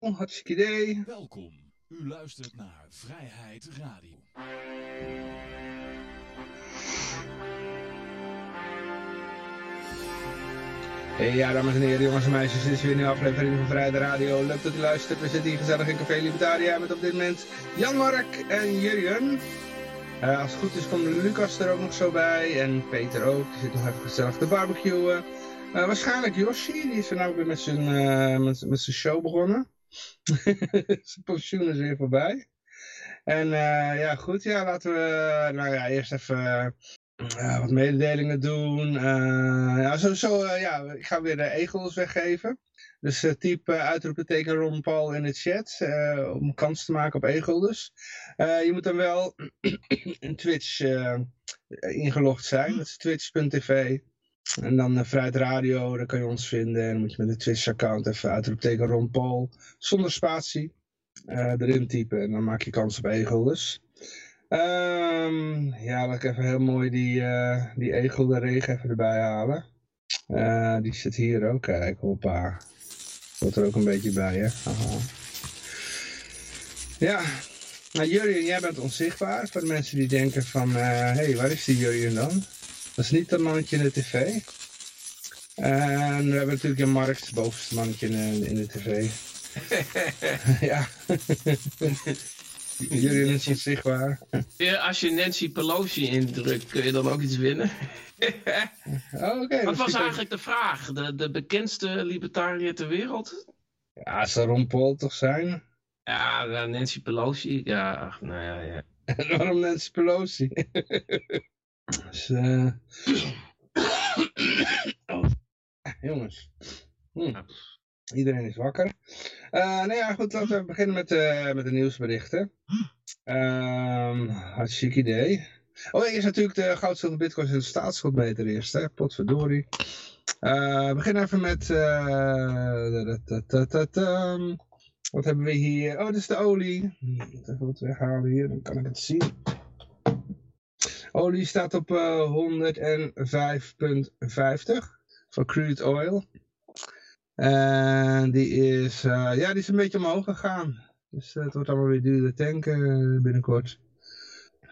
hartstikke idee. Welkom. U luistert naar Vrijheid Radio. Hey, ja, dames en heren, jongens en meisjes, dit is weer een nieuwe aflevering van Vrijheid Radio. Leuk dat u luistert. We zitten hier gezellig in Café Libertaria met op dit moment Jan-Mark en Jurjen. Uh, als het goed is komt Lucas er ook nog zo bij en Peter ook. Die zit nog even gezellig te barbecuen. Uh, waarschijnlijk Yoshi, die is er nou weer met zijn, uh, met, met zijn show begonnen. zijn pensioen is weer voorbij. En ja, goed, ja, laten we nou ja, eerst even wat mededelingen doen. ja, ja, ik ga weer de egels weggeven. Dus uh, type uitroepteken Ron Paul in de chat om kans te maken op egel dus. je moet dan wel in Twitch ingelogd zijn. Dat is twitch.tv. En dan uh, Vrijheid Radio, daar kan je ons vinden. En dan moet je met de Twitch-account even uitroepteken Ron Paul zonder spatie erin typen. En dan maak je kans op egel dus. Um, ja, laat ik even heel mooi die, die egel de regen even erbij halen. die zit hier ook, kijk, hoppa. Hoort er ook een beetje bij, hè? Ja, nou Jurjen, jij bent onzichtbaar. Voor de mensen die denken van, hé, uh, hey, waar is die Jurjen dan? Dat is niet dat mannetje in de tv. En we hebben natuurlijk een het bovenste mannetje in, de tv. ja. Jurjen is onzichtbaar. Ja, als je Nancy Pelosi indrukt, kun je dan ook iets winnen? oh, okay, Wat was eigenlijk de vraag? De, de bekendste libertariër ter wereld? Ja, zou Ron Paul toch zijn? Ja, Nancy Pelosi. Ja, ach, nou ja, ja. En waarom Nancy Pelosi? Dus, uh... oh. Jongens. Hm. Iedereen is wakker. Uh, nou ja, goed, laten we beginnen met, uh, met de nieuwsberichten. Um, hartstikke idee. Oh, eerst natuurlijk de goud, zilver, bitcoins en de staatsschuldmeter eerst, hè. Potverdorie. Uh, we beginnen even met... wat hebben we hier? Oh, dit is de olie. Even wat weghalen hier, dan kan ik het zien. Olie staat op 105,50 voor crude oil. En die is, uh, ja, die is een beetje omhoog gegaan. Dus uh, het wordt allemaal weer duurder tanken binnenkort.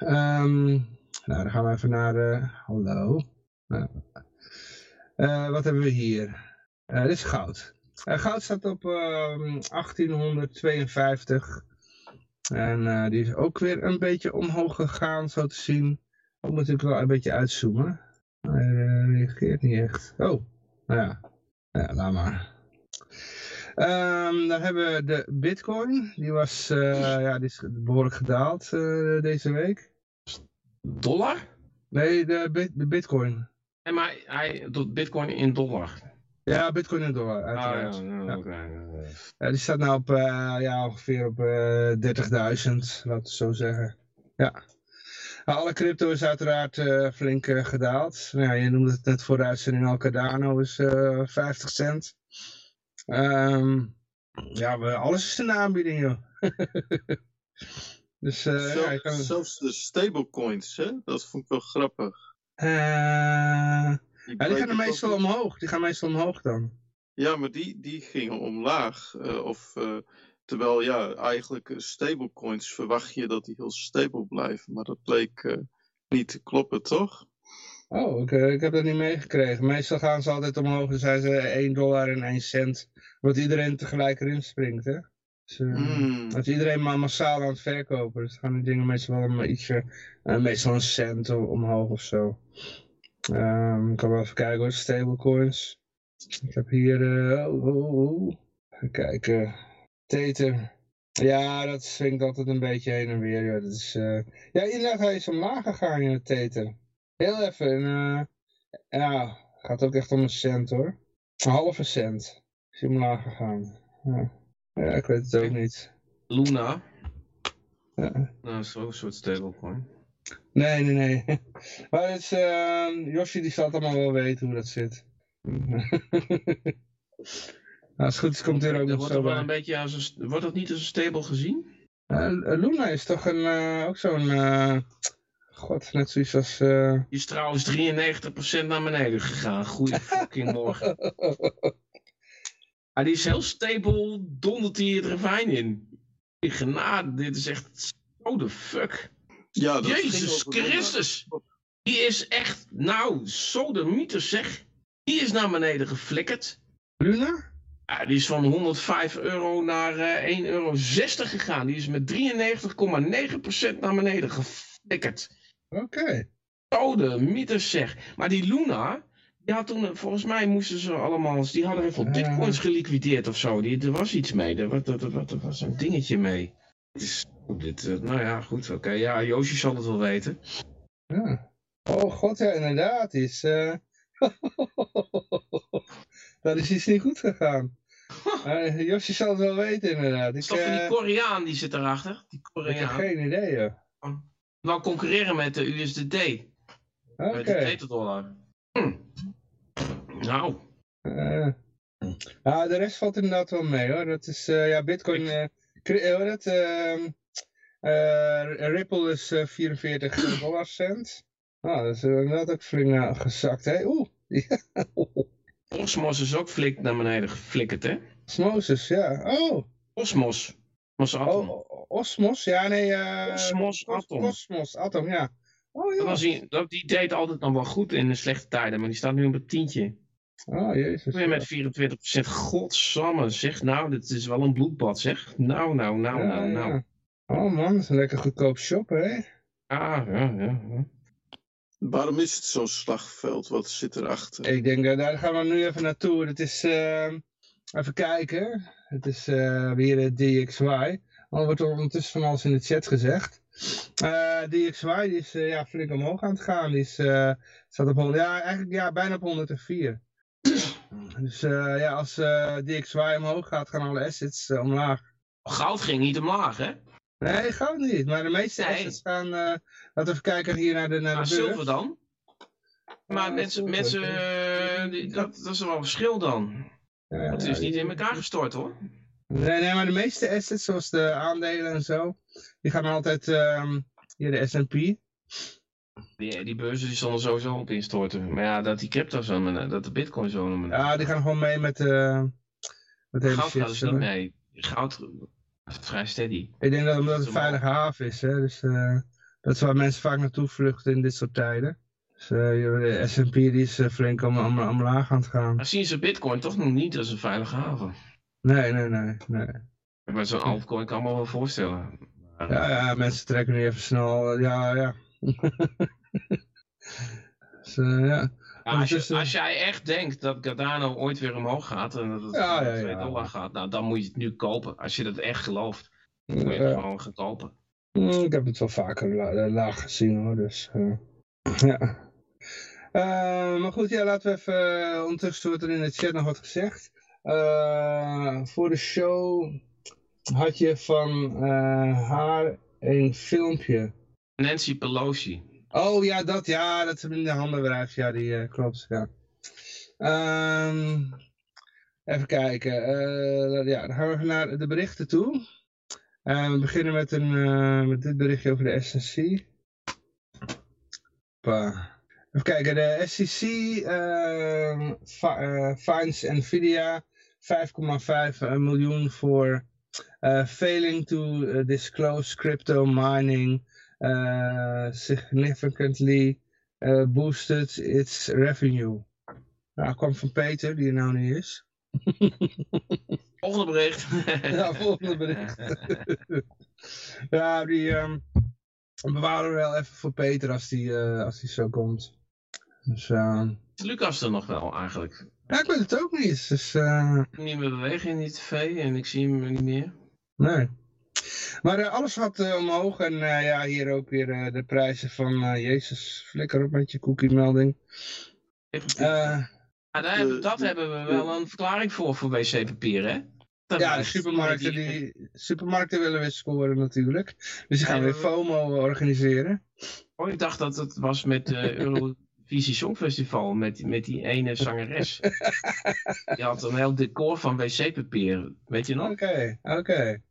Um, nou, dan gaan we even naar, uh, hallo. wat hebben we hier? dit is goud. goud staat op 1852. En die is ook weer een beetje omhoog gegaan, zo te zien. Ook moet ik wel een beetje uitzoomen. Hij reageert niet echt. Oh, nou ja. Ja, laat maar. Um, dan hebben we de bitcoin. Die was uh, ja, die is behoorlijk gedaald uh, deze week. Dollar? Nee, de, bit, de bitcoin. En maar hij doet bitcoin in dollar? Ja, bitcoin in dollar, uiteraard. Ah, ja, nou, ja. Okay. ja, die staat nou op ja, ongeveer op 30.000, laten we zo zeggen. Ja. Alle crypto is uiteraard flink geddaald. Nou, ja, je noemde het net voor de uitzending al Cardano is 50 cent. Um, ja, we, alles is de aanbieding, joh. dus, Zelf, ja, kan... Zelfs de stablecoins, hè? Dat vond ik wel grappig. Ja, die gaan er meestal omhoog. Die gaan meestal omhoog dan. Ja, maar die, die gingen omlaag. Of, terwijl, ja, eigenlijk stablecoins verwacht je dat die heel stable blijven. Maar dat bleek niet te kloppen, toch? Oh, ik, ik heb dat niet meegekregen. Meestal gaan ze altijd omhoog, dan zijn ze 1 dollar en 1 cent. Omdat iedereen tegelijk erin springt, hè. Dus, uh, mm. Als iedereen maar massaal aan het verkopen, dus gaan die dingen meestal wel een ietsje, uh, meestal een cent omhoog of zo. Um, ik kan wel even kijken hoor, stablecoins. Ik heb hier, uh, oh, oh, oh. even kijken, Tether. Ja, dat swingt altijd een beetje heen en weer. Ja, dat is, ja inderdaad, hij is omlaag gegaan in het Tether. Heel even. En, uh, ja, gaat ook echt om een cent hoor. Een halve cent. Is hij omlaag gegaan. Ja. ja, ik weet het ook niet. Luna. Ja. Nou, zo'n soort stablecoin. Nee, nee, nee. Maar het is, uh, Yoshi die zal het allemaal wel weten hoe dat zit. nou, als het goed is komt er ook nog wordt zo bij. een beetje als een, Wordt dat niet als een stable gezien? Uh, Luna is toch een, uh, ook zo'n... Uh, God, net zoiets als... Uh... Die is trouwens 93% naar beneden gegaan. Goeie fucking morgen. Ah, die is heel stable, dondert hij het ravijn in. Die genade, dit is echt... Oh, the fuck. Ja, dat ging Jezus. Christus. Die is echt, nou, sodemieter zeg. Die is naar beneden geflikkerd. Luna? Ja, die is van 105 euro naar eh 1,60 euro gegaan. Die is met 93,9% naar beneden geflikkerd. Oké. Sodemieter zeg. Maar die Luna, die had toen, eh, volgens mij moesten ze allemaal, die hadden heel veel bitcoins geliquideerd of zo. Die, er was iets mee, er, was- er, er, er was een dingetje mee. Is, dit, eh, nou ja, goed, oké. Ja, Yoshi zal het wel weten. Ja. Oh god, ja, inderdaad. Is, eh dat is iets niet goed gegaan. Eh Josje zal het wel weten, inderdaad. Ik, van die eh, Koreaan die zit erachter? Die ik heb Koreaan. geen idee, joh. Wel concurreren met de USDT. Oké. Met de teterdollar. Hm. Nou, Eh, ja, de rest valt inderdaad wel mee hoor. Dat is, eh, ja, Bitcoin, eh eh, heet dat? ehm, eh, Ripple is eh, 44 dollar cent. Nou, dat is inderdaad ook flink gezakt, hè? Oeh, Osmos is ook flink naar beneden geflikkerd, hè? Osmosis, ja. Oh, Osmos. Osmos oh Osmos, ja, nee. eh Osmos Cos- Atom. Cosmos, Atom, ja. Oh, Dat was die, dat, die deed altijd nog wel goed in de slechte tijden, maar die staat nu op het tientje. Oh, jezus. Weer met 24%. Godsamme, zeg nou, dit is wel een bloedbad, zeg. Nou, nou, nou, Ja, nou, nou. ja. Oh man, dat is een lekker goedkoop shop, hè? Ah, ja, ja, ja. Waarom is het zo'n slagveld? Wat zit erachter? Ik denk, eh, daar gaan we nu even naartoe. Het is, ehm, even kijken. Het is eh, weer de DXY. Al wordt er ondertussen van alles in de chat gezegd. Eh DXY die is eh, ja, flink omhoog aan het gaan. Die is, eh, staat op 100, ja, eigenlijk ja, bijna op 104. dus eh, ja, als eh, DXY omhoog gaat, gaan alle assets eh, omlaag. Goud ging niet omlaag, hè? Nee, gaat niet. Maar de meeste Nee. assets gaan... eh, laten we even kijken hier naar de, naar Maar de beurs. zilver dan? Maar Ja, mensen, zilver, mensen eh, die- dat, dat is wel een verschil dan. Ja, Het ja, is niet in elkaar gestort, hoor. Nee, nee, maar de meeste assets, zoals de aandelen en zo, die gaan altijd ehm, hier de S&P. Die, die beurzen die stonden sowieso op instorten. Maar ja, dat die crypto zo, dat de bitcoin zo. Ja, die gaan gewoon mee met, eh met de hele Goud shit. gaat dus niet mee. Goud is vrij steady. Ik denk dat omdat het een veilige haven is, hè. Dus eh, dat is waar mensen vaak naartoe vluchten in dit soort tijden. Dus eh, de S&P die is eh, flink om, om, omlaag aan het gaan. Maar zien ze bitcoin toch nog niet als een veilige haven. Nee, nee, nee, nee. Maar zo'n altcoin kan me wel voorstellen. Ja, ja, mensen trekken nu even snel, ja, ja. dus, ja. Ja, als, je, ondertussen- als jij echt denkt dat Cardano ooit weer omhoog gaat en dat het Ja, ja, 2 ja. dollar gaat, nou dan moet je het nu kopen. Als je dat echt gelooft, dan moet je Eh, het gewoon gaan kopen. Mm, Ik heb het wel vaker la- eh, laag gezien hoor, dus eh, ja. Eh, maar goed, ja, laten we even, eh, ondertussen wordt er in de chat nog wat gezegd. Eh, voor de show had je van eh, haar een filmpje. Nancy Pelosi. Oh ja, dat, ja, dat handen wrijft, ja, die eh, klopt. Ehm, even kijken, eh, ja, dan gaan we naar de berichten toe. Eh, we beginnen met, een, eh, met dit berichtje over de SEC. Even kijken, de SEC ehm, fi- eh, fines Nvidia 5,5 miljoen voor failing to disclose crypto mining uh, significantly uh, boosted its revenue. Nou, kwam van Peter, die er nou niet is. Volgende bericht. Ja, volgende bericht. ja, die ehm, bewaren we wel even voor Peter als die, eh, als die zo komt. Dus, Is Lucas er nog wel eigenlijk? ja, ik weet het ook niet. Dus, eh, Niet meer bewegen in die tv en ik zie hem niet meer. nee. Maar eh, alles gaat eh, omhoog en eh, ja, hier ook weer de prijzen van, jezus, flikker op met je cookie melding. Daar hebben- de- dat de- hebben we wel een verklaring voor, voor wc-papier, hè? Dat Ja, de supermarkten, die- supermarkten willen weer scoren natuurlijk. Dus die gaan weer we- FOMO organiseren. Oh, ik dacht dat het was met het Eurovisie Songfestival, met, met die ene zangeres. Die had een heel decor van wc-papier, weet je nog? Oké, oké.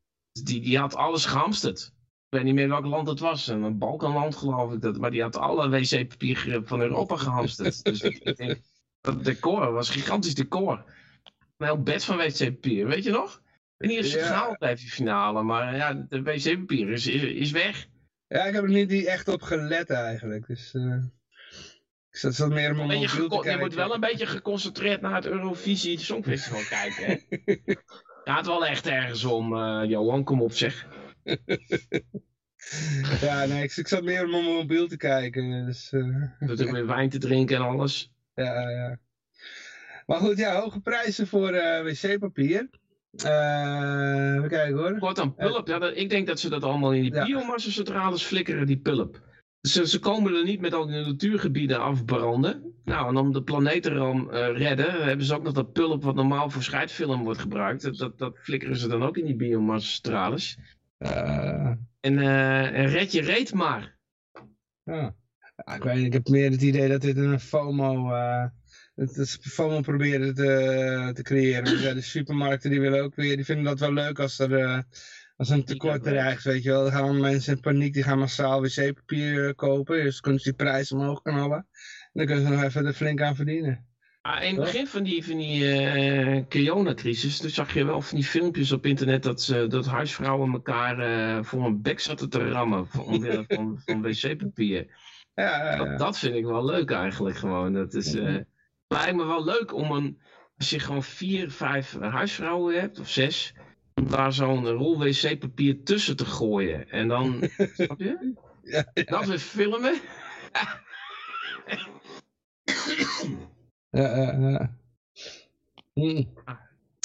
Die, die had alles gehamsterd. Ik weet niet meer welk land het was, een Balkanland geloof ik, dat, maar die had alle wc-papier van Europa gehamsterd. dus ik denk, dat decor was gigantisch decor. Een heel bed van wc-papier, weet je nog? En hier is het Ja. gehaald heeft, die finale. Maar ja, de wc-papier is, is, is weg. Ja, ik heb er niet echt op gelet eigenlijk. Dus eh, ik zat, zat meer gecon- je moet wel een beetje geconcentreerd naar het Eurovisie Songfestival kijken, hè? Gaat wel echt ergens om, eh, Johan, kom op zeg. Ja, nee, ik, ik zat meer op mijn mobiel te kijken. Dus, eh, Natuurlijk weer wijn te drinken en alles. ja, ja. Maar goed, ja, hoge prijzen voor eh, wc-papier. Eh, even kijken hoor. Wat dan pulp? Ja, dat- ik denk dat ze dat allemaal in die Ja. biomassa-centrales flikkeren, die pulp. Ze, ze komen er niet met al die natuurgebieden afbranden. Nou, en om de planetenram eh redden, hebben ze ook nog dat pulp wat normaal voor scheidfilm wordt gebruikt. Dat, dat, dat flikkeren ze dan ook in die biomassa-centrales. Eh, En, eh, en red je reet maar. ja. Ja, ik weet ik heb meer het idee dat dit een FOMO... dat dat ze FOMO proberen te, te creëren. Dus ja, de supermarkten die willen ook weer, die vinden dat wel leuk als er als een tekort dreigt, weet je wel. Dan gaan allemaal mensen in paniek, die gaan massaal wc-papier eh, kopen. Dus kunnen ze die prijs omhoog knallen. En dan kunnen ze nog even er flink aan verdienen. Ah, in het begin van die, van die coronacrisis, toen zag je wel van die filmpjes op internet dat, ze, dat huisvrouwen elkaar eh, voor een bek zaten te rammen omwille van, van wc-papier. Ja, ja, ja. Dat, dat vind ik wel leuk eigenlijk gewoon. Dat is, lijkt me wel leuk om een, als je gewoon vier, vijf huisvrouwen hebt, of zes, daar zo'n rol wc-papier tussen te gooien. En dan, snap je? Ja, ja. Dat weer filmen. Ja, ja, ja. Hm.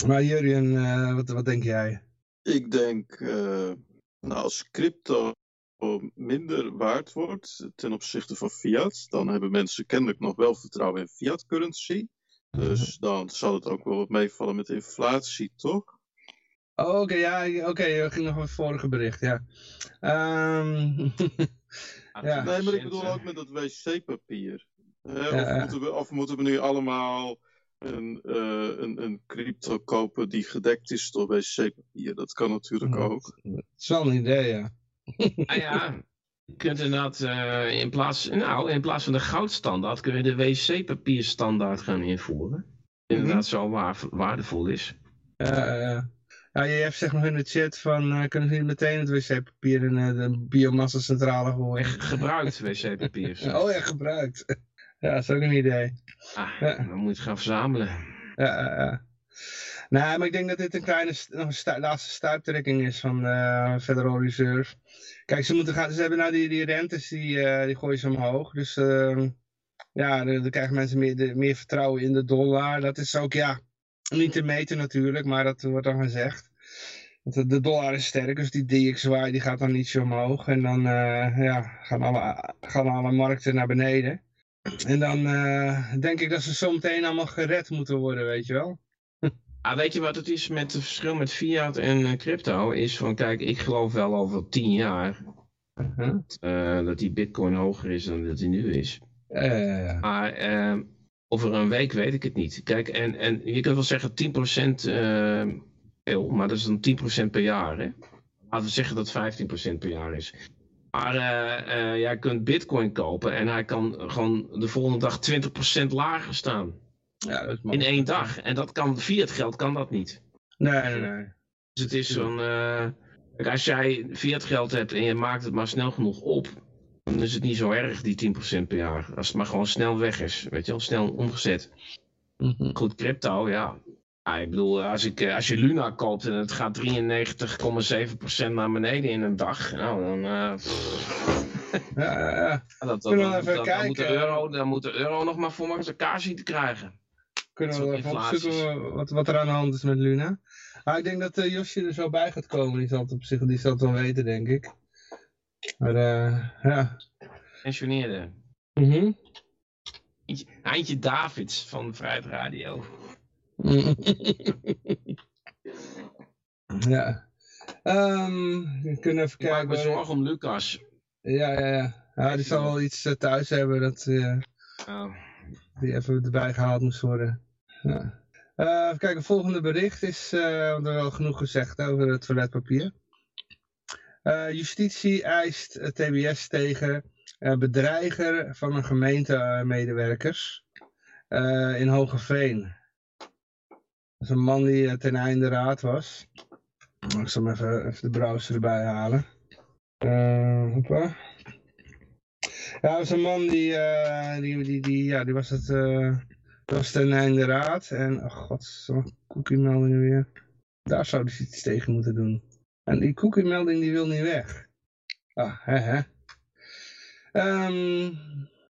Maar Jurjen, eh, wat, wat denk jij? Ik denk, eh, nou, als crypto minder waard wordt ten opzichte van fiat, dan hebben mensen kennelijk nog wel vertrouwen in fiat currency. Dus dan zal het ook wel wat meevallen met inflatie, toch? Oh, oké, ja, oké, er ging nog een vorige bericht, ja. Ehm, Ja. Nee, maar ik bedoel ook met dat wc-papier. Of, moeten we, of moeten we nu allemaal een, eh, een, een crypto kopen die gedekt is door wc-papier? Dat kan natuurlijk Ja. ook. Het is wel een idee, ja. Nou ja, je kunt inderdaad eh, in, plaats, nou, in plaats van de goudstandaard kun je de wc-papierstandaard gaan invoeren. Inderdaad zo waar, waardevol is. Ja, ja. ja, je hebt zeg nog in de chat van, eh, kunnen ze niet meteen het wc-papier in eh, de biomassa-centrale gooien? Echt gebruikt wc-papier. Oh ja, gebruikt. Ja, dat is ook een idee. Ah, Ja. dan moet je het gaan verzamelen. Ja, ja, ja. Nee, maar ik denk dat dit een kleine, nog een stu- laatste stuiptrekking is van de Federal Reserve. Kijk, ze, moeten gaan, ze hebben nou die, die rentes, die, eh, die gooien ze omhoog. Dus ehm, ja, dan, dan krijgen mensen meer, de- meer vertrouwen in de dollar. Dat is ook, ja, niet te meten natuurlijk, maar dat wordt dan gezegd. Want de- dollar is sterk, dus die DXY die gaat dan ietsje omhoog. En dan eh, ja, gaan, alle, gaan alle markten naar beneden. En dan eh, denk ik dat ze zometeen allemaal gered moeten worden, weet je wel. Ah, weet je wat het is met het verschil met fiat en eh, crypto? Is van, kijk, ik geloof wel over tien jaar Huh? eh, dat die bitcoin hoger is dan dat die nu is. Maar eh, over een week weet ik het niet. Kijk, en, en je kunt wel zeggen 10% eh veel, maar dat is dan 10% per jaar. Hè? Laten we zeggen dat 15% per jaar is. Maar eh, eh, jij kunt bitcoin kopen en hij kan gewoon de volgende dag 20% lager staan. ja, dat In één dag. En dat kan, via het geld kan dat niet. Nee, nee, nee. Dus het is zo'n... eh, als jij fiat geld hebt en je maakt het maar snel genoeg op... dan is het niet zo erg, die 10% per jaar. Als het maar gewoon snel weg is. Weet je wel, snel omgezet. Mhm. Goed, crypto, ja. Ja, ik bedoel, als, ik, eh, als je Luna koopt en het gaat 93,7% naar beneden in een dag, nou dan, eh, Ja, dat, we dat- even moet de kijken? euro, dan moet de euro nog maar voor elkaar zien te krijgen. Kunnen we even opzoeken wat, wat er aan de hand is met Luna. Maar ik denk dat eh, Josje er zo bij gaat komen. Die zal het op zich die zal het wel weten, denk ik. Maar eh, ja. Pensioneerde. Mhm. Eindje, Eindje Davids van Vrijheid Radio. ja. Ehm, we kunnen even Ik maak me kijken. zorgen om Lucas. Ja, ja, ja. Ja, die zal wel iets eh, thuis hebben dat eh, Oh. die even erbij gehaald moest worden. Ja. Eh, even kijken, volgende bericht is, want hebben wel genoeg gezegd over het toiletpapier. Eh, justitie eist TBS tegen eh, bedreiger van een gemeentemedewerkers eh in Hogeveen. was een man die ten einde raad was. Ik zal hem even, even de browser erbij halen. Hoppa. Ja, dat was een man die, die, die, die, ja, die was het, was ten einde raad. En, oh god, zo'n cookie meldingen weer. Daar zouden ze iets tegen moeten doen. En die cookie melding die wil niet weg. Ah, hè hè. Um,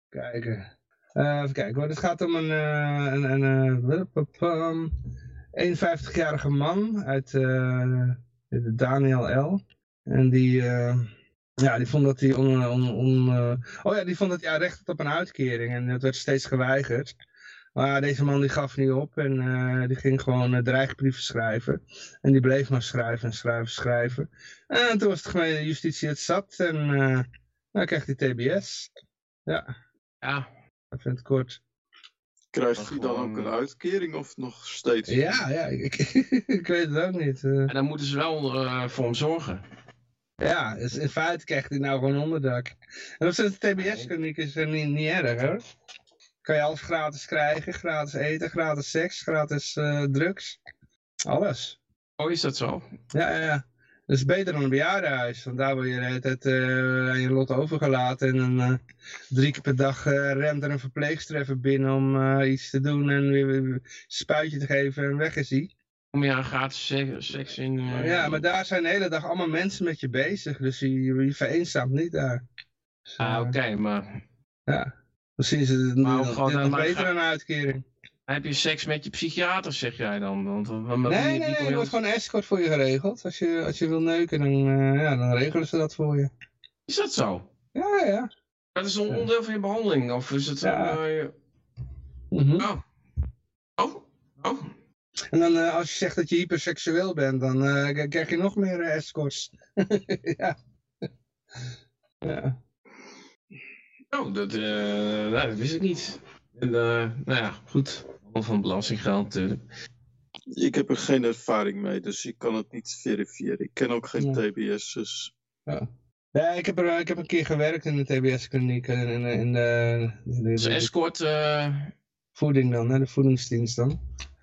kijken. Uh, even kijken hoor, het gaat om een, uh, een, een, een 51-jarige man uit Daniel L. En die, ja, die vond dat hij oh ja, die vond dat hij recht had op een uitkering en dat werd steeds geweigerd. Maar deze man die gaf niet op en uh, die ging gewoon uh, dreigbrieven schrijven. En die bleef maar schrijven en schrijven, schrijven. En toen was de gemeente justitie het zat en uh, dan kreeg hij TBS. Ja. Ja. Even het kort. Krijgt hij dan ook een uitkering of nog steeds? Ja, ja, ik, ik weet het ook niet. En dan moeten ze wel voor hem zorgen. Ja, dus in feite krijgt hij nou gewoon onderdak. En op zijn TBS-kliniek is er niet, niet erg hoor kan je alles gratis krijgen. Gratis eten, gratis seks, gratis uh, drugs. Alles. Oh, is dat zo? Ja, ja, ja. Dat is beter dan een bejaardenhuis. Want daar word je het uh, aan je lot overgelaten. En dan uh, drie keer per dag remt er een verpleegster even binnen om iets te doen. En weer, weer een spuitje te geven en weg is hij. Om je aan gratis seks in... Ja, maar daar zijn de hele dag allemaal mensen met je bezig. Dus je, je niet daar. Dus, ah, oké, okay, maar... Ja. Misschien is het maar gewoon, dan, beter een uitkering. Heb je seks met je psychiater, zeg jij dan? Want, nee, nee, nee, er wordt gewoon escort voor je geregeld. Als je, als je wil neuken, dan, uh, ja, dan regelen ze dat voor je. Is dat zo? Ja, ja. Dat is een onderdeel van je behandeling, of is het... Ja. Uh, mm -hmm. Oh. Oh. Oh. En dan uh, als je zegt dat je hyperseksueel bent, dan krijg je nog meer escorts. ja. ja. Oh, dat, uh, dat wist ik niet. En, uh, nou ja, goed. Van belastinggeld natuurlijk. Ik heb er geen ervaring mee, dus ik kan het niet verifiëren. Ik ken ook geen ja. TBS, dus... Ja. Ja, ik heb, er, ik heb een keer gewerkt in de TBS-kliniek. In, in, in de, de, de, dus escort... Uh... Voeding dan, hè? de voedingsdienst dan.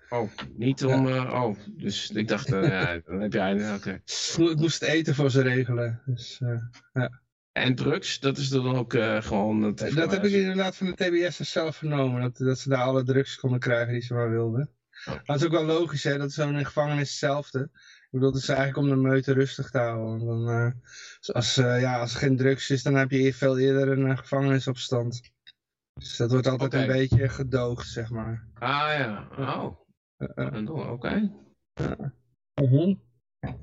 Oh, niet om... Ja. oh, dus ik dacht, ja, dan heb jij... Okay. Ik moest eten voor ze regelen, dus ja. En drugs, dat is dan ook uh, gewoon... Dat, dat heb ik inderdaad van de TBS zelf vernomen. Dat, dat ze daar alle drugs konden krijgen die ze maar wilden. Oh. Maar het is ook wel logisch hè, dat zo'n gevangenis hetzelfde. Ik bedoel, het is eigenlijk om de meute rustig te houden. Dan, uh, als, uh, ja, als er geen drugs is, dan heb je veel eerder een gevangenisopstand. Dus dat wordt altijd okay. een beetje gedoogd, zeg maar. Ah ja, oh. Oké. Okay. Uh -huh.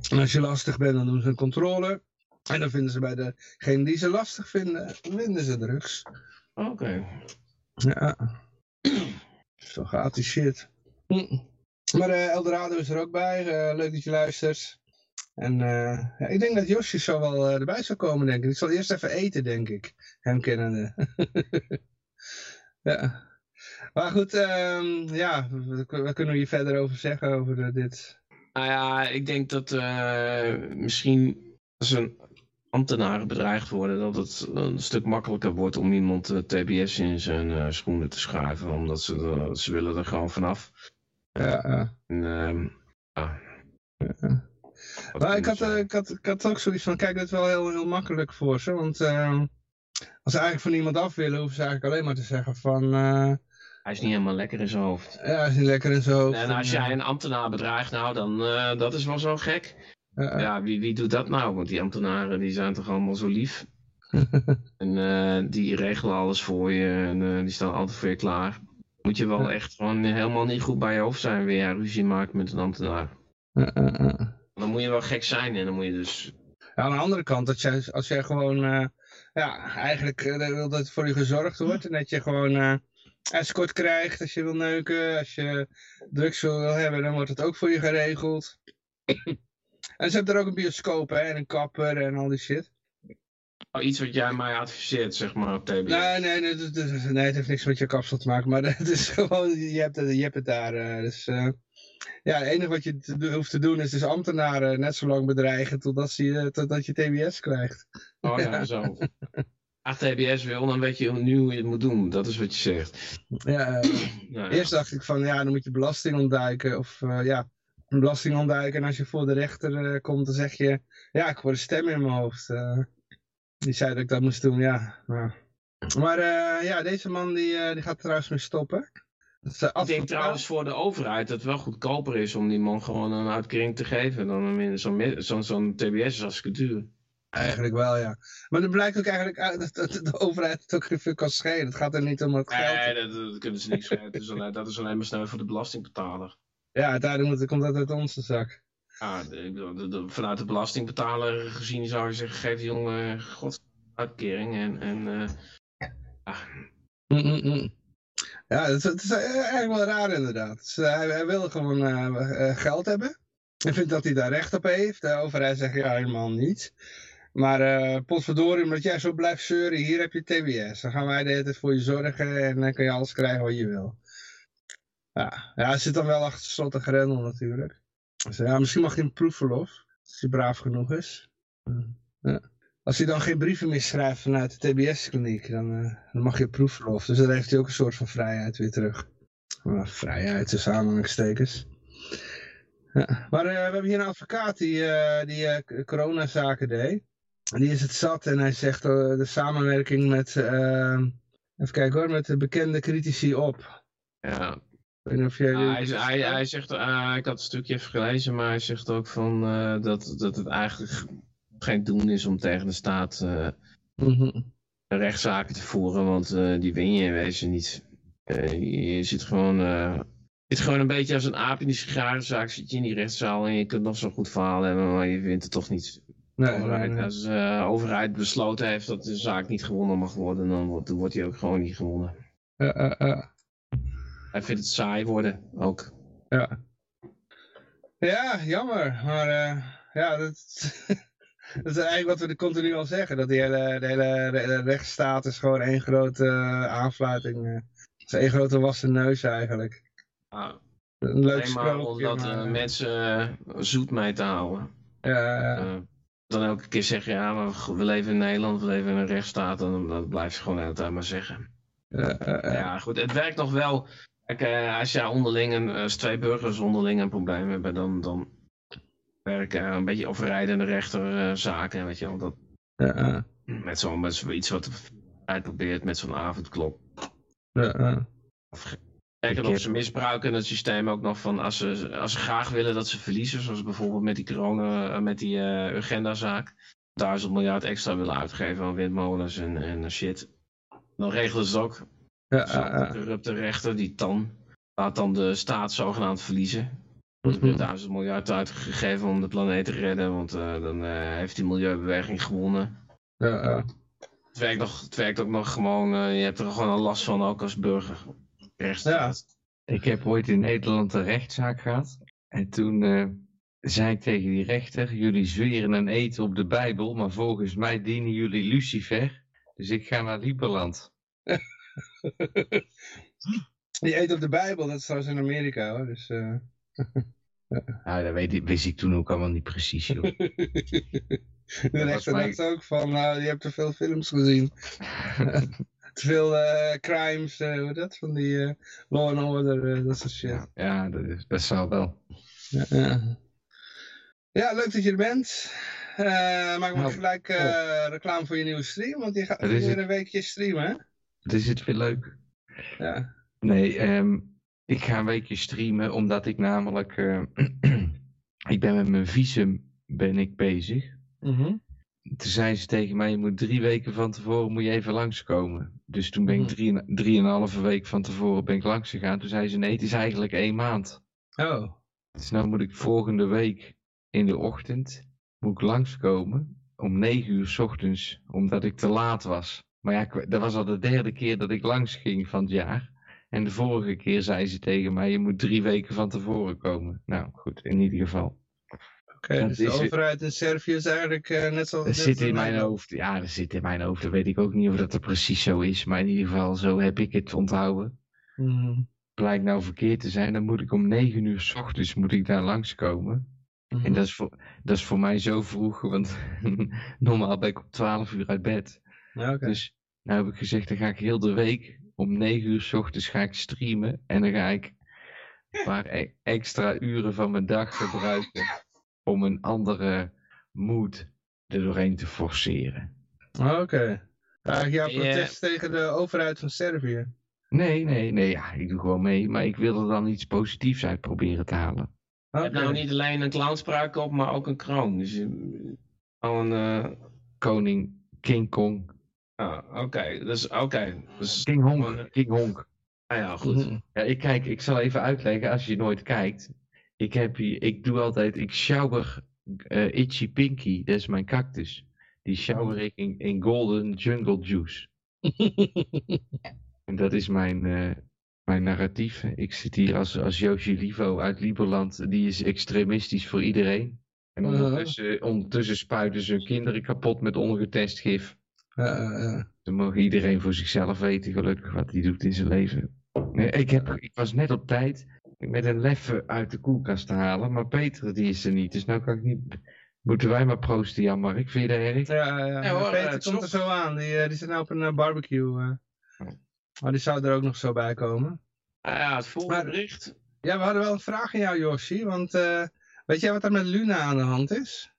En als je lastig bent, dan doen ze een controle. En dan vinden ze bij degene die ze lastig vinden, vinden ze drugs. Oké. Okay. Ja. Zo gaat die shit. Hm. Maar uh, Eldorado is er ook bij. Uh, leuk dat je luistert. En uh, ja, ik denk dat Josje zo wel erbij zou komen, denk ik. Ik zal eerst even eten, denk ik. Hem kennende. ja. Maar goed, um, ja, wat kunnen we hier verder over zeggen over dit? Nou ja, ik denk dat misschien als een ambtenaren bedreigd worden, dat het een stuk makkelijker wordt om iemand uh, eh, TBS in zijn uh, schoenen te schuiven, omdat ze, uh, ze willen er gewoon vanaf. Ja. En, ehm, ja. ja. Maar ik had, ik, had, ik had ook zoiets van, kijk, dat is wel heel, heel makkelijk voor ze, want ehm, als ze eigenlijk van iemand af willen, hoeven ze eigenlijk alleen maar te zeggen van... hij is niet helemaal lekker in zijn hoofd. Ja, hij is niet lekker in zijn hoofd. En als jij een ambtenaar bedreigt, nou, dan dat is wel zo gek. Ja, wie, wie doet dat nou? Want die ambtenaren die zijn toch allemaal zo lief. en uh, die regelen alles voor je en uh, die staan altijd voor je klaar. Moet je wel echt gewoon helemaal niet goed bij je hoofd zijn weer jij ruzie maakt met een ambtenaar. Dan moet je wel gek zijn en dan moet je dus... Ja, aan de andere kant, dat jij, als jij gewoon, ja, eigenlijk wil dat voor je gezorgd wordt en dat je gewoon escort krijgt als je wil neuken, als je drugs wil hebben, dan wordt het ook voor je geregeld. En ze hebben er ook een bioscoop hè, en een kapper en al die shit. Oh, iets wat jij mij adviseert, zeg maar, op TBS. Nee, nee, nee, het heeft niks met je kapsel te maken, maar het is gewoon, je hebt het, je hebt het daar. Uh, dus uh, ja, het enige wat je hoeft te doen is dus ambtenaren net zo lang bedreigen totdat, ze, totdat je TBS krijgt. Oh ja, zo. TBS wil, dan weet je nu hoe je het moet doen. Dat is wat je zegt. Ja, eh, Ja, ja. Eerst dacht ik van ja, dan moet je belasting ontduiken. Of eh, ja, belasting ontduiken. En als je voor de rechter eh, komt, dan zeg je... Ja, ik hoor een stem in mijn hoofd. eh. die zei dat ik dat moest doen, ja. nou. Maar eh, ja, deze man die, die gaat trouwens mee stoppen. Dat is, Ik denk trouwens voor de overheid dat het wel goedkoper is om die man gewoon een uitkering te geven dan een zo'n zo'n zo'n TBS als het duur. Eigenlijk wel, ja. Maar er blijkt ook eigenlijk uit dat, de overheid het ook geen fuck kan schelen. Het gaat er niet om het geld. Nee, dat, dat kunnen ze niks schelen. Dat is alleen maar snel voor de belastingbetaler. Ja, uiteindelijk moet, komt dat uit onze zak. Ja, de- ik bedoel, de- de- vanuit de belastingbetaler gezien zou je zeggen, geef die jongen god uitkering en, en eh, ah, Mm, mm, mm. Ja, het, het is eigenlijk wel raar inderdaad. Dus, eh, hij, hij wil gewoon eh, eh, geld hebben. Hij vindt dat hij daar recht op heeft. De overheid zegt ja, helemaal niet. Maar eh potverdorie, omdat jij zo blijft zeuren, hier heb je TBS. Dan gaan wij de hele tijd voor je zorgen en dan kun je alles krijgen wat je wil. Ja, ja hij zit dan wel achter slot en grendel natuurlijk. Dus ja, misschien mag hij een proefverlof, als hij braaf genoeg is. Ja. Als hij dan geen brieven meer schrijft vanuit de TBS-kliniek, dan, eh, dan mag je proefverlof. Dus dan heeft hij ook een soort van vrijheid weer terug. Maar vrijheid tussen aanhalingstekens. Ja. Maar eh, we hebben hier een advocaat die, eh, die eh, coronazaken deed. En die is het zat en hij zegt eh, de samenwerking met, eh, even kijken hoor, met de bekende critici op. ja. Ik weet niet of jij... Ah, hij, hij, hij zegt, ah, ik had een stukje even gelezen, maar hij zegt ook van eh, dat, dat het eigenlijk geen doen is om tegen de staat eh, Mhm. rechtszaken te voeren, want eh, die win je in wezen niet. Eh, je, zit gewoon, eh, zit gewoon een beetje als een aap in die sigarenzaak, zit je in die rechtszaal en je kunt nog zo'n goed verhaal hebben, maar je wint het toch niet. Nee, overheid, nee. Als de overheid besloten heeft dat de zaak niet gewonnen mag worden, dan wordt, dan wordt die ook gewoon niet gewonnen. Ja, ja, ja. Hij vindt het saai worden ook. Ja. Ja, jammer. Maar eh, ja, dat, dat is eigenlijk wat we continu al zeggen. Dat die hele, de hele re- rechtsstaat is gewoon één grote eh, aanfluiting. eh. Het is één grote wassen neus eigenlijk. Ah, Een leuk Alleen maar omdat maar, mensen zoet mee te houden. Ja, ja, dan elke keer zeggen, ja, maar we- leven in Nederland, we leven in een rechtsstaat. En dat blijft ze gewoon de hele tijd maar zeggen. Ja, goed, het werkt nog wel. Kijk, eh, als je onderling, een, als twee burgers onderling een probleem hebben, dan, dan werken een beetje overrijdende rechterzaken, weet je wel. Dat, Ja, met zo'n met zoiets wat de overheid probeert, met zo'n avondklok. ja, Ik nog, heb- ze misbruiken het systeem ook nog van als ze, als ze graag willen dat ze verliezen, zoals bijvoorbeeld met die corona, eh, met die eh Urgenda-zaak, duizend miljard extra willen uitgeven aan windmolens en, en shit. Dan regelen ze het ook. Ja, ja, ja. corrupte rechter die dan laat dan de staat zogenaamd verliezen. Er wordt duizend miljard uitgegeven om de planeet te redden, want eh, dan eh, heeft die milieubeweging gewonnen. Ja, ja. Het werkt, nog, het werkt ook nog gewoon, eh, je hebt er gewoon al last van, ook als burger. Rechtsstaat. Ik heb ooit in Nederland een rechtszaak gehad. En toen eh, zei ik tegen die rechter, jullie zweren en eten op de Bijbel, maar volgens mij dienen jullie Lucifer. Dus ik ga naar Lieberland. Die eet op de Bijbel, dat is trouwens in Amerika hoor. Dus, eh. Nou, dat weet ik, wist ik toen ook allemaal niet precies, joh. De rechter mij- dacht ook van, nou, je hebt te veel films gezien. te veel eh, crimes, eh, hoe dat, van die Law and Order, dat soort shit. Ja, ja dat, is, dat zal wel. Ja, ja. Ja, leuk dat je er bent. Maak maar Nou, gelijk reclame voor je nieuwe stream, want je gaat weer een weekje streamen, hè? Het is het weer leuk. Ja. Nee, ehm, ik ga een weekje streamen, omdat ik namelijk... eh, ik ben met mijn visum ben ik bezig. Mhm. Toen zei ze tegen mij, je moet drie weken van tevoren moet je even langskomen. Dus toen ben ik Mhm. drie, drieënhalve week van tevoren ben ik langs gegaan. Toen zei ze, nee, het is eigenlijk één maand. Oh. Dus nou moet ik volgende week in de ochtend moet ik langskomen om negen uur 's ochtends, omdat ik te laat was. Maar ja, dat was al de derde keer dat ik langs ging van het jaar. En de vorige keer zei ze tegen mij, je moet drie weken van tevoren komen. Nou goed, in ieder geval. Oké, dus de is overheid in Servië is eigenlijk eh, net zoals... Dat net zit in mijn hoofd. Ja, dat zit in mijn hoofd. Dat weet ik ook niet of dat er precies zo is. Maar in ieder geval, zo heb ik het onthouden. Mhm. Blijkt nou verkeerd te zijn, dan moet ik om negen uur 's ochtends moet ik daar langskomen. Mhm. En dat is, voor, dat is voor mij zo vroeg, want normaal ben ik om 12 uur uit bed. Ja, oké. Dus Nou heb ik gezegd, dan ga ik heel de week om 9 uur s ochtends ga ik streamen. En dan ga ik een paar e- extra uren van mijn dag gebruiken om een andere mood er doorheen te forceren. Oké. Eigenlijk jouw Ja. protest tegen de overheid van Servië. Nee, nee, nee, ja, ik doe gewoon mee. Maar ik wil er dan iets positiefs uit proberen te halen. Hebt nou niet alleen een clownspraak op, maar ook een kroon. Dus je- gewoon, eh, Koning King Kong. Ah, oké. Dus, oké. Dus, King Honk. Maar- King Honk. ah ja, goed. Mhm. Ja, ik kijk, ik zal even uitleggen als je nooit kijkt. Ik heb hier, ik doe altijd, ik shower eh, Itchy Pinky, dat is mijn cactus. Die shower ik in, in Golden Jungle Juice. En dat is mijn, eh, mijn narratief. Ik zit hier als, als Yoshi Livo uit Liberland, die is extremistisch voor iedereen. En Uh-huh. ondertussen, ondertussen spuiten ze hun kinderen kapot met ongetest gif. Ja, ja, ja. Dan mogen iedereen voor zichzelf weten, gelukkig, wat hij doet in zijn leven. Nee, ik, heb, ik was net op tijd met een leffe uit de koelkast te halen, maar Peter die is er niet. Dus nou kan ik niet... Moeten wij maar proosten, Jan Mark? Vind je dat erg? Ja, ja, hoor, Peter eh, het komt er zo aan. Die, eh, die zit nou op een eh, barbecue. eh. Maar die zou er ook nog zo bij komen. Ah ja, het volgende Maar- bericht. Ja, we hadden wel een vraag aan jou, Yoshi. Want eh, weet jij wat er met Luna aan de hand is?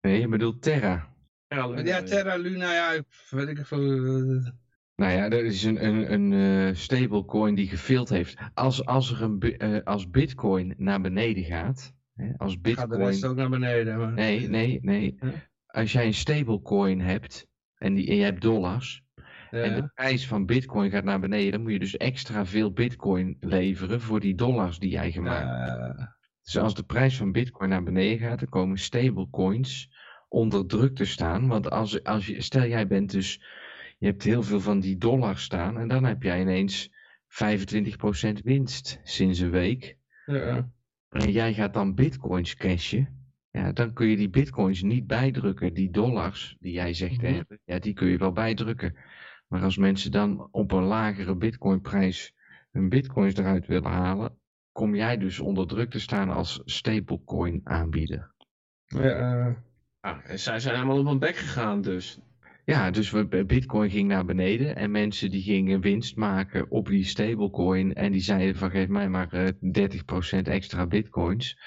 Nee, je bedoelt Terra. Ja, Luna, Ja, Terra Luna, ja, ik- weet ik even. eh, Nou ja, dat is een, een, een eh, stablecoin die gefild heeft. Als, als, er een, eh, als bitcoin naar beneden gaat, hè, als gaat de bitcoin... rest ook naar beneden. Maar... Nee, nee, nee. Huh? Als jij een stablecoin hebt en, die, en je hebt dollars, Ja. en de prijs van bitcoin gaat naar beneden, dan moet je dus extra veel bitcoin leveren voor die dollars die jij gemaakt hebt. Dus als de prijs van bitcoin naar beneden gaat, dan komen stablecoins onder druk te staan. Want als, als je, stel jij bent dus, je hebt heel veel van die dollars staan en dan heb jij ineens 25% winst sinds een week. ja. En jij gaat dan bitcoins cashen. Ja, dan kun je die bitcoins niet bijdrukken. Die dollars die jij zegt te Mhm. hebben, ja, die kun je wel bijdrukken. Maar als mensen dan op een lagere bitcoinprijs hun bitcoins eruit willen halen, kom jij dus onder druk te staan als stablecoin aanbieder. Ja, eh, Ah, en zij zijn helemaal op hun bek gegaan dus. Ja, dus bitcoin ging naar beneden en mensen die gingen winst maken op die stablecoin en die zeiden van geef mij maar eh, 30% extra bitcoins.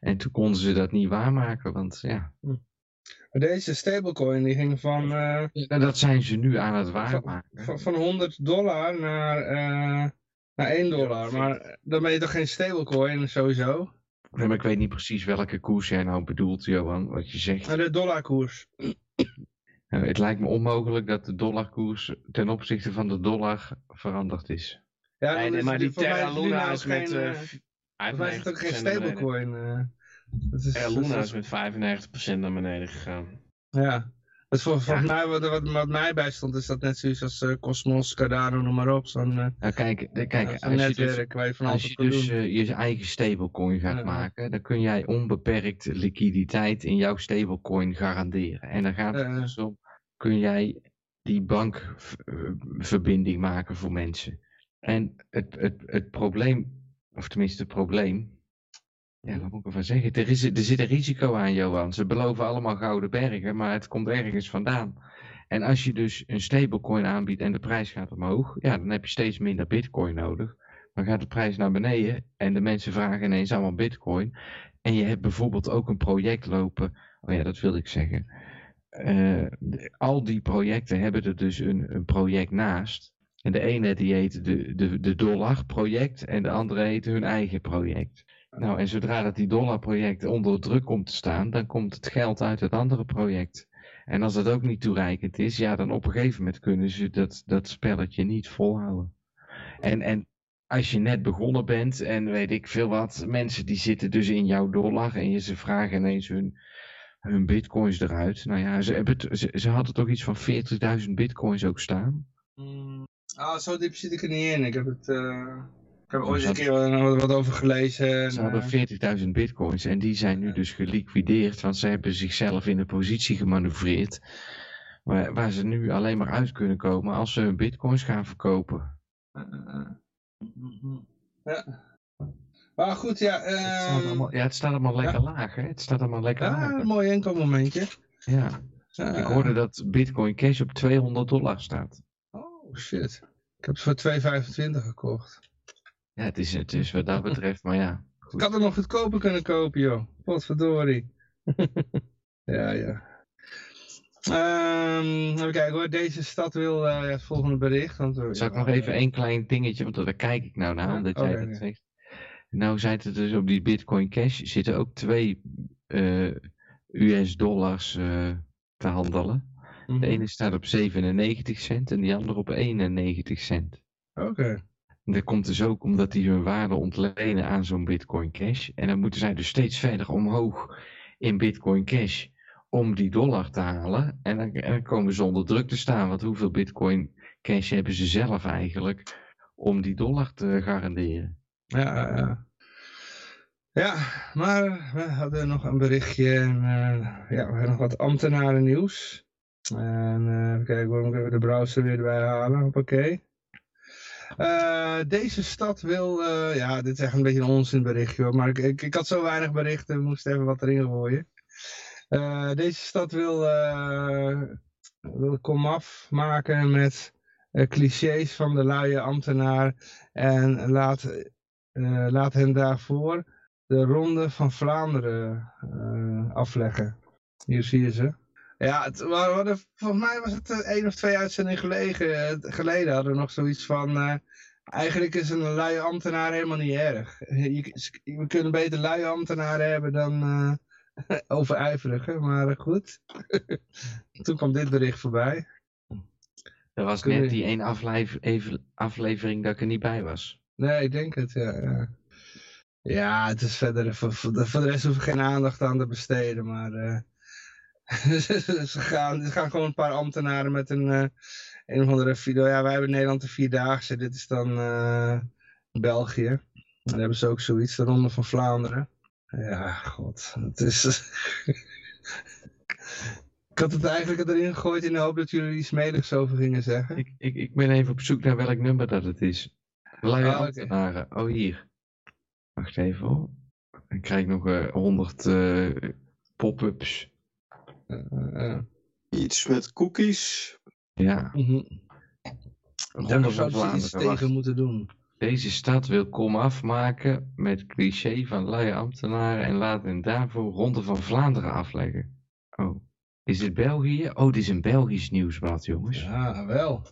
En toen konden ze dat niet waarmaken, want ja, maar deze stablecoin die ging van, eh, Ja, dat zijn ze nu aan het waarmaken. van, van 100 dollar naar, eh, naar 1 dollar. Maar dan ben je toch geen stablecoin sowieso? Nee, maar ik weet niet precies welke koers jij nou bedoelt, Johan, wat je zegt. Maar de dollarkoers. Nou, het lijkt me onmogelijk dat de dollarkoers ten opzichte van de dollar veranderd is. Ja, nee, nee, maar die Terra Luna Luna is met... geen, Voor mij is het ook geen 95% naar beneden. stablecoin. eh. Terra Luna is- is met 95% naar beneden gegaan. Ja. Dus voor, volgens mij, wat, wat, wat mij bijstond, is dat net zoiets als eh, Cosmos, Cardano, noem maar op. Zo'n eh, Nou, kijk, de- kijk ja, als je dus, netwerk je als je dus eh, je eigen stablecoin gaat maken, dan kun jij onbeperkt liquiditeit in jouw stablecoin garanderen. En dan gaat het dus om, kun jij die bankverbinding maken voor mensen. En het, het, het probleem, of tenminste het probleem, ja, wat moet ik ervan zeggen? Er, is, er zit een risico aan, Johan. Ze beloven allemaal gouden bergen, maar het komt ergens vandaan. En als je dus een stablecoin aanbiedt en de prijs gaat omhoog, ja, dan heb je steeds minder bitcoin nodig. Dan gaat de prijs naar beneden en de mensen vragen ineens allemaal bitcoin. En je hebt bijvoorbeeld ook een project lopen. Oh ja, dat wilde ik zeggen. Eh, al die projecten hebben er dus een, een project naast. En de ene die heet de, de, de dollar project en de andere heet hun eigen project. Nou, en zodra dat die dollar project onder druk komt te staan, dan komt het geld uit het andere project. En als dat ook niet toereikend is, ja, dan op een gegeven moment kunnen ze dat, dat spelletje niet volhouden. En, en als je net begonnen bent en weet ik veel wat, mensen die zitten dus in jouw dollar en je, ze vragen ineens hun, hun bitcoins eruit. Nou ja, ze, hebben ze, hadden toch iets van 40.000 bitcoins ook staan. Mm, Ah, zo diep zit ik er niet in. Ik heb het... eh, heb ooit ze een keer wat, wat over gelezen. En, Ze eh, hadden 40.000 bitcoins en die zijn nu dus geliquideerd, want ze hebben zichzelf in een positie gemanoeuvreerd waar, waar ze nu alleen maar uit kunnen komen als ze hun bitcoins gaan verkopen. eh, eh, ja. Maar goed, ja. Het staat eh allemaal, ja, het staat allemaal lekker laag, hè? Het staat allemaal lekker ja, laag. een mooi enkel momentje. Ja. Ik hoorde dat Bitcoin Cash op 200 dollar staat. Oh shit. Ik heb het voor 2,25 gekocht. Ja, het is, het is wat dat betreft, maar ja. Ik had er nog goedkoper kunnen kopen, joh. Potverdorie. ja, ja. Ehm even kijken hoor. Deze stad wil eh, het volgende bericht. Want, we- Zal ik nog even één klein dingetje, want daar kijk ik nou naar, Ja? omdat Oh, jij dat zegt. Nou zijn er dus op die Bitcoin Cash zitten ook twee eh, US dollars eh, te handelen. Mhm. De ene staat op 97 cent en die andere op 91 cent. Oké. Dat komt dus ook omdat die hun waarde ontlenen aan zo'n Bitcoin Cash. En dan moeten zij dus steeds verder omhoog in Bitcoin Cash om die dollar te halen. En dan, dan komen ze onder druk te staan. Want hoeveel Bitcoin Cash hebben ze zelf eigenlijk om die dollar te garanderen? Ja, ja, ja. Maar we hadden nog een berichtje. Eh, ja, we hebben nog wat ambtenaren nieuws. En eh, even kijken, hoor, moet ik even de browser weer erbij halen. Hoppakee. Eh, deze stad wil, eh, ja, dit is echt een beetje een onzinberichtje hoor, maar ik, ik, had zo weinig berichten, moest even wat erin gooien. Eh, deze stad wil, wil komaf maken met clichés van de luie ambtenaar en laat, laat hen daarvoor de ronde van Vlaanderen afleggen. Hier zie je ze. Ja, het, volgens mij was het eh, één of twee uitzendingen geleden, eh, geleden hadden we nog zoiets van... eh, eigenlijk is een luie ambtenaar helemaal niet erg. Je, we kunnen beter luie ambtenaren hebben dan eh overijverige, maar goed. Toen kwam dit bericht voorbij. Er was net die één aflever- aflevering dat ik er niet bij was. Nee, ik denk het, ja. Ja, ja het is verder, voor, voor, de, rest hoef ik geen aandacht aan te besteden, maar ze, gaan, ze gaan gewoon een paar ambtenaren met een, eh, een of andere video. Ja, wij hebben in Nederland de Vierdaagse, dit is dan eh, België. Dan hebben ze ook zoiets, de Ronde van Vlaanderen. Ja, god, het is... ik had het eigenlijk erin gegooid in de hoop dat jullie iets smedigs over gingen zeggen. Ik, ik, ik ben even op zoek naar welk nummer dat het is. Luie Ah, oké. ambtenaren. Oh, hier. Wacht even hoor. Dan krijg ik nog eh 100 eh, pop-ups. Eh, eh, Iets met cookies. Ja, mhm. Ronde Daar zouden ze iets tegen moeten doen. Deze stad wil kom afmaken met cliché van luie ambtenaren en laat hen daarvoor Ronde van Vlaanderen afleggen. Oh, is dit België? Oh, dit is een Belgisch nieuwsblad, jongens. Ja, Ja, wel.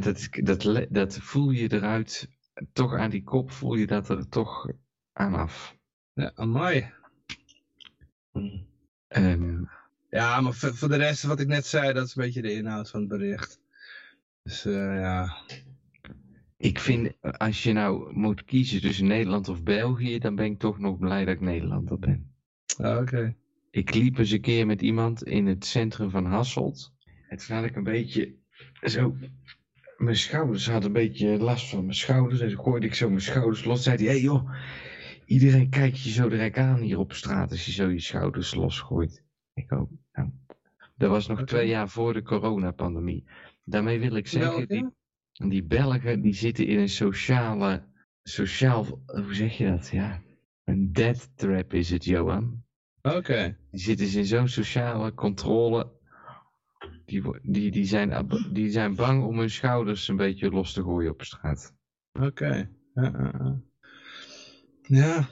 dat, is- dat, le- dat voel je eruit, toch aan die kop voel je dat er toch aan af. Ja, amai. Ehm, Ja, maar voor, voor de rest, wat ik net zei, dat is een beetje de inhoud van het bericht. Dus eh, ja. ik vind, als je nou moet kiezen tussen Nederland of België, dan ben ik toch nog blij dat ik Nederlander ben. Ah, Oké. Ik liep eens een keer met iemand in het centrum van Hasselt. En toen had ik een beetje zo. Mijn schouders hadden een beetje last van mijn schouders. En toen gooide ik zo mijn schouders los. Zei hij: Hé hey joh, iedereen kijkt je zo direct aan hier op straat als je zo je schouders losgooit. Ik ook. Nou, dat was nog twee jaar voor de coronapandemie. Daarmee wil ik zeggen, die, die Belgen die zitten in een sociale, sociaal, hoe zeg je dat? Ja, een death trap is het, Johan. Oké. Die zitten dus in zo'n sociale controle. Die, die, die, zijn, die zijn bang om hun schouders een beetje los te gooien op straat. Oké. Ja, ja, ja. ja,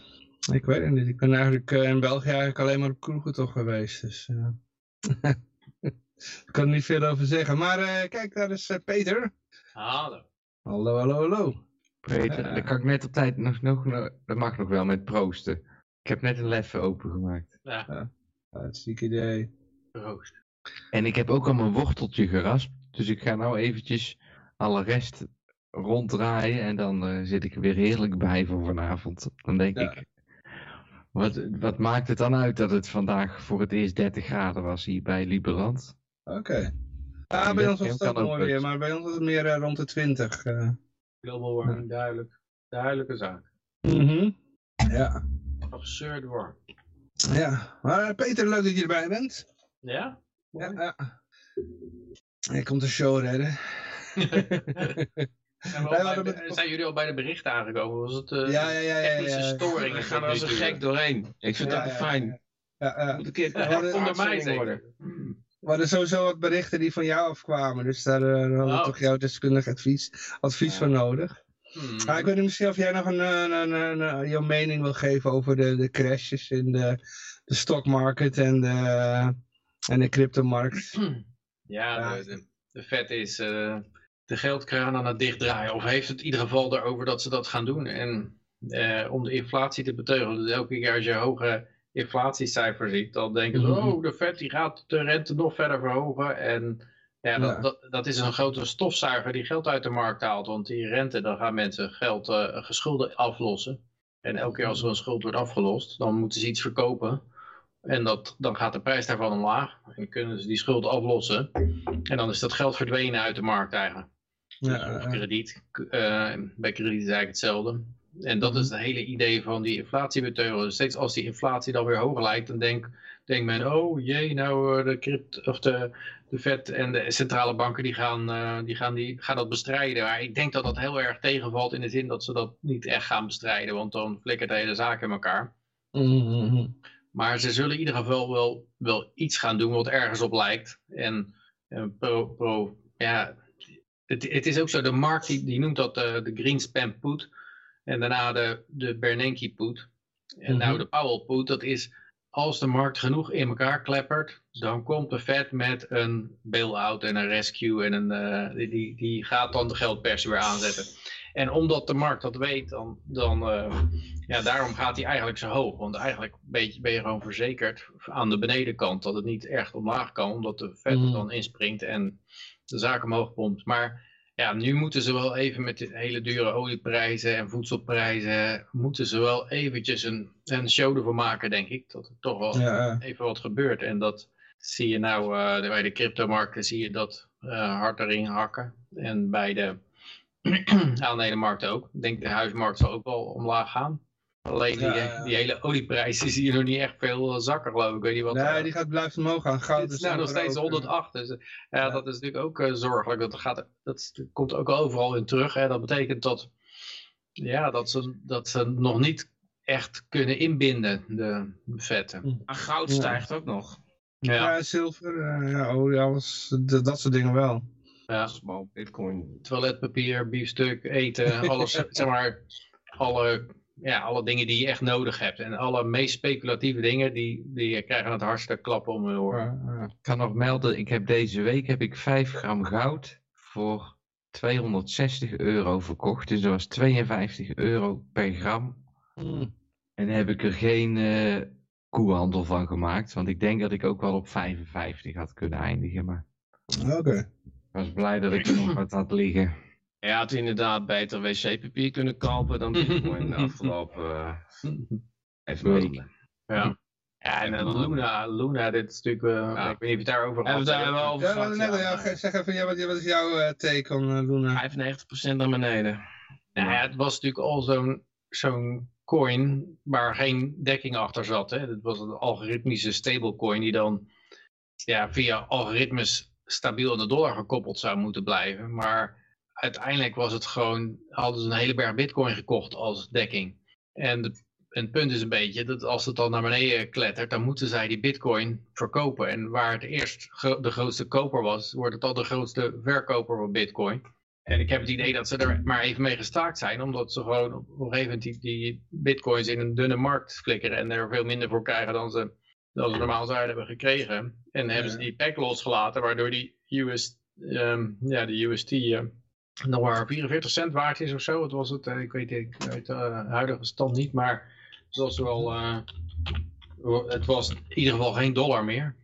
ik weet het niet. Ik ben eigenlijk eh, in België eigenlijk alleen maar op kroegen toch geweest. Dus eh, ik kan er niet veel over zeggen. Maar eh, kijk, daar is eh, Peter. Hallo. Hallo, hallo, hallo. Peter, Ja. dan kan ik net op tijd nog, nog, nog- dat mag nog wel met proosten. Ik heb net een leffe opengemaakt. Ja, Hartstikke idee. proost. En ik heb ook al mijn worteltje geraspt. Dus ik ga nou eventjes alle rest ronddraaien. En dan eh, zit ik er weer heerlijk bij voor vanavond. Dan denk Ja. ik, wat, wat maakt het dan uit dat het vandaag voor het eerst 30 graden was hier bij Liberand? Oké. Ja, bij ons was het ook mooi weer, maar bij ons was het meer eh, rond de 20. eh. Global warming, duidelijk. Duidelijke zaak. Mhm. Ja. Absurd warm. Ja, maar eh, Peter, leuk dat je erbij bent. Ja? Ja, ja. Je komt de show redden. Zijn, we bij de- zijn jullie al bij de berichten aangekomen? Was het eh, Ja, ja, ja, ja. technische ja. storingen? Ik ga er als een gek doorheen. Ik vind Ja, dat ja, fijn. Ja, ja. Moet een keer Onder mij worden. We hadden sowieso wat berichten die van jou afkwamen. Dus daar eh, hadden we Oh. toch jouw deskundig advies, advies Ja. voor nodig. Hmm. Maar ik weet niet misschien of jij nog een, een, een, een- een- jouw mening wil geven over de, de crashes in de, de stockmarket en de, en de cryptomarkt. Ja, Ja. de, de, de vet is eh, de geldkraan aan het dichtdraaien. Of heeft het in ieder geval erover dat ze dat gaan doen. En eh, om de inflatie te beteugelen. Dus elke keer als je hoge inflatiecijfers ziet, dan denken ze, Mhm. oh, de vet die gaat de rente nog verder verhogen. En ja, Ja. Dat, dat, dat is een grote stofzuiger die geld uit de markt haalt. Want die rente, dan gaan mensen geld, eh geschulden aflossen. En elke keer als er een schuld wordt afgelost, dan moeten ze iets verkopen. En dat, dan gaat de prijs daarvan omlaag. En kunnen ze die schuld aflossen. En dan is dat geld verdwenen uit de markt eigenlijk. Ja, of krediet. Eh, bij krediet is eigenlijk hetzelfde. En dat is het hele idee van die inflatiebeteugelen. Dus steeds als die inflatie dan weer hoger lijkt, dan denkt denk men, oh jee, nou eh, de, crypt, of de, de Fed en de centrale banken die gaan, eh, die, gaan die gaan dat bestrijden. Maar ik denk dat dat heel erg tegenvalt in de zin dat ze dat niet echt gaan bestrijden. Want dan flikkert de hele zaak in elkaar. mhm, mhm. Maar ze zullen in ieder geval wel, wel iets gaan doen wat ergens op lijkt. En, en pro, pro, ja, het, het is ook zo, de markt die, die noemt dat eh, de Greenspan put. En daarna de, de Bernanke put. En nou Mhm. de Powell put, dat is als de markt genoeg in elkaar kleppert, dan komt de Fed met een bail-out en een rescue. En een, eh, die- die, gaat dan de geldpers weer aanzetten. En omdat de markt dat weet, dan, dan eh, ja, daarom gaat hij eigenlijk zo hoog. Want eigenlijk ben je, ben je gewoon verzekerd aan de benedenkant dat het niet echt omlaag kan. Omdat de vet Mm. dan inspringt en de zaak omhoog pompt. Maar ja, nu moeten ze wel even met de hele dure olieprijzen en voedselprijzen... moeten ze wel eventjes een, een show ervan maken, denk ik. Dat er toch wel Ja, even wat gebeurt. En dat zie je nou eh, bij de cryptomarkten zie je dat eh hard erin hakken. En bij de aandelenmarkt ook. Ik denk de huismarkt zal ook wel omlaag gaan. Alleen die, Ja, die hele olieprijzen zie je nog niet echt veel eh, zakken geloof ik. Ik weet niet wat nee, eh, die gaat blijven omhoog gaan. Goud het is is nou nog steeds ook, eh, 108. Dus, eh, ja, ja. dat is natuurlijk ook eh, zorgelijk. Dat, gaat, dat is- komt ook overal in terug. Hè. Dat betekent dat, ja, dat, ze, dat ze nog niet echt kunnen inbinden, de, vetten. Maar goud Ja. stijgt ook nog. Ja, Ja, zilver, eh, ja, olie, alles, dat soort dingen wel. ja. Is bitcoin. toiletpapier, biefstuk, eten, alles, zeg maar, alle, ja, alle dingen die je echt nodig hebt. En alle meest speculatieve dingen, die, die krijgen het hardste klappen om hun oren. Ja, ja. Ik kan nog melden, ik heb deze week heb ik 5 gram goud voor 260 euro verkocht. Dus dat was 52 euro per gram. Mm. En heb ik er geen eh koehandel van gemaakt. Want ik denk dat ik ook wel op 55 had kunnen eindigen. Maar Oké. ik was blij dat ik er nog wat had liggen. Je had inderdaad beter wc-papier kunnen kopen dan bitcoin de afgelopen eh, even Week. maanden. Ja. Ja, en eh, Luna, Luna, dit is natuurlijk, eh, Ja. ik weet niet of je het daarover Hebben we gehad daar wel over Ja, gehad, zeg even, ja, wat, wat is jouw eh, take on eh, Luna? 95% naar beneden. Nou ja, het was natuurlijk al zo'n zo'n coin waar geen dekking achter zat. Hè. Het was een algoritmische stablecoin die dan ja, via algoritmes stabiel aan de dollar gekoppeld zou moeten blijven. Maar uiteindelijk was het gewoon, hadden ze een hele berg bitcoin gekocht als dekking. En de- en het punt is een beetje dat als het dan naar beneden klettert, dan moeten zij die bitcoin verkopen. En waar het eerst gro- de grootste koper was, wordt het al de grootste verkoper van bitcoin. En ik heb het idee dat ze er maar even mee gestaakt zijn, omdat ze gewoon op een gegeven moment die, die bitcoins in een dunne markt flikkeren en er veel minder voor krijgen dan ze, dan ze normaal zouden hebben gekregen. En hebben ze die pack losgelaten, waardoor die, US, ehm, ja, de UST eh, nog maar 44 cent waard is of zo. Het was het, eh, ik weet, ik weet de huidige stand niet, maar het was wel, eh, het was in ieder geval geen dollar meer.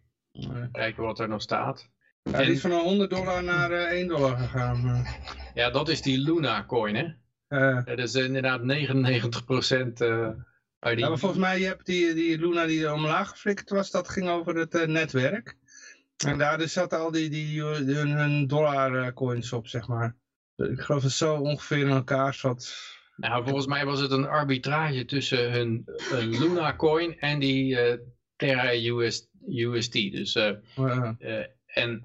Kijken wat er nog staat. Ja, die is van 100 dollar naar eh, 1 dollar gegaan. eh. Ja, dat is die Luna coin, hè? Eh, Dat is inderdaad 99% eh uit die... ja, maar volgens mij, je hebt die, die Luna die omlaag geflikkerd was, dat ging over het eh, netwerk. En daar dus zaten al die, die, eh, hun, hun dollar eh, coins op, zeg maar. Ik geloof dat het zo ongeveer in elkaar zat. Nou, volgens mij was het een arbitrage tussen hun, hun Luna coin en die eh, Terra US, UST. Dus, eh, Eh, eh, en,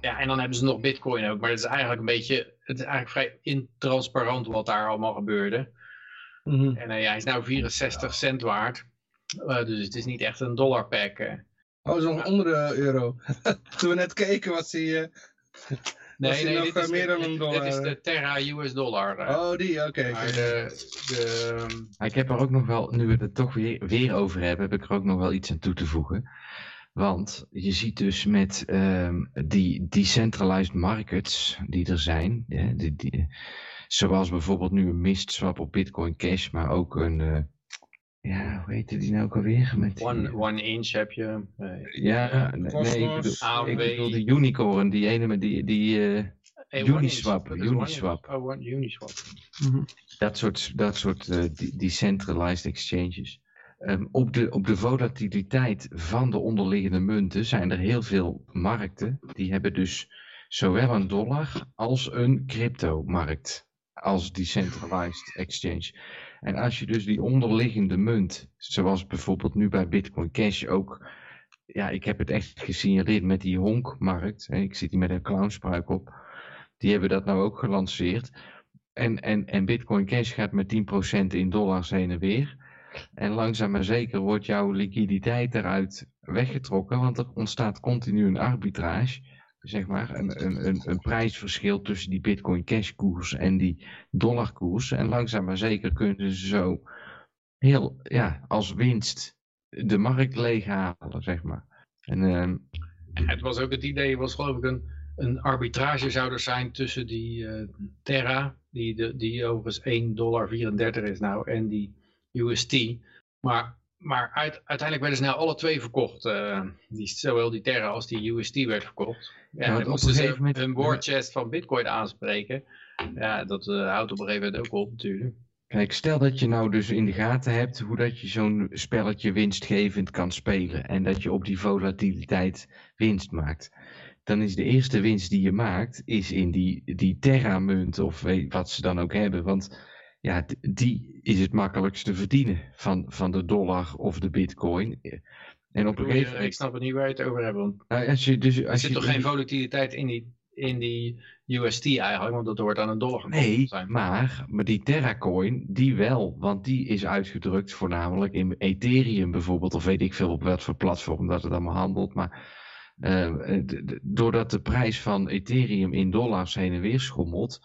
ja, en dan hebben ze nog bitcoin ook. Maar het is eigenlijk een beetje, het is eigenlijk vrij intransparant wat daar allemaal gebeurde. mhm. En ja, hij is nou 64 cent waard. Dus het is niet echt een dollar pack. eh. Oh, nog onder de euro. Toen we net keken was hij... eh, die nog, dit eh, is, meer dan dit- een Dit is dollar? de Terra US dollar. eh. oh, die, oké. De, de, Maar ik heb er ook nog wel, nu we het toch weer, weer over hebben, heb ik er ook nog wel iets aan toe te voegen. Want je ziet dus met ehm, die decentralized markets die er zijn, ja, die, die, zoals bijvoorbeeld nu een mist swap op Bitcoin Cash, maar ook een, eh, ja, hoe heette die nou ook alweer? Met die- one, one inch heb je. eh, ja, nee, nee, ik bedoel, AOW. ik bedoel die unicorn, die ene met die, die eh, eh, inch, Uniswap, one Uniswap. inch. Oh, one, Uniswap. Dat soort, dat soort eh, de- decentralized exchanges. Ehm, op, de, op de volatiliteit van de onderliggende munten zijn er heel veel markten. Die hebben dus zowel een dollar als een crypto-markt. Als decentralized exchange. En als je dus die onderliggende munt, zoals bijvoorbeeld nu bij Bitcoin Cash ook. Ja, ik heb het echt gesignaleerd met die honkmarkt. hè, Ik zit hier met een clownspruik op. Die hebben dat nou ook gelanceerd. En, en, en Bitcoin Cash gaat met 10% in dollars heen en weer. En langzaam maar zeker wordt jouw liquiditeit eruit weggetrokken, want er ontstaat continu een arbitrage. Zeg maar, een, een, een, een prijsverschil tussen die Bitcoin Cash koers en die dollarkoers. En langzaam maar zeker kunnen ze zo heel, ja, als winst de markt leeghalen, zeg maar. En ehm, het was ook het idee, was geloof ik een, een arbitrage zou er zijn tussen die eh, Terra, die, de, die overigens 1,34 dollar is nou, en die UST. Maar, maar uit, uiteindelijk werden ze nou alle twee verkocht. eh, die, zowel die Terra als die UST werd verkocht. Ja, dan moesten een ze moment- hun war chest van Bitcoin aanspreken. Ja, dat eh, houdt op een gegeven moment ook op natuurlijk. Kijk, stel dat je nou dus in de gaten hebt hoe dat je zo'n spelletje winstgevend kan spelen en dat je op die volatiliteit winst maakt. Dan is de eerste winst die je maakt, is in die, die Terra-munt of weet, wat ze dan ook hebben. Want ja, die is het makkelijkst te verdienen van, van de dollar of de bitcoin. En op een Ik, gegeven ik moment, snap het niet waar je het over hebt. Want nou, als je dus, er als zit je toch geen volatiliteit in die, in die UST eigenlijk, want dat hoort aan een dollar Nee, zijn. maar, maar die Terracoin, die wel. Want die is uitgedrukt voornamelijk in Ethereum bijvoorbeeld. Of weet ik veel op wat voor platform dat het allemaal handelt. Maar eh, doordat de prijs van Ethereum in dollars heen en weer schommelt,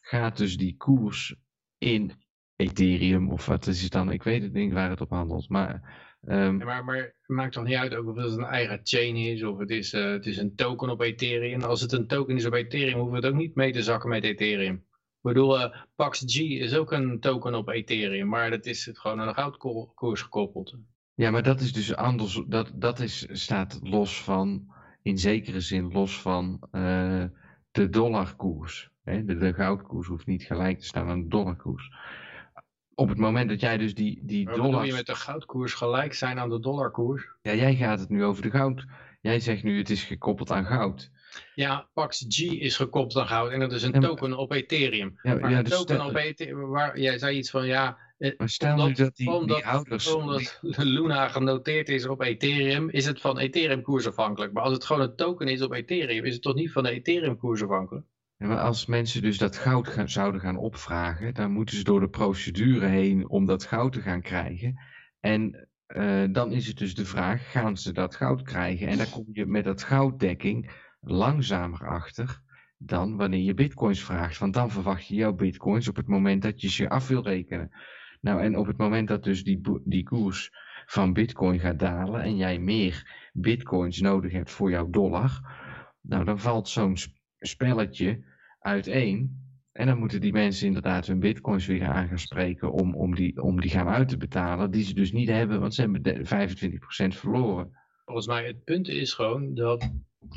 gaat dus die koers in Ethereum, of wat is het dan? Ik weet het niet waar het op handelt. Maar ehm, Ja, maar, maar het maakt toch niet uit ook of het een eigen chain is of het is, eh, het is een token op Ethereum. Als het een token is op Ethereum, hoeven we het ook niet mee te zakken met Ethereum. Ik bedoel, eh, PaxG is ook een token op Ethereum, maar dat is het gewoon aan een goudkoers gekoppeld. Ja, maar dat is dus anders. Dat, dat is, staat los van, in zekere zin los van eh, de dollarkoers. De, goudkoers hoeft niet gelijk te staan aan de dollarkoers. Op het moment dat jij dus die, die Wat bedoel je dollars... met de goudkoers gelijk zijn aan de dollarkoers? Ja, jij gaat het nu over de goud. Jij zegt nu het is gekoppeld aan goud. Ja, PaxG is gekoppeld aan goud en dat is een Ja, maar- token op Ethereum. Ja, Maar ja, een dus token stel, op Ethereum, waar, jij zei iets van ja, eh, maar stel nu omdat- dat die, die omdat- die- Omdat Luna genoteerd is op Ethereum, is het van Ethereum koers afhankelijk. Maar als het gewoon een token is op Ethereum, is het toch niet van de Ethereum koers afhankelijk? Maar als mensen dus dat goud zouden gaan opvragen, dan moeten ze door de procedure heen om dat goud te gaan krijgen. En eh, dan is het dus de vraag, gaan ze dat goud krijgen? En dan kom je met dat gouddekking langzamer achter dan wanneer je bitcoins vraagt. Want dan verwacht je jouw bitcoins op het moment dat je ze af wil rekenen. Nou, en op het moment dat dus die, die koers van bitcoin gaat dalen en jij meer bitcoins nodig hebt voor jouw dollar, nou dan valt zo'n sp- spelletje uiteen. En dan moeten die mensen inderdaad hun bitcoins weer aan gaan spreken om, om, die, om die gaan uit te betalen, die ze dus niet hebben, want ze hebben de 25% verloren. Volgens mij het punt is gewoon dat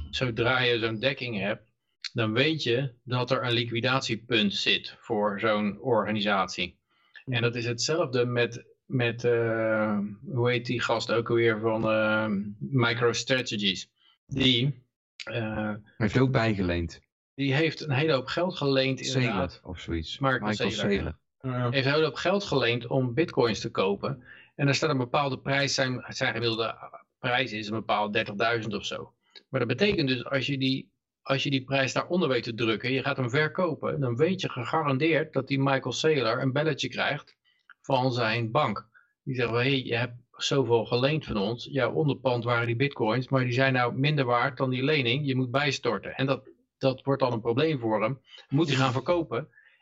zodra je zo'n dekking hebt, dan weet je dat er een liquidatiepunt zit voor zo'n organisatie. En dat is hetzelfde met, met eh, hoe heet die gast ook alweer van eh, MicroStrategies. Die, eh, heeft ook bijgeleend. Die heeft een hele hoop geld geleend inderdaad. Of zoiets. Michael. Ja. heeft een hele hoop geld geleend om bitcoins te kopen. En er staat een bepaalde prijs, zijn, zijn gemiddelde prijs is een bepaalde 30.000 of zo. Maar dat betekent dus als je, die, als je die prijs daaronder weet te drukken, je gaat hem verkopen, dan weet je gegarandeerd dat die Michael Saylor een belletje krijgt van zijn bank. Die zegt, hé, hey, je hebt zoveel geleend van ons. Jouw onderpand waren die bitcoins, maar die zijn nou minder waard dan die lening. Je moet bijstorten. En dat, dat wordt dan een probleem voor hem. Moet hij gaan verkopen.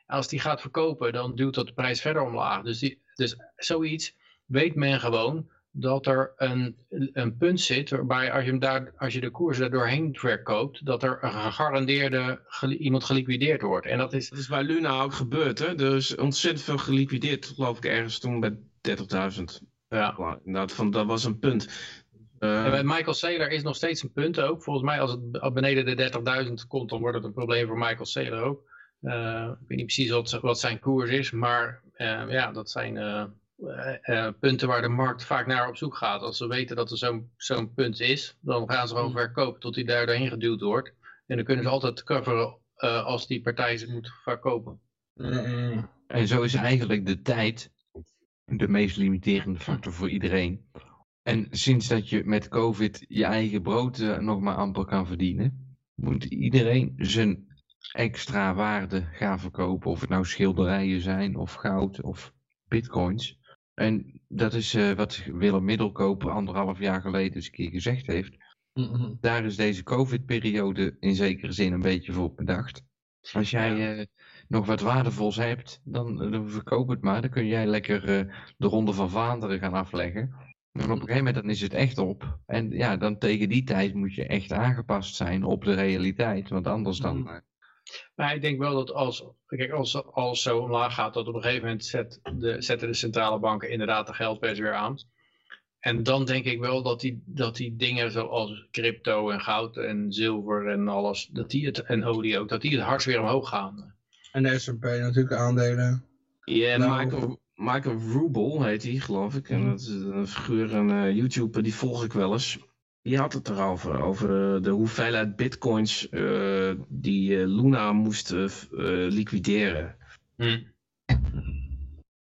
En als hij gaat verkopen, dan duwt dat de prijs verder omlaag. Dus, die, dus zoiets weet men gewoon dat er een, een punt zit waarbij als je, hem daar, als je de koers er doorheen verkoopt, dat er een gegarandeerde iemand geliquideerd wordt. En dat is, Dat is bij Luna ook gebeurd, hè? Dus ontzettend veel geliquideerd, geloof ik, ergens toen bij 30.000. ja. Inderdaad, van, dat was een punt. Eh, En bij Michael Saylor is nog steeds een punt ook. Volgens mij als het beneden de 30.000 komt, dan wordt het een probleem voor Michael Saylor ook. Eh, ik weet niet precies wat, wat zijn koers is, maar eh, ja, dat zijn eh, eh, eh, punten waar de markt vaak naar op zoek gaat. Als ze weten dat er zo'n zo'n punt is, dan gaan ze gewoon verkopen tot hij daar doorheen geduwd wordt. En dan kunnen ze altijd coveren eh, als die partij ze moet verkopen. En zo is eigenlijk de tijd de meest limiterende factor voor iedereen. En sinds dat je met COVID je eigen brood eh, nog maar amper kan verdienen, moet iedereen zijn extra waarde gaan verkopen. Of het nou schilderijen zijn, of goud, of bitcoins. En dat is eh, wat Willem Middelkoop anderhalf jaar geleden eens een keer gezegd heeft. Mm-mm. Daar is deze COVID-periode in zekere zin een beetje voor bedacht. Als jij eh, nog wat waardevols hebt, dan, dan verkoop het maar. Dan kun jij lekker de Ronde van Vlaanderen gaan afleggen. En op een gegeven moment dan is het echt op. En ja, dan tegen die tijd moet je echt aangepast zijn op de realiteit. Want anders dan... eh, Maar ik denk wel dat als, kijk, als als zo omlaag gaat, dat op een gegeven moment zet de, zetten de centrale banken inderdaad de geldpers weer aan. En dan denk ik wel dat die, dat die dingen zoals crypto en goud en zilver en alles, dat die het, en olie ook, dat die het hardst weer omhoog gaan. En de S&P natuurlijk aandelen. Ja, Nou- Michael, Michael Rubel heet hij, geloof ik. En Mhm. dat is een figuur, een eh, YouTuber, die volg ik wel eens. Die had het erover, over eh, de hoeveelheid bitcoins eh, die eh, Luna moest liquideren.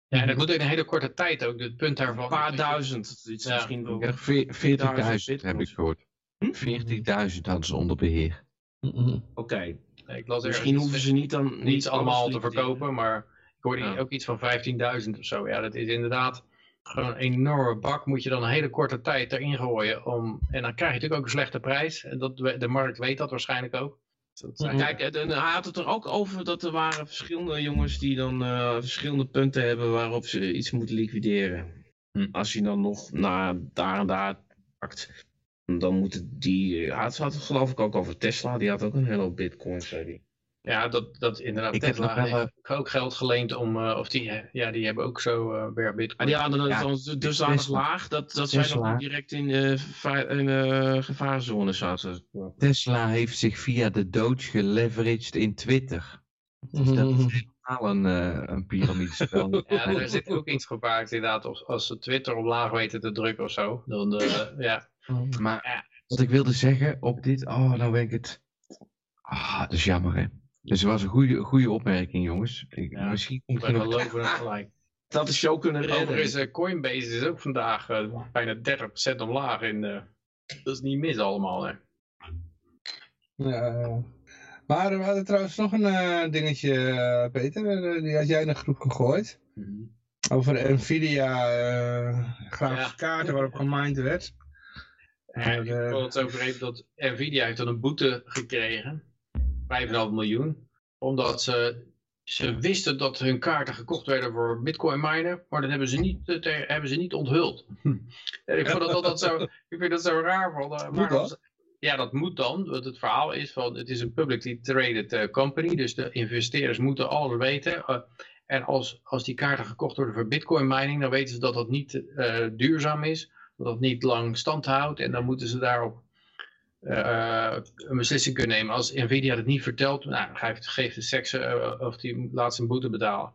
Ja, en dat moet in een hele korte tijd ook, het punt daarvan. Een paar duizend, iets Ja. misschien wel. ja, veer- 40.000 heb ik gehoord. 40.000 hadden ze onder beheer. Mm-mm. Oké, misschien hoeven ze niet dan niet allemaal te verkopen, maar hoorde Ja. ook iets van 15.000 of zo. Ja, dat is inderdaad gewoon een enorme bak moet je dan een hele korte tijd erin gooien. Om, en dan krijg je natuurlijk ook een slechte prijs. En dat, de markt weet dat waarschijnlijk ook. Dus dat zijn- Kijk, hij had het er ook over dat er waren verschillende jongens die dan eh, verschillende punten hebben waarop ze iets moeten liquideren. Hm. Als je dan nog naar daar en daar pakt, dan moeten die... Hij had had het geloof ik ook over Tesla, die had ook een hele hoop bitcoins, zei hij. Ja, dat, dat inderdaad. Ik heb Tesla wel, heeft ook geld geleend om, eh, of die, eh, ja, die hebben ook zo eh weer Maar bitcoin. die hadden het Ja, dusdanig Tesla. laag dat, dat zij nog direct in de in gevaarzone zaten. Tesla heeft zich via de Doge geleveraged in Twitter. Dus dat is helemaal een, eh een piramidespel. Ja, daar zit ook iets gevaarlijks inderdaad. Of, als ze Twitter omlaag weten te drukken of zo. Dan, eh, ja. Maar wat ik wilde zeggen op dit... Oh, nou ben ik het... Ah, dat is jammer hè. Dus het was een goede, goede opmerking jongens. Ik, Ja, Misschien komt er nog... het gelijk. Dat de show kunnen redden. Overigens, eh, Coinbase is ook vandaag eh, bijna 30% omlaag. In, eh, dat is niet mis allemaal. Hè. Ja. Maar we hadden trouwens nog een eh, dingetje, eh, Peter. eh, die had jij in de groep gegooid. Over Nvidia uh, grafische Ja. kaarten waarop gemined werd. Ja, ik wil het zo begrepen dat Nvidia heeft dan een boete gekregen. 5,5 miljoen. Omdat ze, ze wisten dat hun kaarten gekocht werden voor bitcoin miner. Maar dat hebben ze niet, eh, ter- hebben ze niet onthuld. en ik, vond dat, altijd zo, ik vind dat zo raar. Van, eh, dat? Ja, dat moet dan. Want het verhaal is van het is een publicly traded eh, company. Dus de investeerders moeten alles weten. En als, als die kaarten gekocht worden voor bitcoin mining, dan weten ze dat dat niet duurzaam is. Dat dat niet lang stand houdt. En dan moeten ze daarop eh, een beslissing kunnen nemen. Als Nvidia het niet vertelt, nou, geeft, de seks eh, of die laat zijn boete betalen.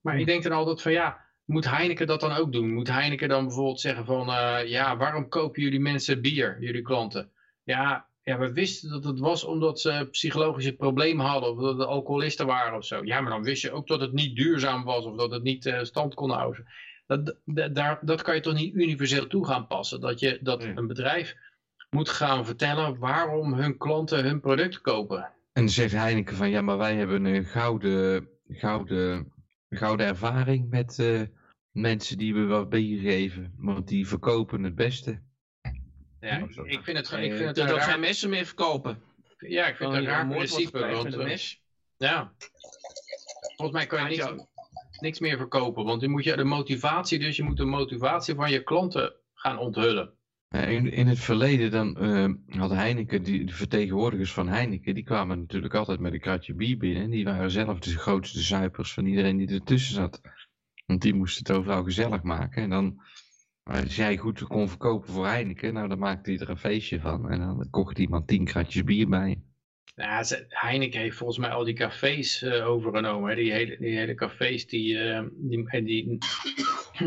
Maar ik denk dan altijd van ja, moet Heineken dat dan ook doen? Moet Heineken dan bijvoorbeeld zeggen van eh, ja, waarom kopen jullie mensen bier, jullie klanten? Ja, ja, we wisten dat het was omdat ze psychologische problemen hadden of dat het alcoholisten waren of zo. Ja, maar dan wist je ook dat het niet duurzaam was of dat het niet stand kon houden. Dat, dat, daar, dat kan je toch niet universeel toe gaan passen? Dat, je, dat Nee. een bedrijf moet gaan vertellen waarom hun klanten hun product kopen. En dan zegt Heineken van ja, maar wij hebben een gouden, gouden, gouden ervaring met, eh, mensen die we wat bier geven, want die verkopen het beste. Ja, Hm? ik vind het, ik vind het dat raar, geen messen meer verkopen. ja, ik vind het een raar principe. Want, een eh, mes. ja. Volgens mij kan je niks, niks meer verkopen. Want dan moet je de motivatie, dus je moet de motivatie van je klanten gaan onthullen. Ja, In, in het verleden dan eh, had Heineken, die, de vertegenwoordigers van Heineken, die kwamen natuurlijk altijd met een kratje bier binnen. En die waren zelf de grootste zuipers van iedereen die ertussen zat. Want die moesten het overal gezellig maken. En dan, eh, als jij goed kon verkopen voor Heineken, nou dan maakte hij er een feestje van. En dan kocht iemand tien kratjes bier bij. Nou, Heineken heeft volgens mij al die cafés eh, overgenomen. Hè. Die, hele, die hele cafés die, eh, die, en die,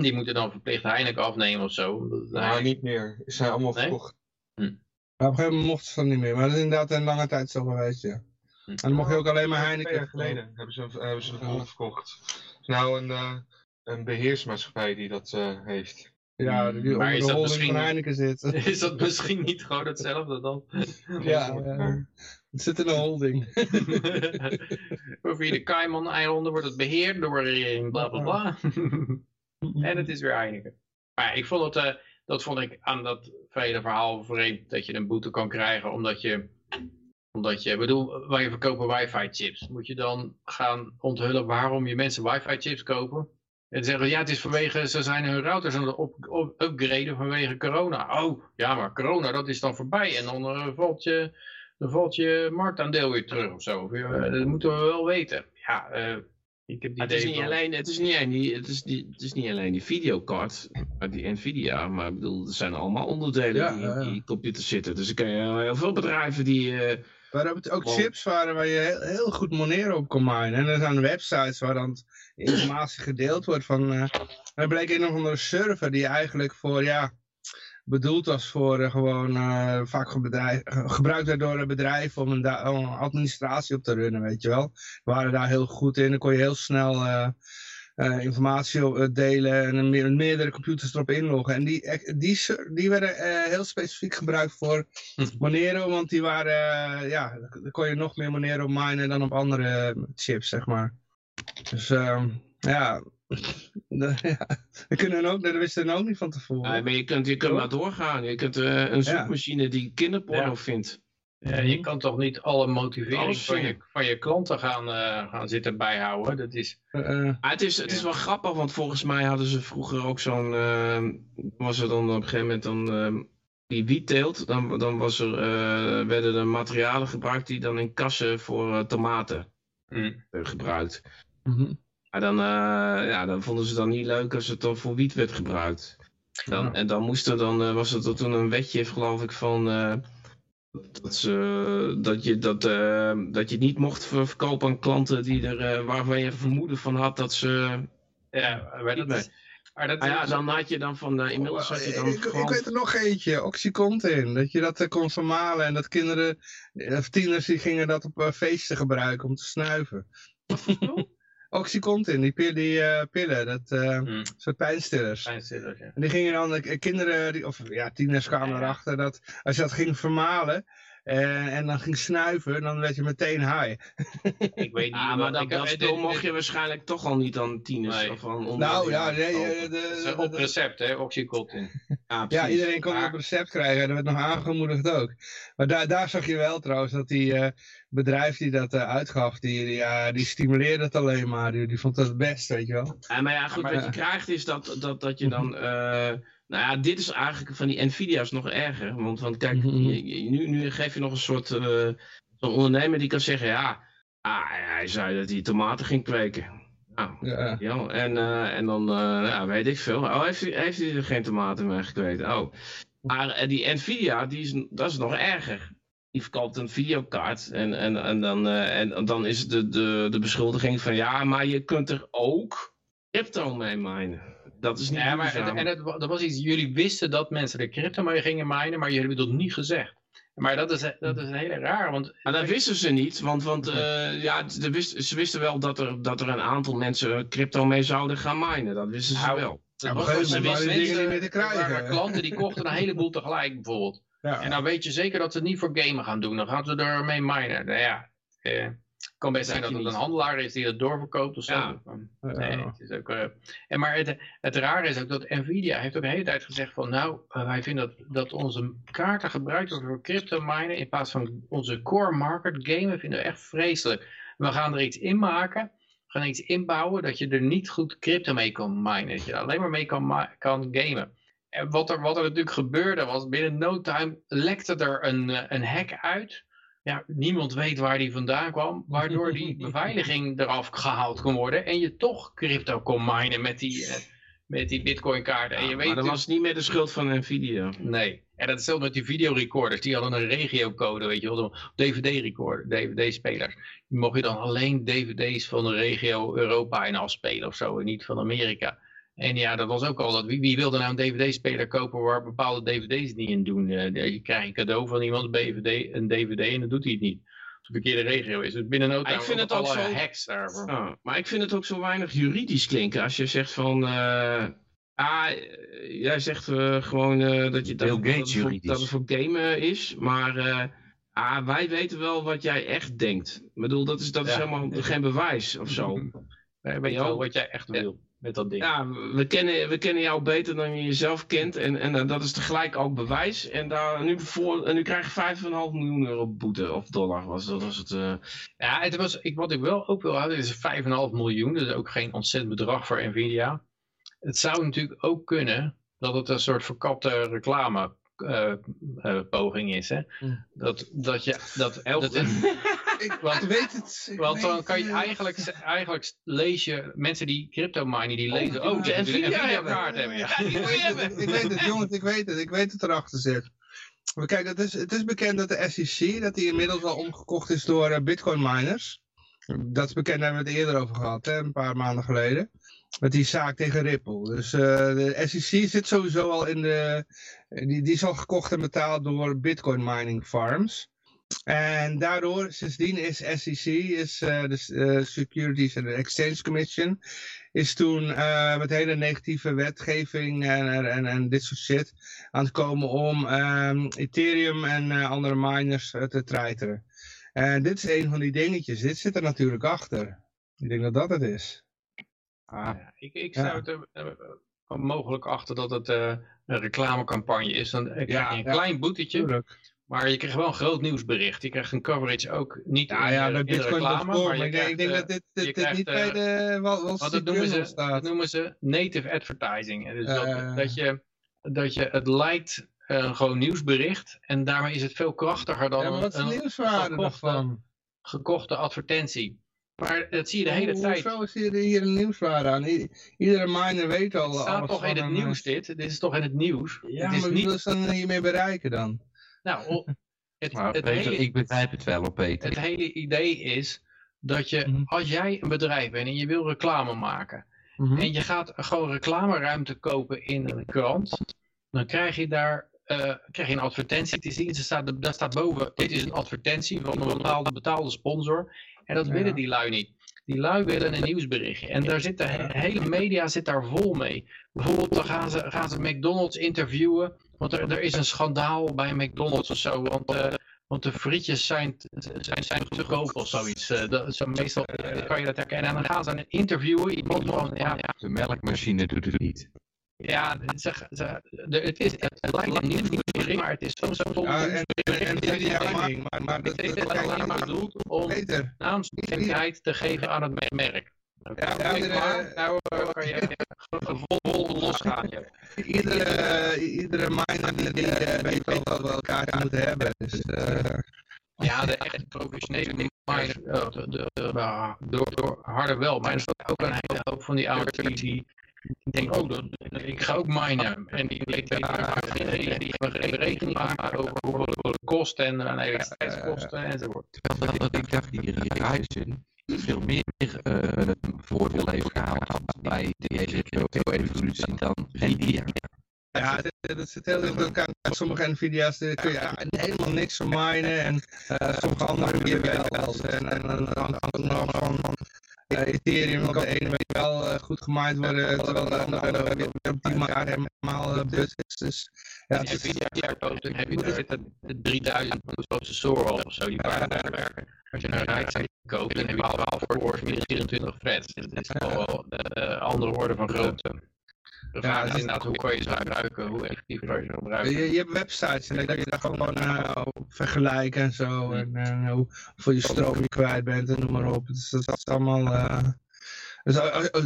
die moeten dan verplicht Heineken afnemen of zo. Nou, Heineken- niet meer. Ze zijn allemaal Nee? verkocht. Maar op een gegeven moment mochten ze dat niet meer. Maar dat is inderdaad een lange tijd zo geweest, ja. En dan mocht je ook alleen maar Twee Heineken jaar geleden hebben ze, hebben ze de verkocht. Het is nou een, eh, een beheersmaatschappij die dat eh, heeft. Ja, die Maar onder is de dat holding misschien- van Heineken zit. Is dat misschien niet gewoon hetzelfde dan? ja, ja. Het zit in een holding. Via de Cayman-eilanden wordt het beheerd door eh, bla bla bla. en het is weer Heineken. Maar ik vond het, eh, dat vond ik aan dat vele verhaal vreemd dat je een boete kan krijgen omdat je, omdat je, ik bedoel, wij verkopen wifi chips. Moet je dan gaan onthullen waarom je mensen wifi chips kopen? En zeggen, ja, het is vanwege, ze zijn hun routers aan het op, op, upgraden vanwege corona. Oh, ja, maar corona, dat is dan voorbij. En dan eh, valt je, dan valt je marktaandeel weer terug of zo. Of, eh, dat moeten we wel weten. Ja, eh, ik heb die Het is, niet van- alleen, het, is niet alleen die, het, is die, het is niet alleen die videocard, die Nvidia, maar ik bedoel, er zijn allemaal onderdelen Ja, die in die computer zitten. Dus ik ken heel veel bedrijven die... eh, Waar ook ook Wow. chips waren waar je heel, heel goed Monero op kon minen. En er zijn websites waar dan informatie gedeeld wordt van... eh er bleek een of andere server die eigenlijk voor, ja, bedoeld was voor eh, gewoon eh, vaak gebruikt werd door een bedrijf om een, da- om een administratie op te runnen, weet je wel. We waren daar heel goed in, dan kon je heel snel eh, informatie op- delen en meerdere computers erop inloggen. En die, die, die werden heel specifiek gebruikt voor Monero, want die waren, ja, dan kon je nog meer Monero minen dan op andere chips, zeg maar. Dus ehm, ja, ja, we kunnen ook, dat wisten we ook niet van tevoren. Ja, maar je kunt, je kunt maar doorgaan. Je kunt eh, een zoekmachine die kinderporno Ja. vindt. Ja, je kan toch niet alle motivering Alles van je, van je klanten gaan, eh, gaan zitten bijhouden. Dat is, Eh, Ah, het is, het is wel grappig, want volgens mij hadden ze vroeger ook zo'n... eh, was er dan op een gegeven moment dan... eh, die wietteelt, dan, dan was er, eh, werden er materialen gebruikt die dan in kassen voor tomaten Mm. gebruikt. mhm. Maar dan, eh, ja, dan vonden ze dan niet leuk als het dan voor wiet werd gebruikt. Dan, Ja. En dan moest er dan, eh, was er toen een wetje, geloof ik, van eh, dat, ze, dat, je, dat, dat je niet mocht ver- verkopen aan klanten die er, eh, waarvan je vermoeden van had dat ze. ja, maar dat is, maar dat Ah ja, dan had je dan van, inmiddels had je dan ik, ik gewoon- weet er nog eentje, Oxycontin. Dat je dat kon vermalen en dat kinderen, of tieners, die gingen dat op feesten gebruiken om te snuiven. Oxycontin, die, pil- die eh, pillen, dat eh, Mm. soort pijnstillers. Pijnstillers, ja. En die gingen dan, de kinderen, die, of ja, tieners kwamen Ja, ja. erachter dat als je dat ging vermalen eh, en dan ging snuiven, dan werd je meteen high. Ik weet niet. Ah, maar dat, dat spul mocht je waarschijnlijk toch al niet aan tieners. Nee. Of aan onder Nou ja, de- nee, eh, de, dat op recept, hè, Oxycontin. Ja, iedereen kon het Maar- op recept krijgen. en Dat werd nog aangemoedigd ook. Maar daar, daar zag je wel trouwens dat die eh, bedrijf die dat uitgaf, die, die, ja, die stimuleerde het alleen maar. Die, die vond het het best, weet je wel. Ja, maar ja, goed, Maar- wat je krijgt is dat, dat, dat je dan... nou ja, dit is eigenlijk van die Nvidia's nog erger. Want, want kijk, Mhm. nu, nu geef je nog een soort... Zo'n ondernemer die kan zeggen, ja... Ah, hij zei dat hij tomaten ging kweken. Nou, Ja. ja, en, eh, en dan, ja, weet ik veel. Oh, heeft hij, heeft hij er geen tomaten meer gekweekt? Oh. Maar die Nvidia, die is, dat is nog erger. Die verkoopt een videokaart en, en, en, dan, en dan is de, de, de beschuldiging van ja, maar je kunt er ook crypto mee minen. Dat is niet Ja, maar, duurzaam. en het, dat was iets, jullie wisten dat mensen er crypto mee gingen minen, maar jullie hebben dat niet gezegd. Maar dat is, dat is een hele raar, want... Maar dat wisten ze niet, want, want eh, ja, de wist, ze wisten wel dat er, dat er een aantal mensen crypto mee zouden gaan minen. Dat wisten ze Nou, wel. dat was gegeven dus- mensen- niet meer te er waren krijgen. klanten die kochten een heleboel tegelijk bijvoorbeeld. Ja. En dan weet je zeker dat ze het niet voor gamen gaan doen. Dan gaan ze er mee minen. Nou ja, eh, kan best zijn dat het een handelaar is die dat doorverkoopt of zo. Ja. Nee, het is ook, eh, en maar het, het rare is ook dat Nvidia heeft ook de hele tijd gezegd van nou, eh, wij vinden dat, dat onze kaarten gebruikt worden voor crypto minen in plaats van onze core market gamen vinden we echt vreselijk. We gaan er iets in maken, we gaan iets inbouwen dat je er niet goed crypto mee kan minen, dat je er alleen maar mee kan, kan gamen. En wat er, wat er natuurlijk gebeurde was binnen no time lekte er een, eh, een hack uit ja, niemand weet waar die vandaan kwam, waardoor die beveiliging eraf gehaald kon worden en je toch crypto kon minen met die, eh, met die bitcoin kaarten. en je weet maar dat dus- was niet meer de schuld van Nvidia. Nee. En dat is hetzelfde met die videorecorders. Die hadden een regiocode, weet je wel. de DVD-recorder, DVD-spelers. Die mocht je dan alleen DVD's van de regio Europa in afspelen of zo. En niet van Amerika. En ja, dat was ook al dat. Wie, wie wilde nou een DVD-speler kopen waar bepaalde DVD's niet in doen? Eh, je krijgt een cadeau van iemand, een DVD, een DVD, en dan doet hij het niet. Als het de verkeerde regio is. Dus binnen no ik vind het ook zo- hacks daarvoor. Ja, maar ik vind het ook zo weinig juridisch klinken. Als je zegt van... eh, ah, jij zegt eh, gewoon eh, dat, je, dat, dat, het voor, juridisch. dat het voor gamen is. Maar eh, ah, wij weten wel wat jij echt denkt. Ik bedoel, dat is, dat is helemaal geen bewijs of zo. Weet je Ja. wel wat jij echt wil met dat ding. Ja, we kennen, we kennen jou beter dan je jezelf kent. En, en eh, dat is tegelijk ook bewijs. En, daar, nu, voor, en nu krijg je 5,5 miljoen euro boete. Of dollar was, dat was het. eh. Ja, het was, ik, wat ik wel ook wil houden is 5,5 miljoen. Dat is ook geen ontzettend bedrag voor Nvidia. Het zou natuurlijk ook kunnen dat het een soort verkapte reclame eh, eh, poging is. Hè? Dat, dat je dat, dat Ik Want- weet het. ik want weet dan kan je het. eigenlijk, eigenlijk lees je mensen die crypto minen, die lezen die ook moeten de Nvidia kaart hebben. Ja. Die Ik moet je weet, hebben. het, ik weet het, jongens, ik weet het. Ik weet het erachter zit. Maar kijk, het is, het is bekend dat de SEC, dat die inmiddels al omgekocht is door eh, bitcoin miners. Dat is bekend, daar hebben we het eerder over gehad, hè, een paar maanden geleden. Met die zaak tegen Ripple. Dus eh, de SEC zit sowieso al in de... Die, die is al gekocht en betaald door bitcoin mining farms. En daardoor, sindsdien is SEC, is, eh, de eh, Securities and Exchange Commission, is toen eh, met hele negatieve wetgeving en, en, en dit soort shit aan het komen om ehm, Ethereum en andere miners te treiteren. En dit is een van die dingetjes. Dit zit er natuurlijk achter. Ik denk dat dat het is. Ah, Ja, ik, ik Ja. zou het mogelijk achter dat het een reclamecampagne is. Dan krijg je Ja, een ja. klein boetetje. tuurlijk. Maar je krijgt wel een groot nieuwsbericht. Je krijgt een coverage ook niet Ja, in, ja, bij Bitcoin reclame, maar maar je ik denk, dat dit, je dit, dit niet bij krijgt, de Wall Street dat noemen, ze, staat. dat noemen ze native advertising. Dus dat, Eh. dat, je, dat je het lijkt eh, gewoon nieuwsbericht. En daarmee is het veel krachtiger dan Ja, maar wat is een, gekochte- gekochte advertentie. Maar dat zie je de hele tijd. Hoezo is hier, hier een nieuwswaarde aan? Iedere miner weet al Het staat toch in het eh, nieuws dit? Dit is toch in het nieuws? Ja, het is maar niet... wil ze dan hiermee bereiken dan? Nou, het, het, Peter, hele, ik begrijp het wel op Peter. het hele idee is dat je, Mhm. als jij een bedrijf bent en je wil reclame maken, Mhm. en je gaat gewoon reclameruimte kopen in een krant, dan krijg je daar eh, krijg je een advertentie te zien. Ze staat, daar staat boven, dit is een advertentie van een bepaalde betaalde sponsor. En dat Ja. willen die lui niet. Die lui willen een nieuwsberichtje. En daar zit de he- hele media zit daar vol mee. Bijvoorbeeld dan gaan ze, gaan ze McDonald's interviewen. Want er, er is een schandaal bij McDonald's of zo. Want, eh, want de frietjes zijn, zijn, zijn te goedkoop of zoiets. Eh, dat, zo, meestal eh, kan je dat herkennen. En dan gaan ze interviewen. Iemand van, ja, De melkmachine doet het niet. Ja, ze, ze, de, het, is, het lijkt een nieuwsbericht, maar het is zo'n zo Ja, en, maar, Het kijk alleen maar bedoeld om naamsbekendheid te geven aan het merk. Ja, Ja, maar, nou eh, kan je vol losgaan. Iedere, eh, iedere miner die, die eh, weet wel wat we elkaar moeten hebben. Dus, eh, Ja, de echt professionele miners, eh, nou, door, door harder wel. Maar er zijn ook een hele hoop van die amateurs die, die denken, oh, dat, ik ga ook minen. En die die, die hebben geen rekening maken over hoeveel het kost en uh, elektriciteitskosten enzovoort. Terwijl dat ik dacht, die Ryzen veel meer eh voordeel heeft gehaald bij de hele crypto-evolutie dan Nvidia. ja, dat, zit heel dicht bij elkaar. Sommige Nvidia's kun je helemaal niks van minen. En eh, sommige andere weer wel. En, en dan hangt het ook nog van eh, Ethereum kan de ene week wel eh, goed gemined worden, terwijl de andere weer op die manier helemaal uh, dus, dus ja, is- Nvidia verkoopt, dan heb je daar zitten 3000 processoren of zo die paar daar werken. Als je een Ryzen koopt, dan heb je 12 cores, min 24 threads. Dat is wel een andere orde van grootte. De vraag het is inderdaad, hoe kan je ze gebruiken? Hoe effectief kan je ze gebruiken? Je, je hebt websites en dan kan je daar gewoon eh, op vergelijken en zo. En eh, hoe, hoeveel je stroom je kwijt bent en noem maar op. Dus dat is allemaal... eh, dus,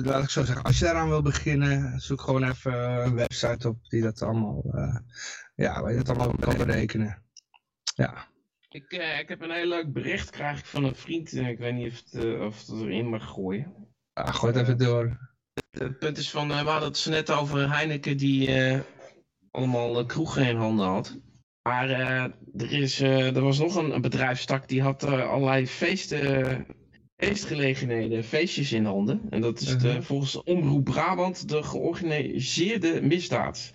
laat ik zo zeggen, als je daaraan wil beginnen, zoek gewoon even een website op die dat allemaal, eh, ja, waar je dat allemaal kan berekenen. Ja. Ik, eh, ik heb een heel leuk bericht krijg ik van een vriend. eh, ik weet niet of het, of het erin mag gooien. Ah, gooi het even door. Het punt is van, eh, we hadden het zo net over Heineken die eh, allemaal eh, kroegen in handen had. Maar eh, er, is, eh, er was nog een, een bedrijfstak die had allerlei feesten, feestgelegenheden, feestjes in handen. En dat is de, Mhm. volgens Omroep Brabant de georganiseerde misdaad.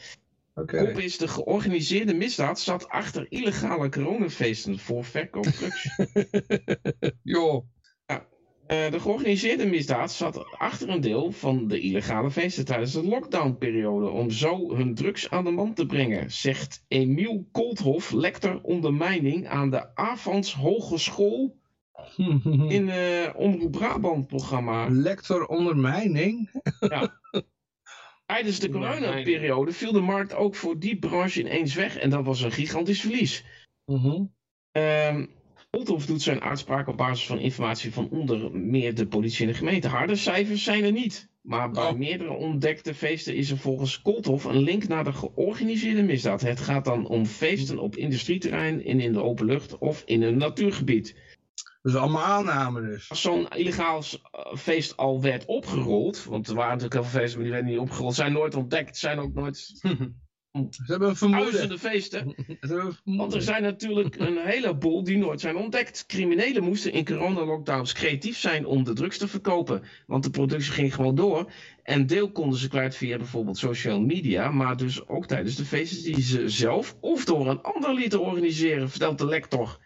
Oké. Kop is de georganiseerde misdaad zat achter illegale coronafeesten voor verkoop drugs. Joh. Eh, de georganiseerde misdaad zat achter een deel van de illegale feesten tijdens de lockdownperiode om zo hun drugs aan de man te brengen, zegt Emiel Kolthof, lector ondermijning aan de Avans Hogeschool in eh Omroep Brabant programma. Lector ondermijning. Tijdens de coronaperiode viel de markt ook voor die branche ineens weg en dat was een gigantisch verlies. Mhm. Ehm Kolthof doet zijn uitspraak op basis van informatie van onder meer de politie en de gemeente. Harde cijfers zijn er niet. Maar bij Oh. meerdere ontdekte feesten is er volgens Kolthof een link naar de georganiseerde misdaad. Het gaat dan om feesten op industrieterrein, in, in de open lucht of in een natuurgebied. Dus allemaal aannamen dus. Als zo'n illegaal eh, feest al werd opgerold, want er waren natuurlijk heel veel feesten, maar die werden niet opgerold, zijn nooit ontdekt, zijn ook nooit Ze hebben een vermoeden. duizenden feesten. Want er zijn natuurlijk een heleboel die nooit zijn ontdekt. Criminelen moesten in coronalockdowns creatief zijn om de drugs te verkopen. Want de productie ging gewoon door. En deel konden ze kwijt via bijvoorbeeld social media. Maar dus ook tijdens de feesten die ze zelf of door een ander lieten organiseren, vertelt de lector.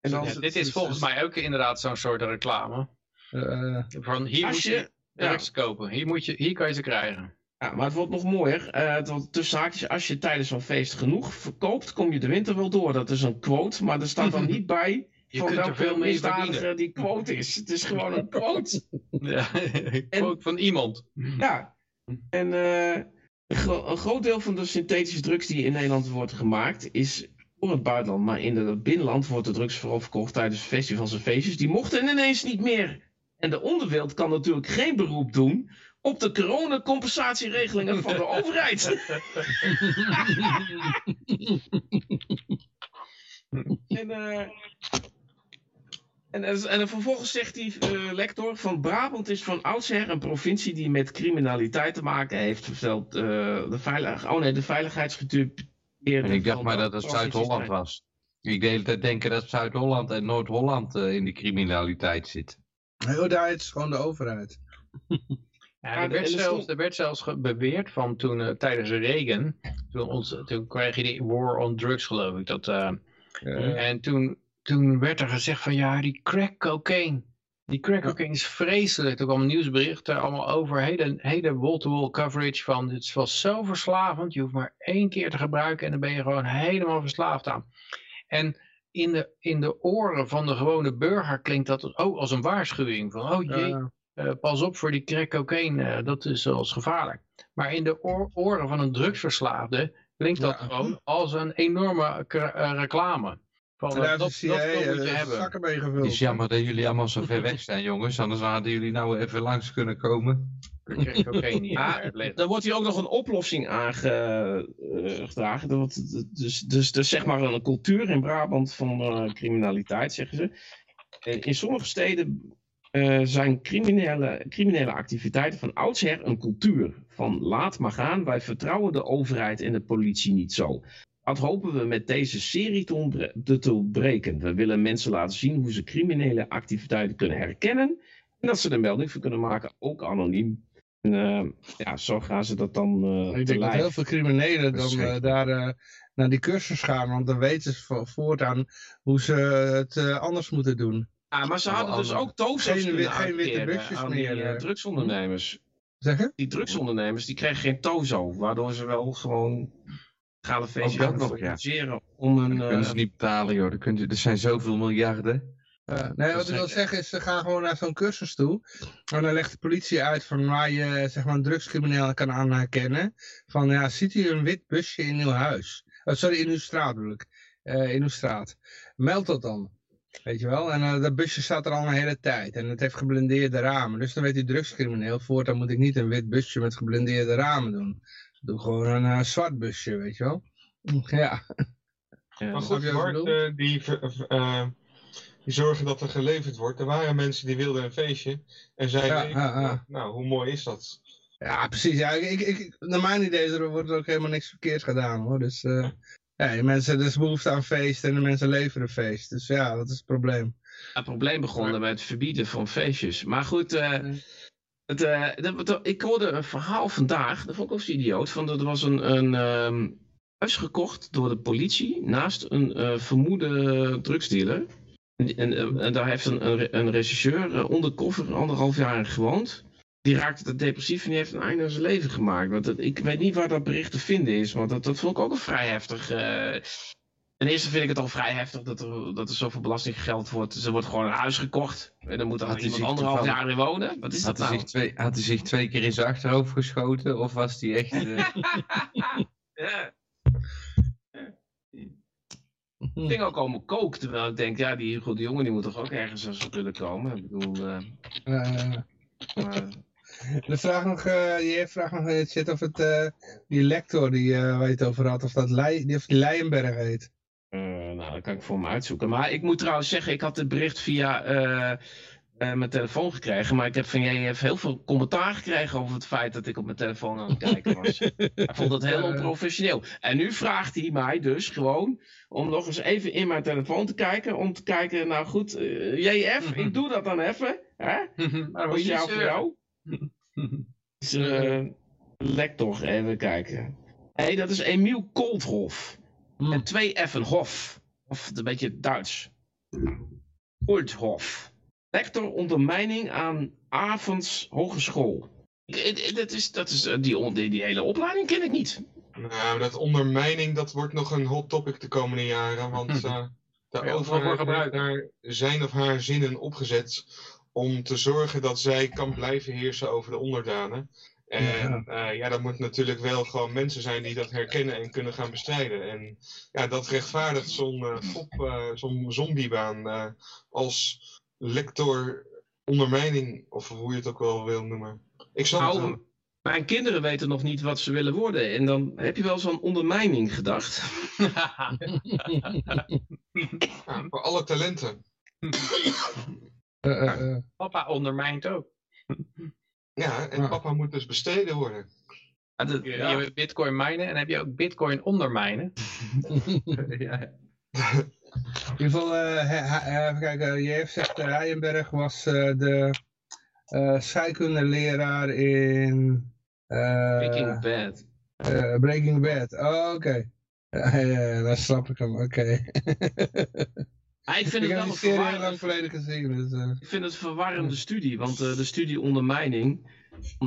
En Ja, dit is volgens mij ook inderdaad zo'n soort reclame. Eh, Van hier moet je- je drugs kopen. Hier, moet je, hier kan je ze krijgen. Ja, maar het wordt nog mooier. Eh, het wordt tussen haakjes, als je tijdens zo'n feest genoeg verkoopt, kom je de winter wel door. Dat is een quote, maar er staat dan niet bij Je van welke misdadiger die quote is. Het is gewoon een quote. Ja, quote van iemand. Ja, en eh, een, een groot deel van de synthetische drugs die in Nederland wordt gemaakt is voor het buitenland. Maar in het binnenland wordt de drugs vooral verkocht tijdens festivals en feestjes. Die mochten ineens niet meer. En de onderwereld kan natuurlijk geen beroep doen op de coronacompensatieregelingen van de overheid. en, eh, en, en, en vervolgens zegt die eh, lector van Brabant is van oudsher een provincie die met criminaliteit te maken heeft. Vertelt eh, de, veilig, oh nee, de veiligheidsgedupeerde. Ik dacht maar dat het Zuid-Holland was. Ik deed het denken dat Zuid-Holland en Noord-Holland eh, in de criminaliteit zit. heel daar is gewoon de overheid. Ja, er, werd zelfs, er werd zelfs beweerd van toen eh, tijdens Reagan, toen, ons, toen kreeg je die war on drugs geloof ik. Dat, eh, Eh, En toen, toen werd er gezegd van ja, die crack cocaine. Die crack cocaine is vreselijk. Er kwam nieuwsberichten allemaal over. Hele, hele wall-to-wall coverage van het was zo verslavend. Je hoeft maar één keer te gebruiken en dan ben je gewoon helemaal verslaafd aan. En in de, in de oren van de gewone burger klinkt dat ook als een waarschuwing. Van oh jee, eh, eh, pas op voor die crack cocaine, eh, dat is zelfs gevaarlijk. Maar in de oor- oren van een drugsverslaafde klinkt dat Ja. gewoon als een enorme eh, reclame. Van, daar dat, moet je hebben. zakken mee Het is jammer dat jullie allemaal zo ver weg zijn, jongens. Anders hadden jullie nou even langs kunnen komen. Ah, leger. Dan wordt hier ook nog een oplossing aangedragen. Dat- Dus, dus, dus zeg maar een cultuur in Brabant van eh, criminaliteit, zeggen ze. In sommige steden eh, zijn criminele, criminele activiteiten van oudsher een cultuur. Van laat maar gaan, wij vertrouwen de overheid en de politie niet zo. Dat hopen we met deze serie te, ontbre- te, te ontbreken. We willen mensen laten zien hoe ze criminele activiteiten kunnen herkennen. En dat ze er melding voor kunnen maken, ook anoniem. En, eh, ja, zo gaan ze dat dan eh Ik denk dat heel veel criminelen dan daar naar die cursus gaan, want dan weten ze vo- voortaan hoe ze het anders moeten doen. Ja, maar ze hadden dus ook tozo's Geen kunnen geen witte busjes meer, die eh, eh. drugsondernemers. Zeggen? Die drugsondernemers die kregen geen tozo, waardoor ze wel gewoon gale feestjes ja. organiseren om een... Dat kunnen eh, ze niet betalen, joh. Er zijn zoveel miljarden. Ja, nee, wat ik wil zeggen is, ze gaan gewoon naar zo'n cursus toe. En dan legt de politie uit van waar je zeg maar, een drugscrimineel kan aan herkennen. Van ja, ziet u een wit busje in uw huis? Oh, sorry, in uw straat bedoel ik. Eh, in uw straat. Meld dat dan. Weet je wel? En eh, dat busje staat er al een hele tijd. En het heeft geblindeerde ramen. Dus dan weet die drugscrimineel, voortaan moet ik niet een wit busje met geblindeerde ramen doen. Doe gewoon een eh, zwart busje, weet je wel? Ja. Ja. Maar goed, ik eh, die, eh, die zorgen dat er geleverd wordt. Er waren mensen die wilden een feestje. En zeiden, Ja, nou, hoe mooi is dat? Ja, precies. Ja, ik, ik, naar mijn idee is er, wordt er ook helemaal niks verkeerd gedaan hoor. Dus eh, ja, die mensen, er is behoefte aan feest en de mensen leveren feest. Dus ja, dat is het probleem. Het probleem begon met het verbieden van feestjes. Maar goed, eh, het, eh, dat- ik hoorde een verhaal vandaag, dat vond ik ook zo idioot, van dat was een, een ehm, huis gekocht door de politie naast een eh, vermoede drugsdealer. En, en, en daar heeft een, een, een regisseur uh, undercover anderhalf jaar gewoond. Die raakte te depressief en die heeft een einde aan zijn leven gemaakt. Want dat, ik weet niet waar dat bericht te vinden is, maar dat, dat vond ik ook een vrij heftig. eh, Ten eerste vind ik het al vrij heftig dat er, dat er zoveel belastinggeld wordt. Er wordt gewoon een huis gekocht. En dan moet hij iemand anderhalf jaar in wonen. Wat is Had dat hij, nou? zich twee, had hij zich twee keer in zijn achterhoofd geschoten? Of was hij echt... Ja. Het ging ook over kook, terwijl ik denk, ja, die Hugo de Jonge die moet toch ook ergens aan willen komen. Ik bedoel, Eh, maar, de vraag nog, eh je vraagt nog in het chat of het, eh, die lector die, eh, waar je het over had, of dat die, of die Leijenberg heet. eh, nou, dat kan ik voor me uitzoeken. Maar ik moet trouwens zeggen, ik had dit bericht via eh, eh, mijn telefoon gekregen. Maar ik heb van JF heel veel commentaar gekregen over het feit dat ik op mijn telefoon aan het kijken was. Hij vond het heel onprofessioneel. En nu vraagt hij mij dus gewoon om nog eens even in mijn telefoon te kijken. Om te kijken, nou goed, eh, JF, ik doe dat dan even. Hè? maar moet je jou, voor jou. Dus, eh, lector, even kijken. Hé, dat is Emiel Koolthof. Hmm. En twee F'en, Hof. Of een beetje Duits. Koolthof. Lector ondermijning aan Avonds Hogeschool. Ik- ik- Dat is, dat is, eh, die, die, die hele opleiding ken ik niet. Nou, dat ondermijning, dat wordt nog een hot topic de komende jaren. Want eh de overal daar zijn of haar zinnen opgezet om te zorgen dat zij kan blijven heersen over de onderdanen. En ja. ja, dat moet natuurlijk wel gewoon mensen zijn die dat herkennen en kunnen gaan bestrijden. En ja, dat rechtvaardigt zo'n fop, eh, zo'n zombiebaan eh, als lector ondermijning, of hoe je het ook wel wil noemen. Ik snap het Nou, mijn kinderen weten nog niet wat ze willen worden. En dan heb je wel zo'n ondermijning gedacht. Ja, voor alle talenten. Eh, eh, eh. Papa ondermijnt ook. Ja, en papa moet dus bestreden worden. Ja, dat- Je, ja. je hebt bitcoin minen en heb je ook bitcoin ondermijnen. ja. In ieder geval, even kijken, je heeft gezegd, uh, Heijenberg was eh, de eh scheikundeleraar in eh, Breaking Bad. eh, Breaking Bad. Oh, oké. Ja, ja, ja, daar snap ik hem, oké. Ja, ik vind ik het wel die een serie heel verwarrend, lang geleden gezien, dus... eh, ik vind het een verwarrende studie. Want eh, de studie ondermijning,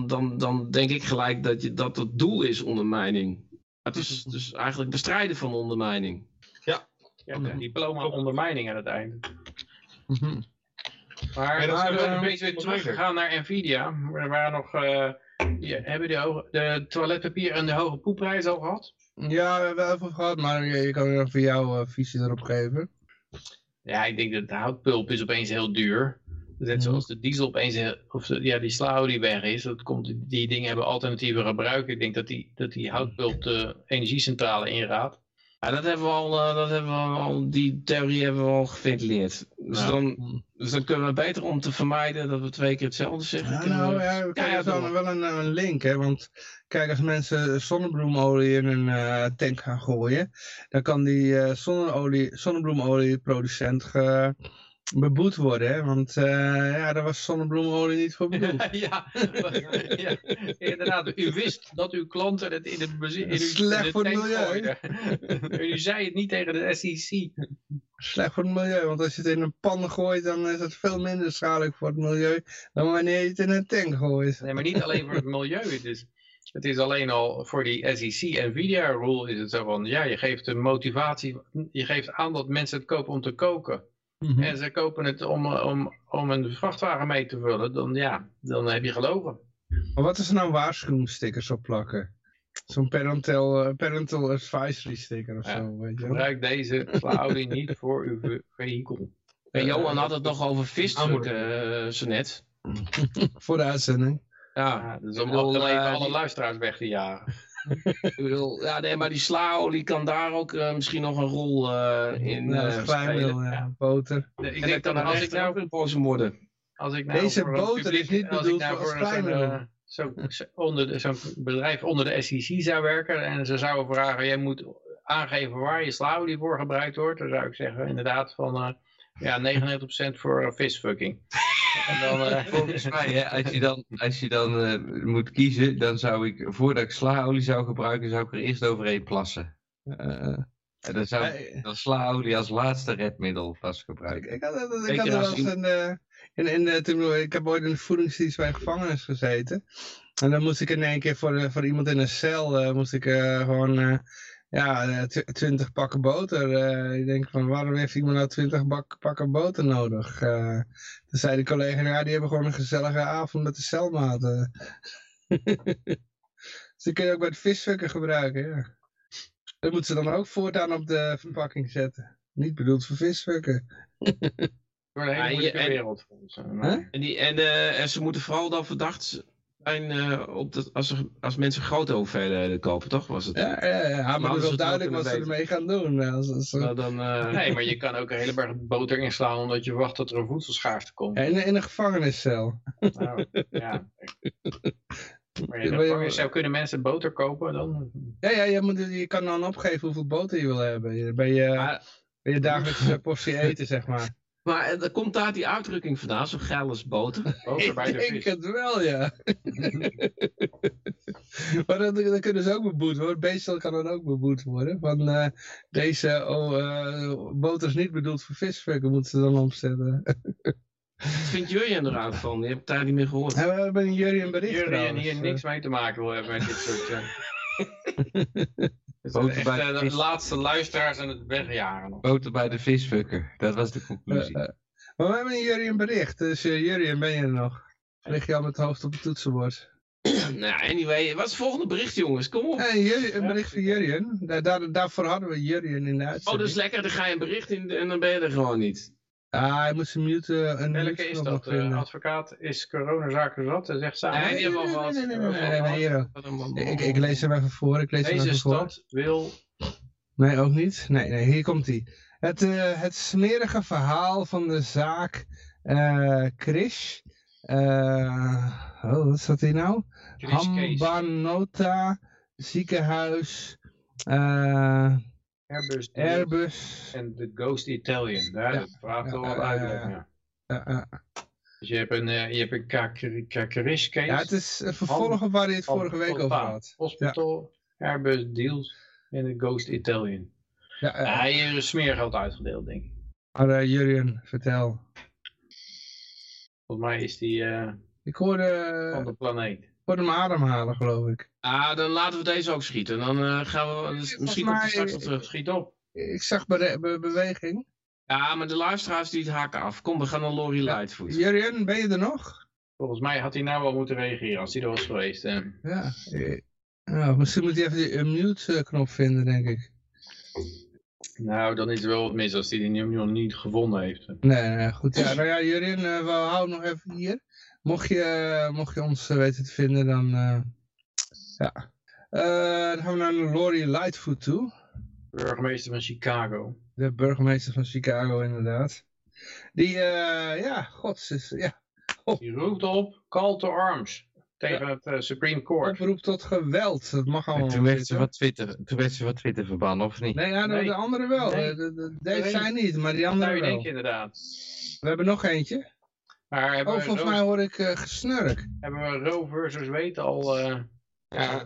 dan, dan denk ik gelijk dat, je, dat het doel is ondermijning. Het is dus eigenlijk bestrijden van ondermijning. Je hebt een diploma ondermijning aan het einde. Maar, Ja, dat is maar wel we een zijn beetje weer teruggegaan naar Nvidia. Er waren nog... eh die, hebben de, hoge- de toiletpapier en de hoge poepprijs al gehad? Ja, we hebben wel even gehad, maar je, je kan weer even jouw eh, visie erop geven. Ja, ik denk dat de houtpulp is opeens heel duur. Net Mhm. zoals de diesel opeens, of de- ja, die slauw weg is. Dat komt, die dingen hebben alternatieve gebruik. Ik denk dat die, dat die houtpulp de energiecentrale inraadt. Ja, dat hebben we al, eh, dat hebben we al, die theorie hebben we al geventileerd. Dus, Ja. dan, dus dan kunnen we beter om te vermijden dat we twee keer hetzelfde zeggen. Ja, nou we- ja, we krijgen ja, zo door. wel een, een link, hè, want kijk, als mensen zonnebloemolie in een eh, tank gaan gooien, dan kan die eh zonneolie, zonnebloemolieproducent ge, beboet worden, hè, want eh, ja, daar was zonnebloemolie niet voor bedoeld. ja, ja, inderdaad. U wist dat uw klanten het in het bezit. in Slecht de voor het milieu. U zei het niet tegen de SEC. Slecht voor het milieu, want als je het in een pan gooit, dan is het veel minder schadelijk voor het milieu dan wanneer je het in een tank gooit. Nee, maar niet alleen voor het milieu. Het is, het is alleen al voor die SEC Nvidia rule is het zo van, ja, je geeft een motivatie, je geeft aan dat mensen het kopen om te koken. Mhm. en ze kopen het om, eh, om, om een vrachtwagen mee te vullen, dan ja, dan heb je gelogen. Maar wat is er nou waarschuwingsstickers op plakken? Zo'n parental, eh, parental advisory sticker of Ja. zo, weet je wel? Gebruik deze Audi niet voor uw ve- vehikel. En Johan had het nog over Aanmoedigen. eh zo net. Voor de uitzending. Ja, Ja, dus om, eh, alle die- luisteraars weg te jagen. Ik bedoel, ja nee, maar die slaolie kan daar ook eh, misschien nog een rol eh, in eh, glijmiddel, spelen. ja. Boter. Ik En dan denk de als ik nou boos worden. Als ik nou Deze een boter is niet als ik bedoeld nou voor als zo'n, eh, zo, bedrijf onder de SEC zou werken en ze zouden vragen, jij moet aangeven waar je slauwlie voor gebruikt wordt, dan zou ik zeggen inderdaad van eh, ja, 99% voor uh, visfucking. En dan, eh, Volgens mij, hè, als je dan, als je dan eh, moet kiezen, dan zou ik, voordat ik slaolie zou gebruiken, zou ik er eerst overheen plassen. Eh, en dan zou ik dan slaolie als laatste redmiddel pas Ik, gebruiken. ik had, ik had er als een, eh, in, in, eh, toen, ik heb ooit in de voedingsdienst bij een gevangenis gezeten. En dan moest ik in één keer voor, eh, voor iemand in een cel, eh, moest ik eh, gewoon, eh, ja, eh, tw- twintig pakken boter. eh ik denk van, waarom heeft iemand nou twintig bak, pakken boter nodig? Eh toen zei de collega, ja, die hebben gewoon een gezellige avond met de celmaten. dus die kun je ook bij het visfukken gebruiken, ja. Dat moeten ze dan ook voortaan op de verpakking zetten. Niet bedoeld voor visfukken. Door een hele moeilijke wereld. En, die, en, eh, en ze moeten vooral dan verdacht zijn eh, op dat, als, er, als mensen grote hoeveelheden kopen, toch? Was het? Ja, ja, ja. maar het is wel duidelijk wat ze ermee gaan doen. eh, Als, als, Nou, dan, eh, Nee, maar je kan ook een hele berg boter inslaan omdat je wacht tot er een voedselschaarste komt. Ja, in, in een gevangeniscel. Nou, ja. Maar zou kunnen mensen boter kopen dan? Ja, ja je, moet, je kan dan opgeven hoeveel boter je wil hebben. Je- Bij je, bij je dagelijkse portie eten, zeg maar. Maar eh, er komt daar die uitdrukking vandaan, zo geil als boter. Boter bij ik de denk het wel, ja. maar dan, dan kunnen ze ook beboet worden. Beestel kan dan ook beboet worden. Van eh, deze oh, eh, boter is niet bedoeld voor visfukken, moeten ze dan opzetten. Wat vindt Jurjen eruit van? Je hebt daar niet meer gehoord. En we hebben een bericht Jullie en trouwens. hier niks mee te maken wil hebben met dit soort... Het bij eh, de de laatste luisteraars en het wegjagen nog. Boter bij de visfukker, dat was de Eh, conclusie. eh, maar we hebben jury een bericht. Dus uh, Jurien, ben je er nog? Lig je al met het hoofd op het toetsenbord? nou, anyway, wat is het volgende bericht, jongens? Kom op. Hey, Jurien, een bericht van Jurien. Daar, daar, daarvoor hadden we Jurien in de Oh, uitzending. dat is lekker. Dan ga je een bericht in en dan ben je er gewoon niet. Ah, hij moest een mute, een Welke is dat? nog Eh, advocaat is coronazaken zat en zegt samen. Nee, nee, nee, nee, nee, Ik, ik lees hem even voor, ik lees hem Deze voor. stad wil Nee, ook niet. Nee, nee, hier komt hij. Het, eh, het smerige verhaal van de zaak eh Krish. eh, oh, wat staat hier nou? Hambanota ziekenhuis. eh, Airbus, Airbus. en de Ghost Italian. Daar Ja. dat vraagt wat uitleg. ja, ja, ja. Dus je hebt een, eh, je hebt een Kakrish case. Ja, het is een vervolg op waar hij het vorige week over had. Hospital, Airbus deals en de Ghost Italian. Ja, ja. hier is smeergeld uitgedeeld, denk ik. Maar eh, Jurien, vertel. Volgens mij is die eh, Ik hoorde, van de planeet. ik hoorde hem ademhalen, geloof ik. Ah, dan laten we deze ook schieten. Dan eh, gaan we... dus misschien komt hij mij- straks nog terug. Schiet op. Ik zag be- be- beweging. Ja, maar de luisteraars die haken af. Kom, we gaan naar Lori Lightfoot. Jurien, ben je er nog? Volgens mij had hij nou wel moeten reageren als hij er was geweest. eh. Ja. eh, Nou, misschien moet hij even die unmute knop vinden, denk ik. Nou, dan is er wel wat mis als hij die nu nog niet gevonden heeft. Nee, nee, goed. Ja, nou ja, Jurien, eh, we houden nog even hier. Mocht je, eh, mocht je ons eh, weten te vinden, dan... eh, ja. Eh, dan gaan we naar Lori Lightfoot toe. Burgemeester van Chicago. De burgemeester van Chicago, inderdaad. Die, eh, ja, god, is, ja, Die roept op, call to arms. Tegen het eh, Supreme Court. oproep tot geweld. Dat mag allemaal En toen werd, ze van Twitter, toen werd ze van Twitter verbannen, of niet? Nee, ja, de, Nee. de andere wel. Nee. De, de, de- deze Nee. zijn niet, maar die andere Nou, je wel. denkt inderdaad. We hebben nog eentje. Maar hebben, Oh, volgens Roe, mij hoor ik eh, gesnurk. hebben we Roe versus Wade al... eh Ja,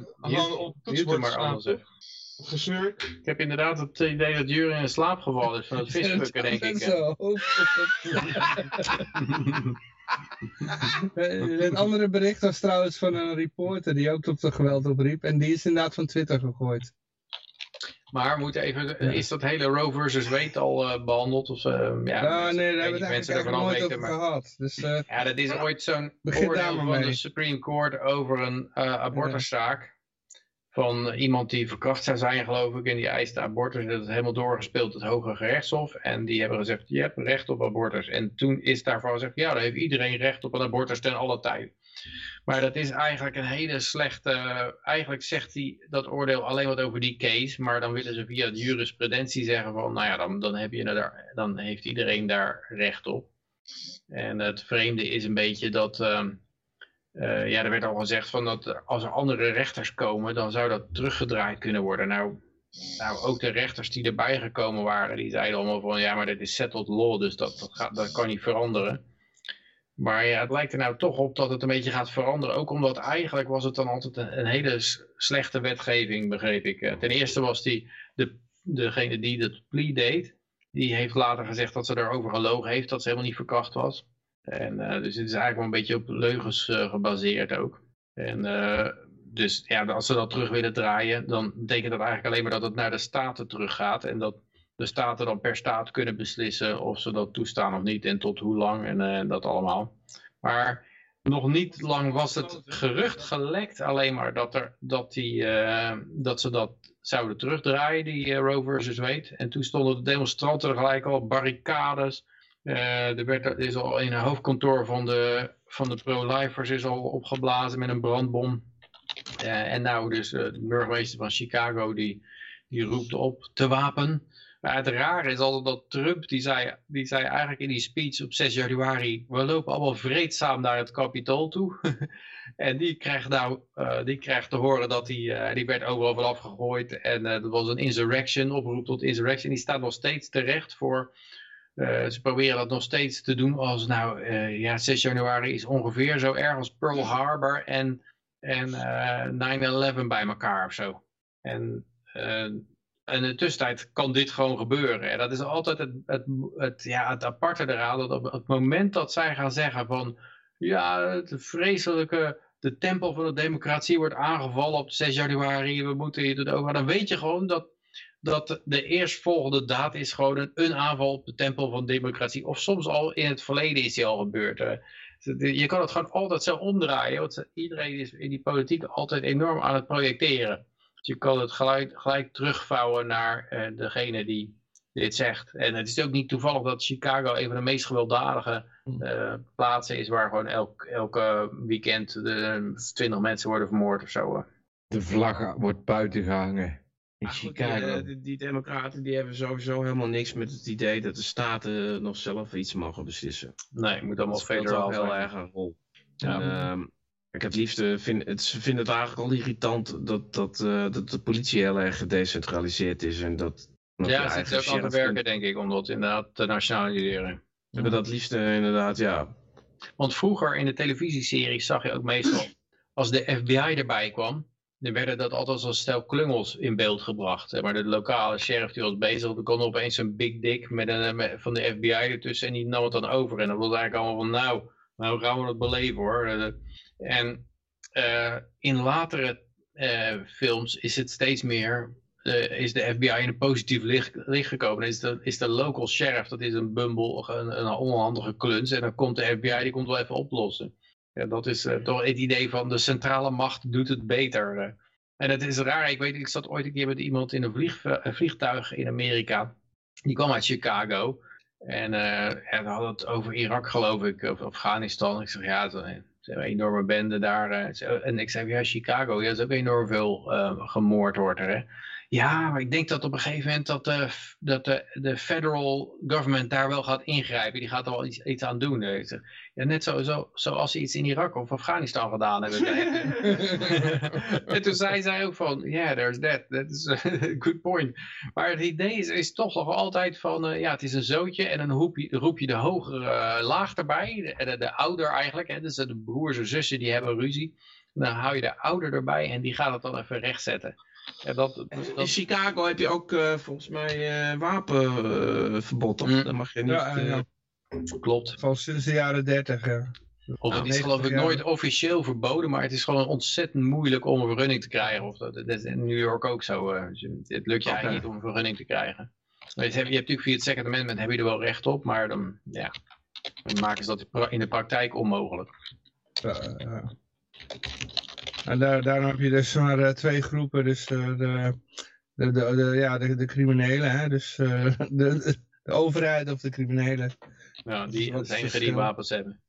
op maar anders. toch? hè. Gesnurk. Ik heb inderdaad het idee dat Jury in slaap gevallen is van het visfukken, denk ik. Zo. Eh, Het andere bericht was trouwens van een reporter die ook tot de geweld opriep. En die is inderdaad van Twitter gegooid. Maar moet even, Ja. is dat hele Roe versus Wade al eh, behandeld? Of, eh, ja, mensen- nee, daar hebben we mensen eigenlijk ervan al nooit weten. over Maar, gehad. Dus eh, ja, dat is ooit zo'n oordeel van mee. de Supreme Court over een eh, abortuszaak. Van iemand die verkracht zou zijn, geloof ik. En die eiste abortus. Dat is helemaal doorgespeeld het Hoge Gerechtshof. En die hebben gezegd, je hebt recht op abortus. En toen is daarvan gezegd, ja, dan heeft iedereen recht op een abortus ten alle tijde. Maar dat is eigenlijk een hele slechte... Eigenlijk zegt hij dat oordeel alleen wat over die case. Maar dan willen ze via de jurisprudentie zeggen van... Nou ja, dan, dan, heb je daar, dan heeft iedereen daar recht op. En het vreemde is een beetje dat... ehm, eh, ja, er werd al gezegd van dat als er andere rechters komen, dan zou dat teruggedraaid kunnen worden. Nou, nou, ook de rechters die erbij gekomen waren, die zeiden allemaal van ja, maar dit is settled law, dus dat, dat, gaat, dat kan niet veranderen. Maar ja, het lijkt er nou toch op dat het een beetje gaat veranderen. Ook omdat eigenlijk was het dan altijd een, hele slechte wetgeving, begreep ik. Eh, Ten eerste was die, de, degene die het plea deed, die heeft later gezegd dat ze daarover gelogen heeft, dat ze helemaal niet verkracht was. En eh, dus het is eigenlijk wel een beetje op leugens eh, gebaseerd ook. En dus ja, als ze dat terug willen draaien, dan betekent dat eigenlijk alleen maar dat het naar de staten teruggaat. En dat de staten dan per staat kunnen beslissen of ze dat toestaan of niet en tot hoe lang en eh, dat allemaal. Maar nog niet lang was het gerucht gelekt alleen maar dat, er, dat, die, eh, dat ze dat zouden terugdraaien, die eh, Roe versus Wade. En toen stonden de demonstranten er gelijk al, barricades. Er werd, er is al in een hoofdkantoor van de, van de pro-lifers is al opgeblazen met een brandbom. En nou dus de burgemeester van Chicago die, die roept op te wapen. Maar het rare is altijd dat Trump, die zei, die zei eigenlijk in die speech op 6 januari, we lopen allemaal vreedzaam naar het kapitool toe. en die krijgt nou, eh, die krijgt te horen dat hij, eh, die werd overal van afgegooid. En eh, dat was een insurrection, oproep tot insurrection. Die staat nog steeds terecht voor, ze proberen dat nog steeds te doen als nou, ja 6 januari is ongeveer zo erg als Pearl Harbor en, en eh 9-11 bij elkaar of zo. En in de tussentijd kan dit gewoon gebeuren. En dat is altijd het, het, ja, het aparte eraan. Dat op het moment dat zij gaan zeggen van... Ja, het vreselijke... De tempel van de democratie wordt aangevallen op 6 januari. We moeten hier het over. Dan weet je gewoon dat, dat de eerstvolgende daad is gewoon een, aanval op de tempel van de democratie. Of soms al in het verleden is die al gebeurd. Eh, Je kan het gewoon altijd zo omdraaien. Want iedereen is in die politiek altijd enorm aan het projecteren. Dus je kan het gelijk, gelijk terugvouwen naar eh, degene die dit zegt. En het is ook niet toevallig dat Chicago een van de meest gewelddadige eh, plaatsen is waar gewoon elk, elke weekend de, 20 mensen worden vermoord of zo. eh. De vlag wordt buiten gehangen in goed, Chicago. Die, eh, democraten die hebben sowieso helemaal niks met het idee dat de staten nog zelf iets mogen beslissen. Nee, het moet allemaal federaal ook heel erg een rol. Ja. En, ehm, kijk, het liefste vind, het, ze vinden het eigenlijk al irritant dat, dat, eh, dat de politie heel erg gedecentraliseerd is. En dat, Ja, ze zitten ook aan het werken, denk ik, om dat inderdaad te nationaliseren. Ze hebben dat liefste inderdaad, ja. Want vroeger in de televisieseries zag je ook meestal, als de FBI erbij kwam, dan werden dat altijd als stel klungels in beeld gebracht. Maar de lokale sheriff die was bezig, er kon opeens een big dick met een, met- van de FBI ertussen en die nam het dan over. En dat was eigenlijk allemaal van, nou, nou gaan we het beleven hoor. Eh, En eh, in latere eh, films is het steeds meer, is de FBI in een positief licht, licht gekomen. Is de, is de local sheriff, dat is een bumble, een, een onhandige kluns. En dan komt de FBI, die komt wel even oplossen. Ja, dat is toch het idee van de centrale macht doet het beter. En het is raar, ik weet, ik zat ooit een keer met iemand in een, vlieg, een vliegtuig in Amerika. Die kwam uit Chicago. En eh ja, hadden het over Irak geloof ik, of Afghanistan. Ik zeg ja, het is een- enorme bende daar. eh. En ik zei ja, Chicago, ja, is ook enorm veel eh, gemoord wordt. Hè. Ja, maar ik denk dat op een gegeven moment dat de, dat de, de federal government daar wel gaat ingrijpen. Die gaat er wel iets, iets aan doen. Ja, net zo, zo, zoals ze iets in Irak of Afghanistan gedaan hebben. en toen zei zij ook van, yeah, there's that. That is a good point. Maar het idee is, is toch nog altijd van, eh, ja, het is een zootje en dan roep je, roep je de hogere eh, laag erbij. De, de, de ouder eigenlijk, hè, dus de broers en zussen die hebben ruzie. Dan hou je de ouder erbij en die gaat het dan even rechtzetten. Ja, dat, In dat, Chicago heb je ook eh, volgens mij eh, wapenverbod? Mm. Dan mag je niet... Ja, eh, klopt. Van sinds de jaren 30. Ja. Of het Nou, is geloof ik 90 jaar. nooit officieel verboden, maar het is gewoon ontzettend moeilijk om een vergunning te krijgen. Of dat, dat is in New York ook zo. eh, dus het lukt je eigenlijk niet om een vergunning te krijgen. Je hebt, je hebt natuurlijk via het Second Amendment heb je er wel recht op, maar dan, ja, dan maken ze dat in de praktijk onmogelijk. Ja, ja. En daar, daarom heb je dus maar eh, twee groepen, dus eh, de, de, de, de- ja, de, de criminelen, hè? dus eh, de, de overheid of de criminelen. Ja, die, is het enige die wapens hebben.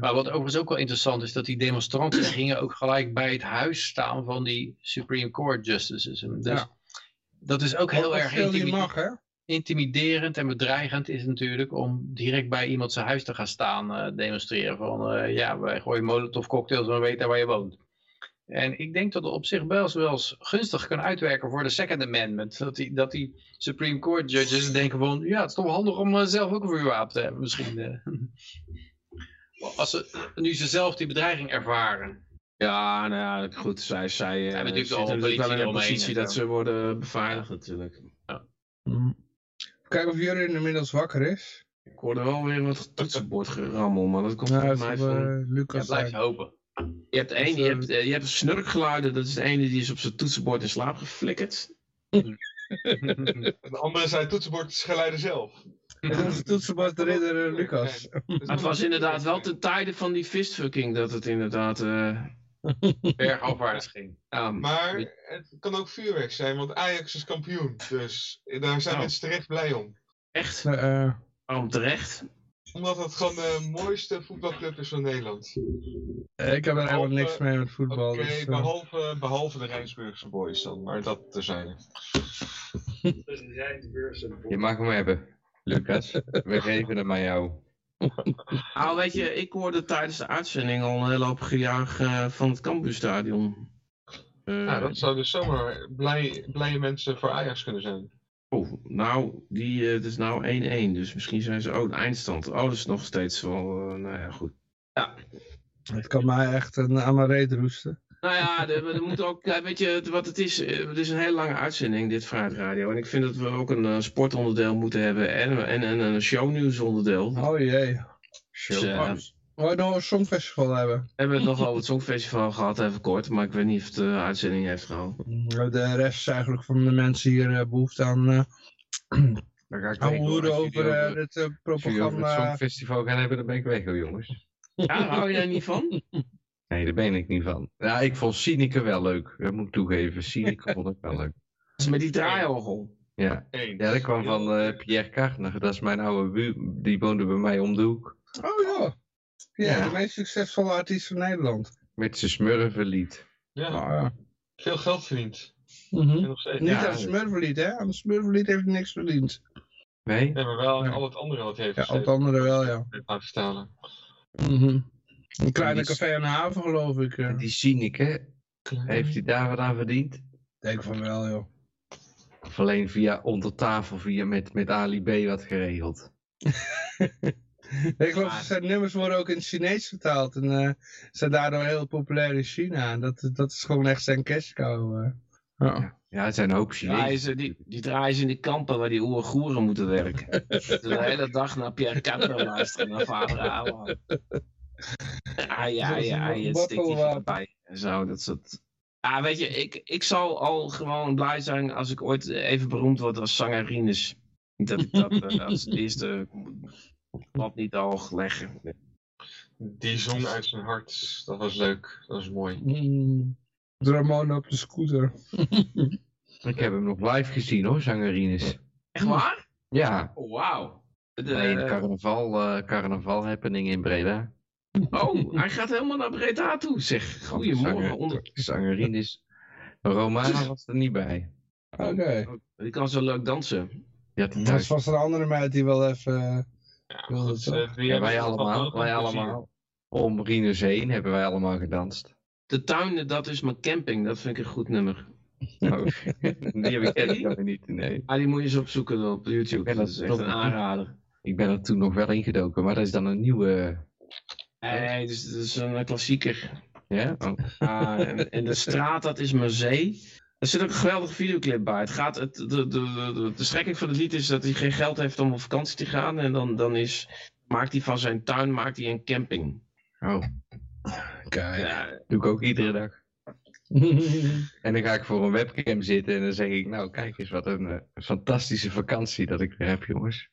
Maar wat overigens ook wel interessant is, dat die demonstranten gingen ook gelijk bij het huis staan van die Supreme Court Justices. Dus Ja. dat is ook heel erg mag, hè? intimiderend en bedreigend is natuurlijk om direct bij iemand zijn huis te gaan staan demonstreren. Van ja, wij gooien molotov cocktails en we weten waar je woont. En ik denk dat het op zich wel eens, gunstig kan uitwerken voor de Second Amendment. Dat die, dat die Supreme Court judges denken van, ja, het is toch wel handig om eh, zelf ook een vuurwapen te hebben misschien. eh. Als ze, nu ze zelf die bedreiging ervaren. Ja, nou ja, goed. Zij, zij eh, hebben natuurlijk zitten al natuurlijk wel in een positie dat ze worden beveiligd natuurlijk. Mm. Kijken of Jurgen inmiddels wakker is. Ik hoorde wel weer wat toetsenbordgerammel, maar dat komt heeft mij van... eh, Ja, Lucas blijf hopen. Je hebt, één, je, eh, hebt, eh, je hebt snurkgeluiden, dat is de ene die is op zijn toetsenbord in slaap geflikkerd. De andere zijn toetsenbordgeluiden zelf. Dat is toetsenbord de ridder eh, Lucas. Het was inderdaad wel ten tijde van die fistfucking dat het inderdaad... eh Bergafwaarts ging. Maar het kan ook vuurwerk zijn, want Ajax is kampioen. Dus daar zijn Oh. mensen terecht blij om. echt, Eh, eh, waarom terecht? Omdat het gewoon de mooiste voetbalclub is van Nederland. ik heb er helemaal Behalve- niks mee met voetbal. Oké, dus, eh, behalve, behalve de Rijnsburgse boys dan, maar dat terzijde. Je mag hem hebben, Lucas. We geven hem aan jou. Nou, weet je, ik hoorde tijdens de uitzending al een hele hoop gejuich eh, van het campusstadion. Eh, Ja, dat zou dus zomaar blij, blije mensen voor Ajax kunnen zijn. Oh, nou, die, eh, het is nou 1-1, dus misschien zijn ze... Oh, de eindstand. Oh, dat is nog steeds wel... eh, nou ja, goed. Het kan mij echt een, aan mijn reet roesten. Nou ja, er, moet ook, ja, weet je het- wat het is? Eh, Het is een hele lange uitzending, dit Vrijheid Radio. En ik vind dat we ook een sportonderdeel moeten hebben en, en, en een shownieuwsonderdeel. Oh jee. Dus, eh, We we nog een songfestival hebben. we hebben het nog over het Songfestival gehad, even kort. Maar ik weet niet of het de uitzending heeft gehouden. De rest is eigenlijk van de mensen hier eh, behoefte aan eh Als jullie over eh, over- dit eh, Als jullie over het propaganda. Songfestival gaan hebben, dan ben ik weg hoor jongens. Ja, hou je daar niet van? Nee, daar ben ik niet van. Ja, ik vond Sineke wel leuk. Dat moet ik toegeven. Sineke vond ik wel leuk. Dat is met die draaiorgel. Ja, Eén. ja dat kwam van eh, Pierre Kartner. Dat is mijn oude buur. Die woonde bij mij om de hoek. Oh ja. Ja, Ja. de meest succesvolle artiest van Nederland. Met zijn smurvenlied. Ja, Oh, ja. veel geld verdiend. Mhm. En nog steeds. Niet Ja, aan het Smurflied, hè? Aan het Smurflied heeft hij niks verdiend. Nee? Nee, maar wel aan al het andere wat hij heeft Ja, al het andere wel, ja. Laten vertalen. Mhm. Een kleine die- café aan de haven, geloof ik. En die Sineke, heeft hij daar wat aan verdiend? Ik denk van wel, joh. Of alleen via onder tafel, via met, met Ali B wat geregeld? ik geloof dat zijn nummers worden ook in het Chinees vertaald. En eh, zijn daardoor heel populair in China. En dat, dat is gewoon echt zijn cash cow. eh. Ja. Ja, het zijn een hoop Chinezen. ze, die, die draaien ze in die kampen waar die Oeigoeren moeten werken. De hele dag naar Pierre Castro luisteren, naar vader Alan. Ai, ai, ai, het stikt voorbij. En zo, dat soort... Ja, weet je, ik, ik zal al gewoon blij zijn als ik ooit even beroemd word als zangerines. Dat ik dat eh, als eerste wat niet al leggen. Die zong uit zijn hart. Dat was leuk. Dat was mooi. Mm. Ramon op de scooter. Ik heb hem nog live gezien hoor, zangerines. Echt waar? Ja, Oh, wauw. De- bij een carnaval, eh, carnaval happening in Breda. oh, hij gaat helemaal naar Breda toe, zeg. Goedemorgen. Zanger- Onder... Zangerines. Romana was er niet bij. Oké. Die kan zo leuk dansen. Die Dat was een andere meid die wel even... Ja, goed, het eh, wij allemaal, wij plezier. allemaal. Om Rinus heen hebben wij allemaal gedanst. De tuin, dat is mijn camping. Dat vind ik een goed nummer. Oh, die heb ik niet. Nee. Ah, die moet je eens opzoeken op YouTube. Dat dat is echt een aanrader. Ik ben er toen nog wel ingedoken, maar dat is dan een nieuwe. Nee, dus dat is een klassieker. Ja? Oh. Ah, en, en de straat, dat is mijn zee. Er zit ook een geweldige videoclip bij. Het gaat, het, de, de, de, de, strekking van het lied is dat hij geen geld heeft om op vakantie te gaan. En dan, dan is, maakt hij van zijn tuin maakt hij een camping. Oh, Kijk. Ja, doe ik ook iedere dag. En dan ga ik voor een webcam zitten en dan zeg ik, nou kijk eens wat een eh, fantastische vakantie dat ik weer heb jongens.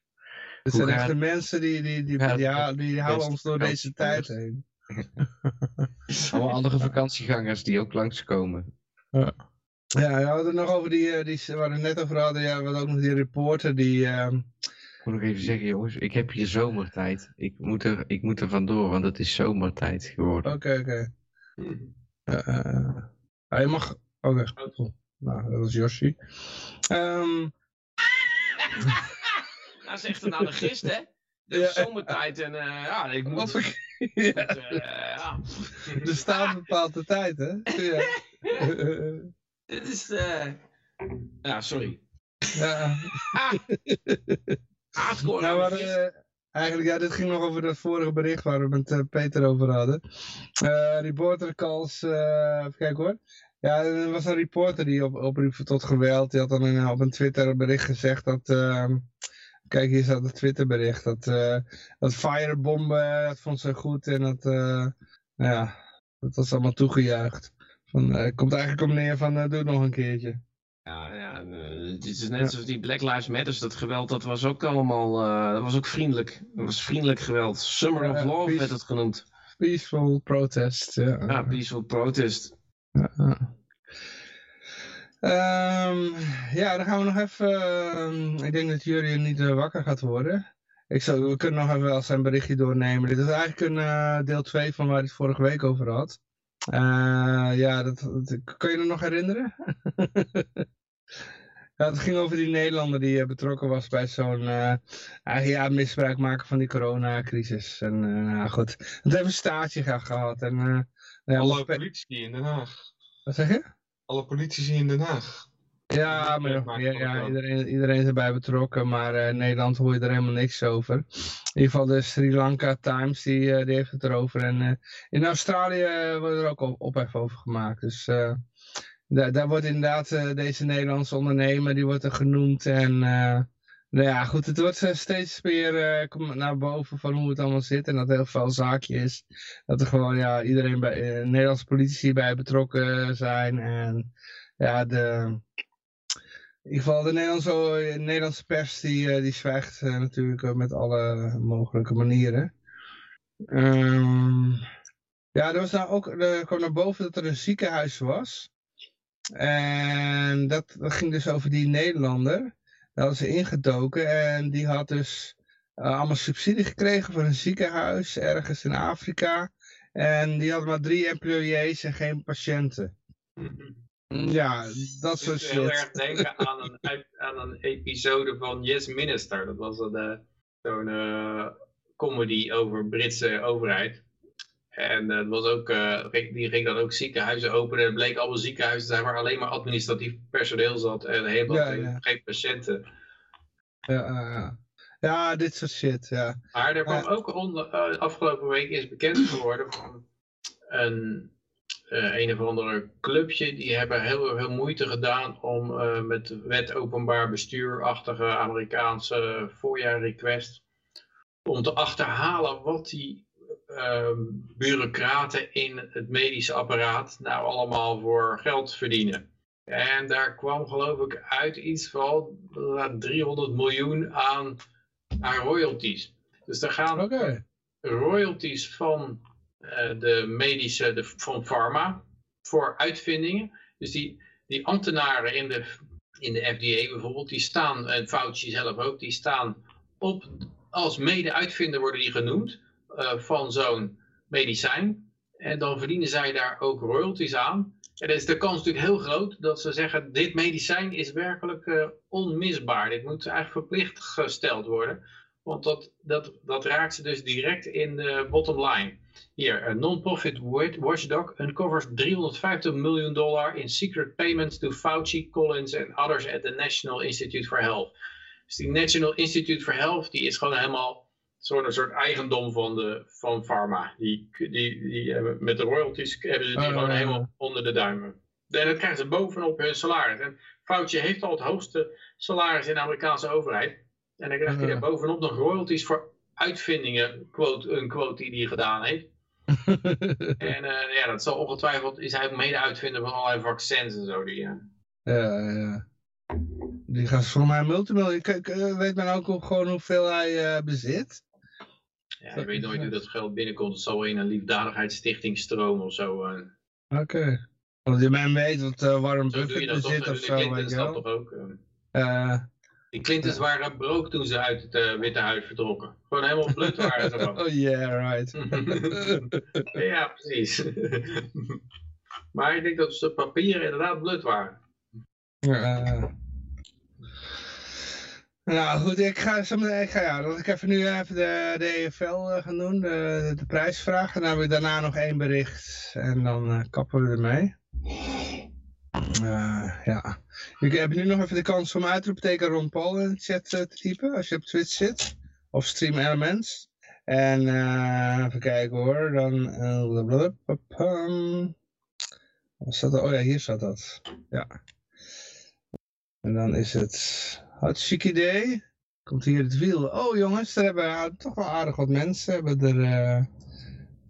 Het zijn echt de mensen die, die, die, gaat die, houden ons door deze tijd heen. Allemaal andere vakantiegangers die ook langskomen. Ja, we hadden het nog over die, eh, die waar we het net over hadden. Ja, we hadden ook nog die reporter die... ehm, Ik moet nog even zeggen jongens, ik heb hier zomertijd. Ik moet er, ik moet er vandoor, want het is zomertijd geworden. Oké, oké. Eh, eh, ah, je mag... Oké, goed. Nou, dat was Yoshi. Ehm, dat is echt een anarchist, hè? De Ja. zomertijd en eh, ja, ik moet... wat ja, eh, ja. er staat een bepaalde tijd, hè? Ja. Dit is... eh Ja, sorry. Hardcore Nou, maar, eh, eigenlijk, ja, dit ging nog over dat vorige bericht waar we het met Peter over hadden. Reporter calls, even kijken hoor. Ja, er was een reporter die op, opriep tot geweld. Die had dan in, op een Twitter bericht gezegd dat... ehm, kijk, hier staat het Twitter bericht. Dat, dat firebomben, dat vond ze goed. En dat, ja, dat was allemaal toegejuicht. Van, eh, het komt eigenlijk op neer van, eh, doe het nog een keertje. Ja, ja eh, het is net zoals die Black Lives Matter, dat geweld, dat was ook allemaal, eh, dat was ook vriendelijk. Dat was vriendelijk geweld. Summer of Love peace. werd het genoemd. Peaceful protest, ja. Ja, peaceful protest. Ja, ja. Ehm, ja, dan gaan we nog even. ehm, ik denk dat Jurien niet wakker gaat worden. Ik zou, we kunnen nog even wel zijn berichtje doornemen. Dit is eigenlijk een eh, deel 2 van waar hij het vorige week over had. Eh, ja, dat, dat, kan je het nog herinneren? ja, het ging over die Nederlander die eh, betrokken was bij zo'n eh, eigenlijk, ja, misbruik maken van die coronacrisis. En eh, nou goed, het heeft een staartje ge- gehad. En, eh, ja, Alle politici in Den Haag. Wat zeg je? Alle politici in Den Haag. Ja, maar meer, ja, iedereen, iedereen is erbij betrokken, maar eh, in Nederland hoor je er helemaal niks over. In ieder geval de Sri Lanka Times, die, eh, die heeft het erover. En eh, in Australië eh, wordt er ook op, ophef over gemaakt. Dus eh, daar, daar wordt inderdaad eh, deze Nederlandse ondernemer, die wordt er genoemd. En eh, nou ja, goed, het wordt eh, steeds meer, eh, naar boven van hoe het allemaal zit. En dat heel veel zaakje is. Dat er gewoon, ja, iedereen bij, eh, Nederlandse politici bij betrokken zijn. En ja, de... In ieder geval de Nederlandse, de Nederlandse pers die, eh, die zwijgt eh, natuurlijk eh, met alle mogelijke manieren. Ehm, ja, er was nou ook, er kwam naar boven dat er een ziekenhuis was. En dat, dat ging dus over die Nederlander. Daar hadden ze ingedoken en die had dus eh, allemaal subsidie gekregen voor een ziekenhuis ergens in Afrika. En die had maar drie employees en geen patiënten. Ja, dat Ik soort moet heel shit. erg denken aan een, aan een episode van Yes Minister. Dat was een, eh, zo'n eh, comedy over Britse overheid. En eh, het was ook, eh, ging- die ging dan ook ziekenhuizen openen. Het bleek allemaal ziekenhuizen te zijn waar alleen maar administratief personeel zat. En helemaal Ja, geen, ja. geen patiënten. Ja, ja, dit soort shit, ja. Maar er kwam ook onder, eh, afgelopen week is bekend geworden van een, eh, een of andere clubje. Die hebben heel veel moeite gedaan om eh, met wet openbaar bestuur-achtige Amerikaanse FOIA-request. Om te achterhalen wat die ehm, bureaucraten in het medische apparaat nou allemaal voor geld verdienen. En daar kwam geloof ik uit iets van eh, 300 miljoen aan, aan royalties. Dus daar gaan royalties van de medische, de, van pharma, voor uitvindingen. Dus die, die ambtenaren in de, in de FDA bijvoorbeeld, die staan, en Fauci zelf ook, die staan op, als mede-uitvinder worden die genoemd eh, van zo'n medicijn. En dan verdienen zij daar ook royalties aan. En dan is de kans natuurlijk heel groot dat ze zeggen, dit medicijn is werkelijk eh, onmisbaar. Dit moet eigenlijk verplicht gesteld worden. Want dat, dat, dat raakt ze dus direct in de bottom line. Hier, een non-profit wa- watchdog uncovers 350 miljoen dollar in secret payments to Fauci, Collins en others at the National Institute for Health. Dus die National Institute for Health, die is gewoon helemaal een soort eigendom van, de, van pharma. Die, die, die hebben, met de royalties hebben ze die Ah, gewoon helemaal onder de duimen. En dat krijgen ze bovenop hun salaris. En Fauci heeft al het hoogste salaris in de Amerikaanse overheid. En dan krijgt hij Ja. er bovenop nog royalties voor uitvindingen, quote, een quote die hij gedaan heeft. En eh, ja, dat zal ongetwijfeld, is hij ook mede-uitvinder van allerlei vaccins en zo. Die, eh, Ja, ja. Die gaat voor mij multimiljoen. Kijk, eh, weet men ook hoe- gewoon hoeveel hij eh, bezit? ja, je weet nooit hoe dat geld binnenkomt. Het zal wel in een liefdadigheidsstichting stromen of zo. Oké. Want je men weet wat eh, Warren Buffett bezit of zo, weet je dat toch ook? eh. Die Clintons waren broke toen ze uit het eh, Witte Huis vertrokken. Gewoon helemaal blut waren ze dan. oh yeah, right. ja, precies. maar ik denk dat ze papieren inderdaad blut waren. Eh, nou goed, ik ga, meteen- ik ga ja, dat ik even nu even de, de EFL eh, gaan doen, de, de prijsvraag. En dan heb ik daarna nog één bericht en dan kappen we ermee. Eh, ja. Ik heb nu nog even de kans om uitroepteken Ron Paul in de chat eh, te typen, als je op Twitch zit. Of Stream Elements. En eh, even kijken hoor, dan... staat dat? Oh ja, hier staat dat. Ja. En dan is het hartstikke idee. Komt hier het wiel. Oh jongens, er hebben toch wel aardig wat mensen hebben er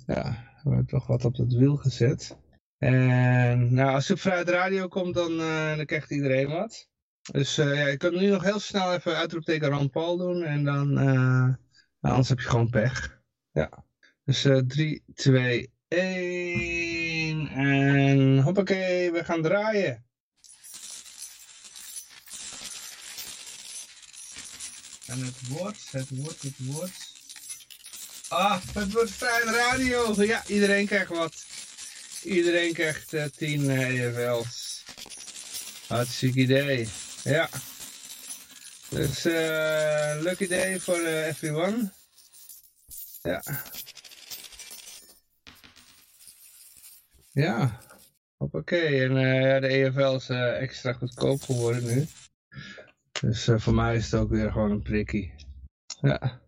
ja, hebben toch wat op het wiel gezet. En nou, als je op Fruit Radio komt, dan, eh, dan krijgt iedereen wat. Dus eh, ja, je kunt nu nog heel snel even uitroepteken Ron Paul doen en dan, eh, nou, anders heb je gewoon pech. Ja. Dus eh 3, 2, 1 en hoppakee, we gaan draaien. En het woord, het woord, het woord. Ah, het wordt vrij radio. Ja, iedereen krijgt wat. Iedereen krijgt eh 10 eh, EFL's. Hartstikke idee. Ja. Dus eh lucky day eh, everyone. Ja. Ja. Hoppakee. En eh, ja, de EFL is eh, extra goedkoop geworden nu. Dus eh, voor mij is het ook weer gewoon een prikkie. Ja.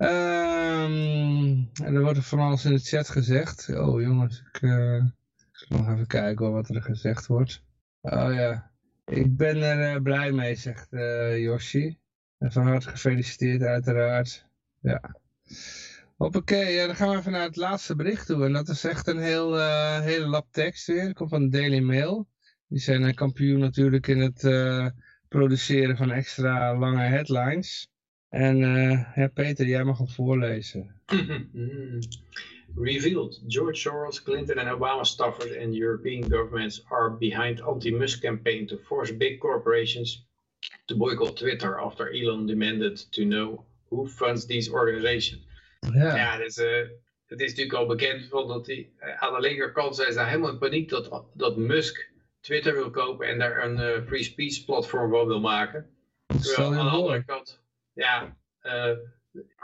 En er wordt van alles in de chat gezegd. Oh jongens, ik, eh, ik zal nog even kijken wat er gezegd wordt. Oh ja, ik ben er eh, blij mee, zegt eh Yoshi. En van harte gefeliciteerd uiteraard. Ja. Hoppakee, dan gaan we even naar het laatste bericht toe. En dat is echt een heel, hele lap tekst weer. Dat komt van Daily Mail. Die zijn een kampioen natuurlijk in het produceren van extra lange headlines. En eh, ja, Peter, jij mag hem voorlezen. Revealed. George Soros, Clinton and Obama staffers and European governments are behind anti-Musk campaign to force big corporations to boycott Twitter after Elon demanded to know who funds these organizations. Ja, Ja, dus, eh, het is natuurlijk al bekend van dat die, eh, aan de linkerkant zijn ze helemaal in paniek dat, dat Musk Twitter wil kopen en daar een free speech platform van wil maken. Terwijl aan de andere kant, ja, eh,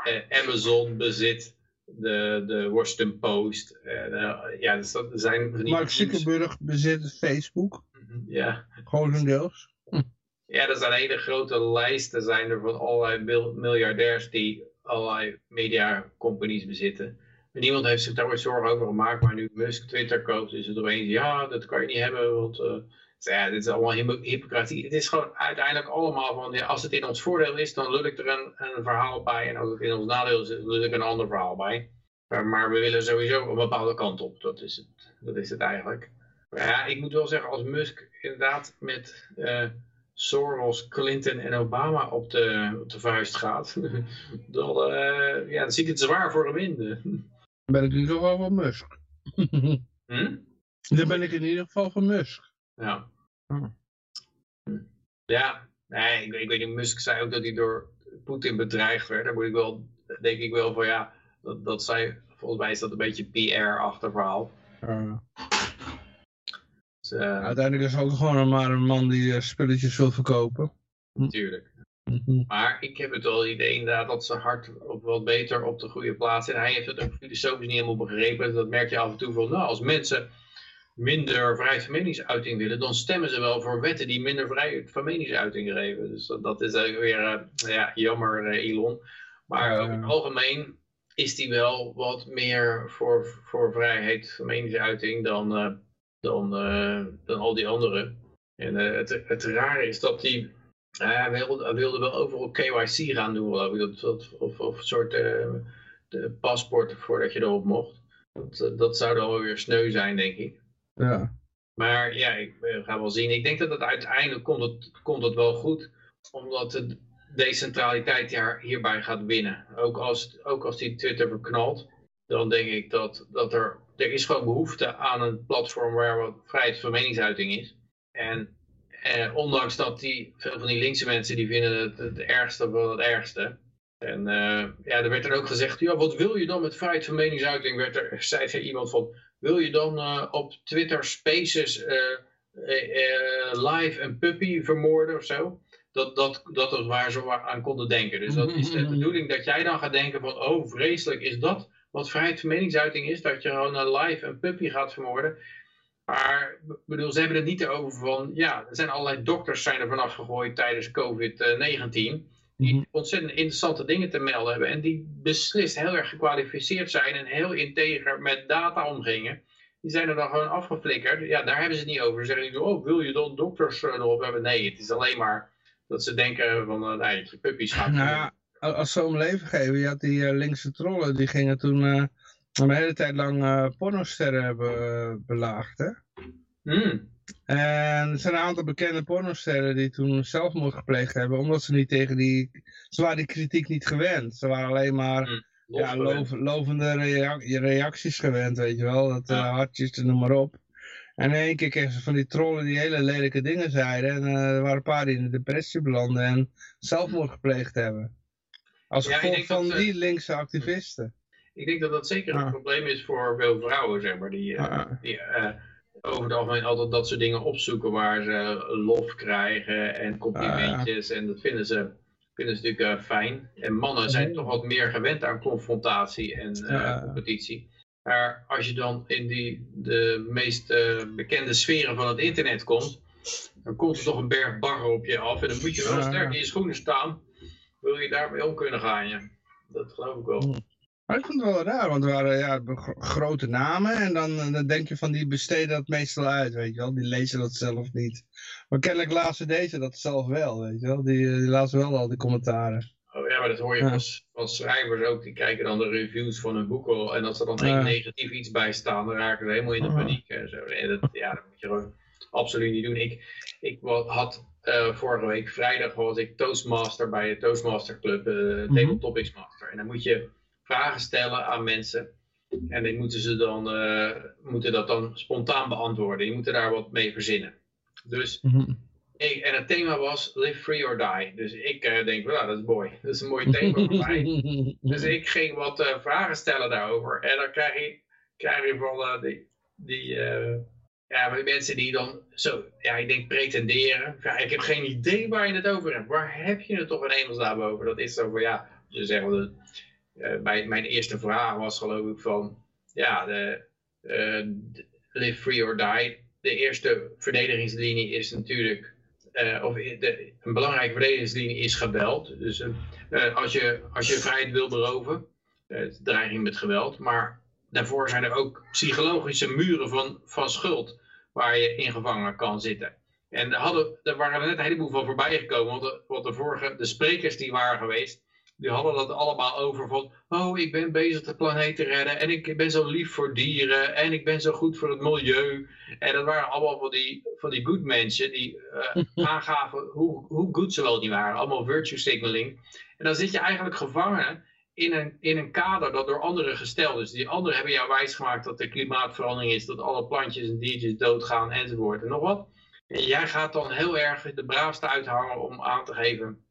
eh, Amazon bezit de, de Washington Post. Eh, ja, dus dat zijn Mark Zuckerberg bezit Facebook, Ja. grotendeels. ja, er zijn hele grote lijsten zijn er van allerlei mil- miljardairs die allerlei mediacompanies bezitten. En niemand heeft zich daar ooit zorgen over gemaakt, maar nu Musk Twitter koopt, is het opeens, ja, dat kan je niet hebben, want eh, ja, dit is allemaal hypo- hypocrisie. Het is gewoon uiteindelijk allemaal van, ja, als het in ons voordeel is, dan lul ik er een, een verhaal bij. En als het in ons nadeel is, lul ik een ander verhaal bij. Maar, maar we willen sowieso een bepaalde kant op. Dat is het, dat is het eigenlijk. Maar ja, ik moet wel zeggen, als Musk inderdaad met eh, Soros, Clinton en Obama op de, op de vuist gaat, dan, eh, ja, dan zie ik het zwaar voor hem in. Dan ben ik in ieder geval van Musk. Hm? Dan ben ik in ieder geval van Musk. Ja. Oh. Ja, nee, ik, ik weet niet, Musk zei ook dat hij door Poetin bedreigd werd. Daar moet ik wel, denk ik wel van ja, dat, dat zij, volgens mij is dat een beetje PR-achter verhaal. Uh, Dus, eh, uiteindelijk is het ook gewoon maar een man die eh, spulletjes wil verkopen. natuurlijk. Mhm. Maar ik heb het wel idee inderdaad dat zijn hart op wat beter op de goede plaats is. En hij heeft het ook filosofisch niet helemaal begrepen. Dat merk je af en toe van, nou, als mensen minder vrijheid van meningsuiting willen, dan stemmen ze wel voor wetten die minder vrijheid van meningsuiting geven. Dus dat, dat is eigenlijk weer, eh, ja, jammer eh, Elon. Maar over het algemeen is hij wel wat meer voor, voor vrijheid van meningsuiting dan, eh, dan, dan al die anderen. En het, het rare is dat hij nou ja, hij wilde, wilde wel overal KYC gaan doen, geloof ik. Dat, of, of een soort de paspoort voordat je erop mocht. Dat, dat zou dan wel weer sneu zijn, denk ik. Ja. Maar ja, ik ga wel zien. Ik denk dat het uiteindelijk komt het, komt het wel goed. Omdat de decentraliteit hier, hierbij gaat winnen. Ook als, ook als die Twitter verknalt. Dan denk ik dat, dat er... Er is gewoon behoefte aan een platform waar wat vrijheid van meningsuiting is. En eh, ondanks dat die, veel van die linkse mensen die vinden het het ergste van het ergste. En eh, ja, er werd dan ook gezegd, ja, wat wil je dan met vrijheid van meningsuiting? Werd er, zei er iemand van, wil je dan eh, op Twitter Spaces eh, eh, live een puppy vermoorden of zo? Dat, dat, dat is waar ze aan konden denken. Dus dat is de bedoeling dat jij dan gaat denken van, oh vreselijk, is dat wat vrijheid van meningsuiting is? Dat je gewoon een live een puppy gaat vermoorden? Maar bedoel, ze hebben het niet over van, ja, er zijn allerlei dokters zijn er vanaf gegooid tijdens COVID-19 die Mhm. ontzettend interessante dingen te melden hebben en die beslist heel erg gekwalificeerd zijn en heel integer met data omgingen. Die zijn er dan gewoon afgeflikkerd. Ja, daar hebben ze het niet over. Ze zeggen niet, oh, wil je dan dokters eh, erop hebben? Nee, het is alleen maar dat ze denken van, uh, nee, je puppies gaat. Nou ja, a- als ze om leven geven, je had die eh, linkse trollen, die gingen toen eh, een hele tijd lang eh pornosterren be- belaagd, hè? Hmm. En er zijn een aantal bekende pornosterren die toen zelfmoord gepleegd hebben, omdat ze niet tegen die... Ze waren die kritiek niet gewend. Ze waren alleen maar Hmm. ja, lovende rea- reacties gewend, weet je wel. Dat eh, Ja. hartjes, en noem maar op. En in één keer kregen ze van die trollen die hele lelijke dingen zeiden. En eh, er waren een paar die in de depressie belanden en zelfmoord gepleegd hebben. Als gevolg van die linkse activisten. Ik denk dat dat zeker een Ah. probleem is voor veel vrouwen, zeg maar, die, eh, Ah. die eh, over het algemeen altijd dat soort dingen opzoeken waar ze lof krijgen en complimentjes. En dat vinden ze, vinden ze natuurlijk eh, fijn. En mannen zijn toch wat meer gewend aan confrontatie en eh, competitie. Maar als je dan in die, de meest eh, bekende sferen van het internet komt, dan komt er toch een berg bagger op je af. En dan moet je wel sterk in je schoenen staan. Wil je daarmee om kunnen gaan, ja. Dat geloof ik wel. Maar ik vond het wel raar, want er waren ja, gro- grote namen en dan, eh, dan denk je van die besteden dat meestal uit, weet je wel. Die lezen dat zelf niet. Maar kennelijk lazen deze dat zelf wel, weet je wel. Die, eh, die lazen wel al die commentaren. Oh ja, maar dat hoor je Ja. van, van schrijvers ook. Die kijken dan de reviews van hun boek al. En als er dan Ja. één negatief iets bij staat, dan raken ze helemaal in de Ja. paniek. En zo. En dat, ja, dat moet je gewoon absoluut niet doen. Ik, ik had eh, vorige week vrijdag was ik Toastmaster bij de Toastmaster Club, eh Mhm. Table Topics Master. En dan moet je vragen stellen aan mensen. En die moeten ze dan eh, moeten dat dan spontaan beantwoorden. Je moet er daar wat mee verzinnen. Dus ik, en het thema was Live Free or Die. Dus ik eh, denk, nou, dat is mooi. Dat is een mooi thema voor mij. Dus ik ging wat eh, vragen stellen daarover. En dan krijg je, krijg je van die, die, ja, die mensen die dan zo, ja, ik denk pretenderen. Ja, ik heb geen idee waar je het over hebt. Waar heb je het toch in hemelsnaam over? Dat is zo van, ja, je zegt, mijn, mijn eerste vraag was geloof ik van, ja, de, eh, Live Free or Die. De eerste verdedigingslinie is natuurlijk eh, of de, een belangrijke verdedigingslinie is geweld. Dus eh, eh, als, je, als je vrijheid wil beroven, eh, dreiging met geweld, maar daarvoor zijn er ook psychologische muren van, van schuld waar je in gevangen kan zitten. En er, hadden, er waren er net een heleboel van voorbij gekomen, want de, want de vorige, de sprekers die waren geweest, die hadden dat allemaal over van, oh ik ben bezig de planeet te redden en ik ben zo lief voor dieren en ik ben zo goed voor het milieu. En dat waren allemaal van die, van die good mensen die eh, aangaven hoe, hoe goed ze wel niet waren. Allemaal virtue signaling. En dan zit je eigenlijk gevangen in een, in een kader dat door anderen gesteld is. Die anderen hebben jou wijsgemaakt dat er klimaatverandering is, dat alle plantjes en diertjes doodgaan enzovoort en nog wat. En jij gaat dan heel erg de braafste uithangen om aan te geven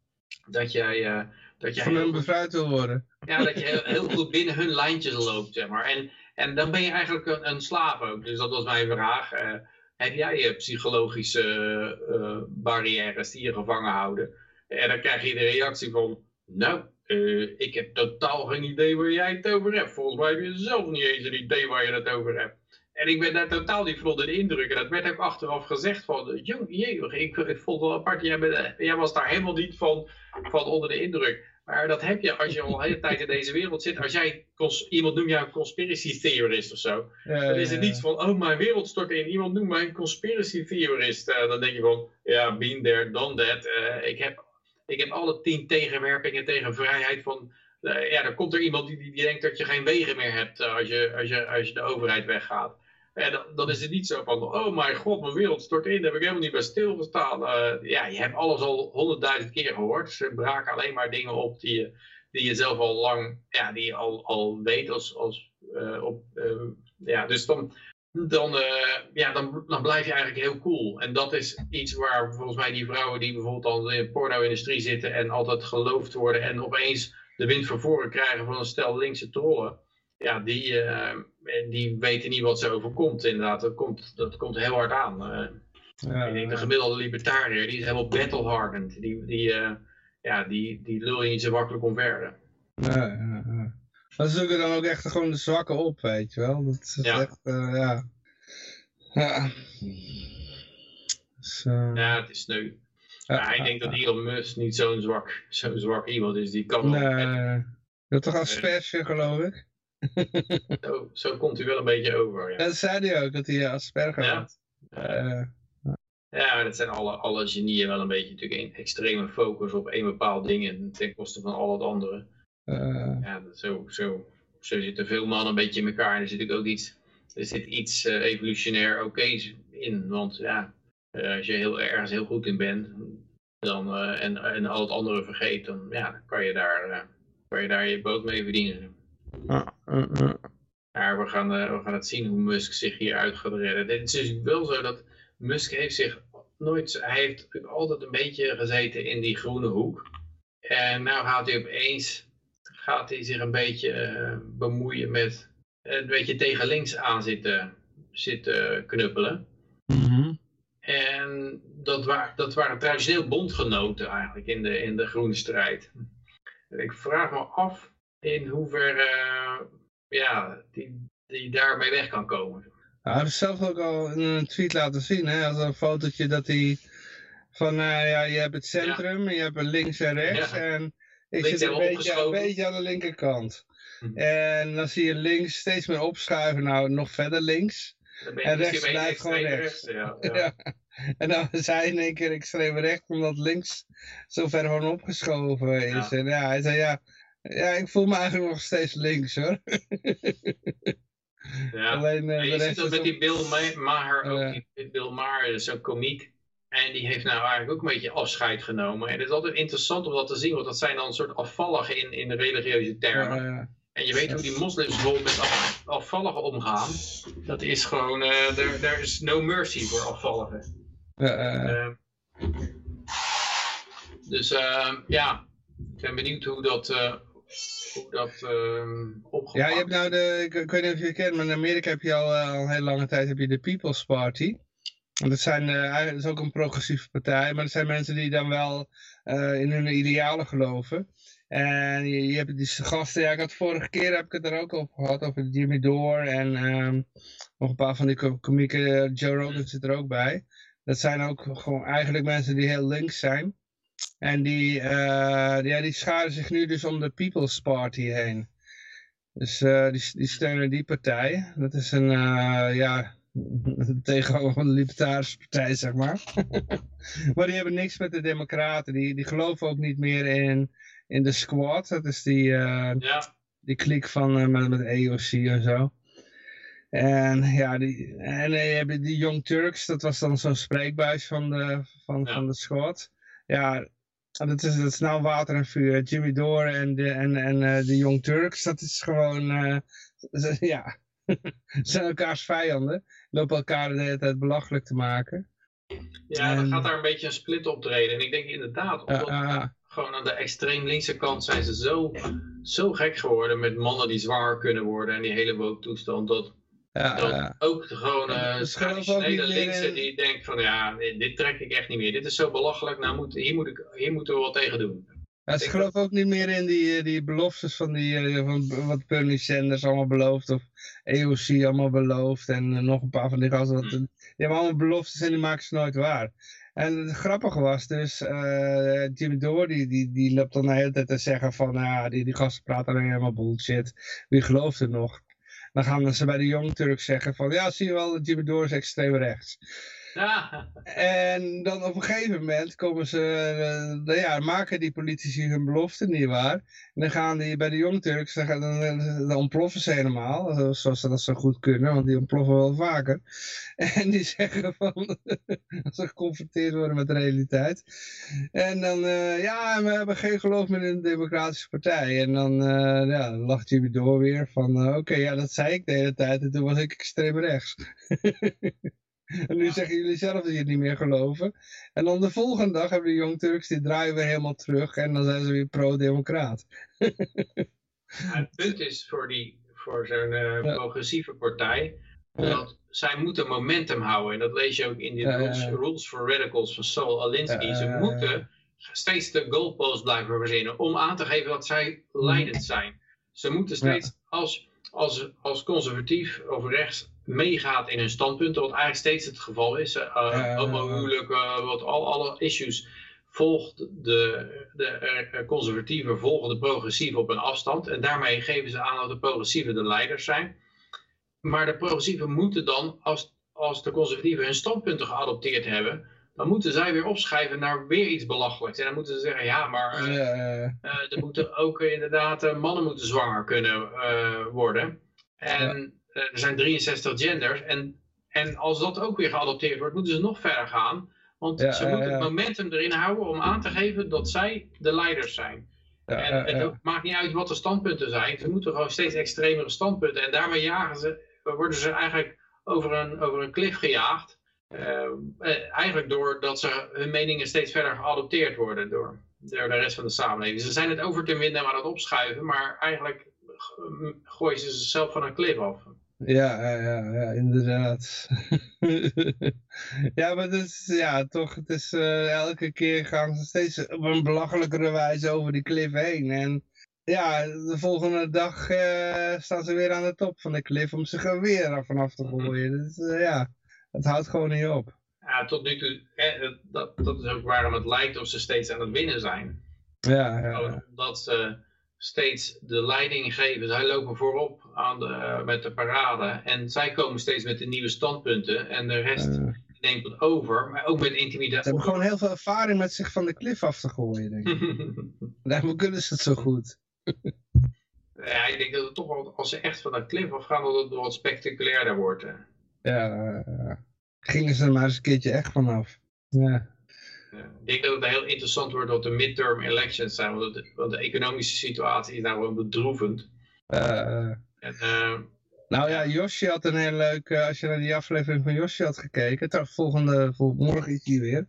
dat jij, eh, dat jij Van heel bevrijd wil worden. ja, dat je heel, heel goed binnen hun lijntjes loopt, zeg maar. En, en dan ben je eigenlijk een, een slaaf ook. Dus dat was mijn vraag. Eh, heb jij je psychologische eh, eh, barrières die je gevangen houden? En dan krijg je de reactie van, nou, eh, ik heb totaal geen idee waar jij het over hebt. Volgens mij heb je zelf niet eens een idee waar je het over hebt. En ik ben daar totaal niet van onder de indruk. En dat werd ook achteraf gezegd van, jong, jee, ik, ik vond het wel apart. Jij, bent- jij was daar helemaal niet van, van onder de indruk. Maar dat heb je als je al een hele tijd in deze wereld zit. Als jij, iemand noemt jou een conspiracy theorist of zo. Ja, Dan is het niet van, oh mijn wereld stort in. Iemand noemt mij een conspiracy theorist. Eh, dan denk je van, ja, been there, done that. Eh, ik, heb, ik heb alle tien tegenwerpingen tegen vrijheid van eh, ja, dan komt er iemand die, die, die denkt dat je geen wegen meer hebt als, je, als, je, als je de overheid weggaat. Ja, dan, is het niet zo van, oh mijn god, mijn wereld stort in, daar heb ik helemaal niet bij stilgestaan. Eh, ja, je hebt alles al honderdduizend keer gehoord. Ze braken alleen maar dingen op die je, die je zelf al lang, ja, die je al, al weet als, als eh, op, eh, ja, dus dan, dan, ja, dan, dan blijf je eigenlijk heel cool. En dat is iets waar volgens mij die vrouwen die bijvoorbeeld al in de porno-industrie zitten en altijd geloofd worden en opeens de wind van voren krijgen van een stel linkse trollen. Ja, die, eh, die weten niet wat ze overkomt inderdaad. Dat komt, dat komt heel hard aan. Eh, Ja, ik denk de gemiddelde libertariër, die is helemaal battle-hardened. Die, die, eh, ja, die, die lul je niet zo makkelijk omver. ja, ja, ja. Ze zoeken dan ook echt gewoon de zwakke op, weet je wel. Dat is Ja. echt, eh, ja. Ja. Dus, Ja, het is sneu. ja, ik denk dat. Elon Musk niet zo'n zwak, zo'n zwak iemand is. Die kan wel- Nee, dat toch asperge, geloof ik? zo, zo komt hij wel een beetje over. Ja, dat zei hij ook, dat hij asperge Ja. had. Eh, ja dat zijn alle, alle genieën wel een beetje natuurlijk een extreme focus op één bepaald ding en ten koste van al het andere. eh, Ja, zo, zo, zo zitten veel mannen een beetje in elkaar. En er zit ook ook iets, er zit iets eh, evolutionair oké's in. Want ja, eh, als je heel, ergens heel goed in bent dan, eh, en, en al het andere vergeet, dan, ja, dan kan, je daar, eh, kan je daar je boot mee verdienen. Maar we gaan, eh, we gaan het zien hoe Musk zich hieruit gaat redden. Het is dus wel zo dat Musk heeft zich nooit, hij heeft altijd een beetje gezeten in die groene hoek. En nou gaat hij opeens, gaat hij zich een beetje eh, bemoeien met, een beetje tegen links aan zitten, zitten knuppelen. Mhm. En dat, wa dat waren traditioneel bondgenoten eigenlijk in de, in de groene strijd. En ik vraag me af in hoeverre eh, ja, die, die daarmee weg kan komen. Hij heeft zelf ook al in een tweet laten zien, hè, als een fotootje dat hij van, eh, ja, je hebt het centrum, je hebt links en rechts Ja. en ik Links zit een beetje, een beetje aan de linkerkant. Hm. En dan zie je links steeds meer opschuiven, nou nog verder links. En rechts blijft gewoon rechts. Ja. En dan hij in één keer extreem rechts, omdat links zo ver gewoon opgeschoven is. En ja, hij zei ja, ja, ik voel me eigenlijk nog steeds links hoor. Ja. Alleen eh, de je ziet dat met die Bill Ma- Maher ook. Die Bill Maher is zo'n komiek. En die heeft nou eigenlijk ook een beetje afscheid genomen. En het is altijd interessant om dat te zien, want dat zijn dan een soort afvalligen in, in de religieuze termen. Ja, ja. En je weet hoe die moslims bijvoorbeeld met af, afvalligen omgaan. Dat is gewoon, eh er there is no mercy voor afvalligen. Ja. Eh, dus eh, ja, ik ben benieuwd hoe dat, eh hoe dat ehm opgepakt Ja, je hebt nou de, ik, weet niet of je het kent, maar in Amerika heb je al, eh, een hele lange tijd heb je de People's Party. Dat, zijn, eh, dat is ook een progressieve partij, maar dat zijn mensen die dan wel eh, in hun idealen geloven. En je, je hebt die gasten, ja, ik had vorige keer heb ik het er ook over gehad, over Jimmy Dore en ehm, nog een paar van die komieken, eh, Joe Rogan zit er ook bij. Dat zijn ook gewoon eigenlijk mensen die heel links zijn. En die, eh, ja, die scharen zich nu dus om de People's Party heen. Dus eh, die, die steunen die partij. Dat is een, eh, ja, de tegenhanger van de Libertarische Partij, zeg maar. maar die hebben niks met de Democraten. Die, die geloven ook niet meer in, in de squad. Dat is die, Ja, die klik van met, met EOC en zo. En ja, die, en die Young Turks, dat was dan zo'n spreekbuis van de, van, Ja. van de squad. Ja, dat is, dat is nou water en vuur. Jimmy Dore en de, en, en, eh, de Young Turks, dat is gewoon, eh, ze- ja, ze zijn elkaars vijanden. Lopen elkaar de hele tijd belachelijk te maken. ja dan gaat daar een beetje een split optreden. En ik denk inderdaad, omdat gewoon aan de extreem linkse kant zijn ze zo, zo gek geworden met mannen die zwanger kunnen worden en die hele woke toestand. Dat, ja, dat ja. ook ze geloven ook traditionele meer linkse in- die denkt van ja, dit trek ik echt niet meer. Dit is zo belachelijk, nou moet, hier, moet ik, hier moeten we wat tegen doen. Ja, ze Ik- geloven ook niet meer in die, eh, die beloftes van, die, eh, van wat Bernie Sanders allemaal belooft. Of EOC allemaal belooft. En eh, nog een paar van die gasten. Hmm. Die hebben allemaal beloftes en die maken ze nooit waar. En het grappige was dus, eh, Jimmy Dore die, die, die loopt dan de hele tijd te zeggen van, ja, die, die gasten praten alleen helemaal bullshit. Wie gelooft er nog? Dan gaan ze bij de Young Turks zeggen van, ja, zie je wel, Jimmy Dore is extreem rechts. En dan op een gegeven moment komen ze, eh, nou ja, maken die politici hun belofte niet waar. En dan gaan die bij de Young Turks, dan, dan, dan ontploffen ze helemaal, eh, zoals ze dat zo goed kunnen, want die ontploffen wel vaker. En die zeggen van, als ze geconfronteerd worden met de realiteit. En dan, eh, ja, we hebben geen geloof meer in de democratische partij. En dan, eh, ja, lacht Jimmy door weer van, oké, ja, dat zei ik de hele tijd en toen was ik extreem rechts. En nu zeggen jullie zelf dat je het niet meer geloven. En dan de volgende dag hebben de Young Turks, die draaien weer helemaal terug. En dan zijn ze weer pro-democraat. het punt is voor, die, voor zo'n eh, progressieve partij, dat zij moeten momentum houden. En dat lees je ook in de rules, rules for Radicals van Saul Alinsky. Ze moeten steeds de goalpost blijven verzinnen om aan te geven dat zij leidend zijn. Ze moeten steeds, als, als, als conservatief of rechts meegaat in hun standpunten, wat eigenlijk steeds het geval is, uh, ja. homohuwelijk, uh, wat al alle issues, volgt de, de eh, conservatieven volgen de progressieven op een afstand. En daarmee geven ze aan dat de progressieven de leiders zijn. Maar de progressieven moeten dan, als, als de conservatieven hun standpunten geadopteerd hebben, dan moeten zij weer opschrijven naar weer iets belachelijks. En dan moeten ze zeggen, ja, maar eh, eh, er moeten ook eh, inderdaad, eh, mannen moeten zwanger kunnen eh, worden. En eh, er zijn 63 genders. En, en als dat ook weer geadopteerd wordt, moeten ze nog verder gaan. Want Ja, ze moeten ja. het momentum erin houden om aan te geven dat zij de leiders zijn. ja, En het maakt niet uit wat de standpunten zijn. Ze moeten gewoon steeds extremere standpunten. En daarmee jagen ze, worden ze eigenlijk over een, over een klif gejaagd. Eh, eh, eigenlijk doordat ze hun meningen steeds verder geadopteerd worden door, door de rest van de samenleving. Ze zijn het over te winnen aan het opschuiven, maar eigenlijk gooien ze zichzelf van een klif af. Ja, ja, ja, inderdaad. ja, maar het is, ja, toch, het is, eh, elke keer gaan ze steeds op een belachelijkere wijze over die klif heen. En ja, de volgende dag eh, staan ze weer aan de top van de klif om zich er weer af vanaf te gooien. Dus eh, ja, het houdt gewoon niet op. Ja, tot nu toe, eh, dat, dat is ook waarom het lijkt of ze steeds aan het winnen zijn. Ja, ja, ja. Omdat ze steeds de leiding geven. Zij lopen voorop aan de, met de parade. En zij komen steeds met de nieuwe standpunten. En de rest Eh, neemt het over. Maar ook met ze intimidatie. hebben gewoon heel veel ervaring met zich van de klif af te gooien, denk ik. Daarom kunnen ze het zo goed. ja, ik denk dat het toch wel, als ze echt van dat klif afgaan, dat het wat spectaculairder wordt. hè. Ja, eh, gingen ze er maar eens een keertje echt vanaf. Ja. Ik denk dat het heel interessant wordt dat de midterm elections zijn. Want de, want de economische situatie is nou gewoon bedroevend. Eh, En, eh, Nou ja, Yoshi had een heel leuk, eh, als je naar die aflevering van Yoshi had gekeken, trouw- volgende, vol, morgen is die weer.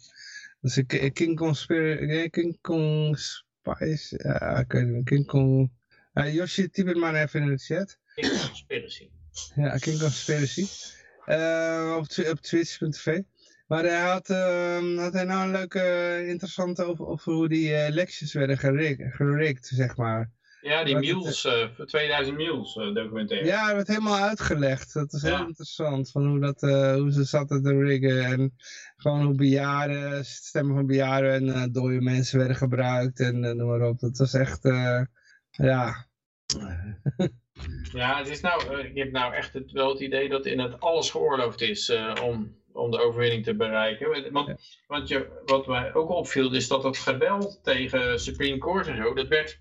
Dus ik, King Kong Spirit, King Kong Spice, ja, ik weet niet King Kong, uh, Yoshi typ het maar even in de chat. conspiracy. Ja, King Conspiracy. Eh op, op twitch.tv. Maar hij had, ehm, had hij nou een leuke, eh, interessante over, over hoe die eh, elections werden gerikt, gerikt, zeg maar. Ja, die het- Mules, eh, voor 2000 Mules documentaire. Ja, het werd helemaal uitgelegd. Dat is heel interessant. Van hoe, dat, eh, hoe ze zaten te riggen. En gewoon hoe bejaarden, stemmen van bejaarden en dode mensen werden gebruikt. En noem maar op. Dat was echt, ja. Ja, het is nou, ik heb nou echt het, wel het idee dat in het alles geoorloofd is om, om de overwinning te bereiken. Want, Ja. want je, wat mij ook opviel is dat het geweld tegen Supreme Court en zo, dat werd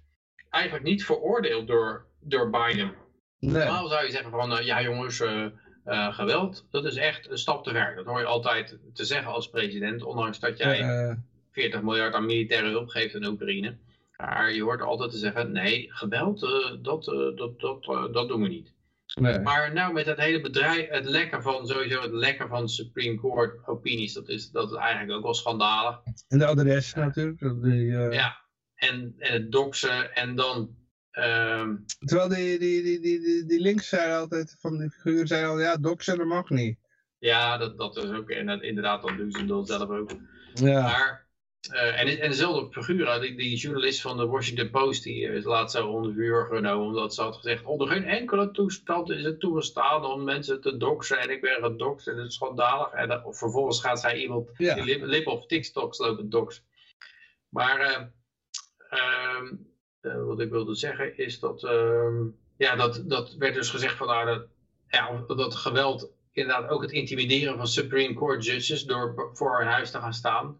eigenlijk niet veroordeeld door, door Biden. Nee. Normaal zou je zeggen van, eh, ja jongens, eh, eh, geweld, dat is echt een stap te ver. Dat hoor je altijd te zeggen als president, ondanks dat jij Eh, 40 miljard aan militaire hulp geeft aan Oekraïne. Maar je hoort altijd te zeggen, nee, geweld, dat, dat, dat, dat doen we niet. Nee. Maar nou met het hele bedrijf, het lekken van sowieso het lekken van Supreme Court opinies, dat is, dat is eigenlijk ook wel schandalig. En de adres natuurlijk. dat Die, eh, Ja, en, en het doxen en dan, ehm, Terwijl die, die, die, die, die, links zeiden altijd, van die figuur zeiden al, ja, doxen dat mag niet. ja, dat, dat is ook en dat- inderdaad, dat doen ze dan zelf ook. Ja, Maar, eh, en, en dezelfde figuur, die, die journalist van de Washington Post, die is laatst zo onder vuur genomen, omdat ze had gezegd, onder geen enkele toestand is het toegestaan om mensen te doxen, en ik ben gedoxt, en het is schandalig. En dan, of vervolgens gaat zij iemand Ja. die lip, lip of TikToks lopen doxen. Maar, eh, ehm, eh, wat ik wilde zeggen is dat, ehm, ja, dat, dat werd dus gezegd van, nou, dat, ja, dat geweld inderdaad ook het intimideren van Supreme Court judges door voor hun huis te gaan staan.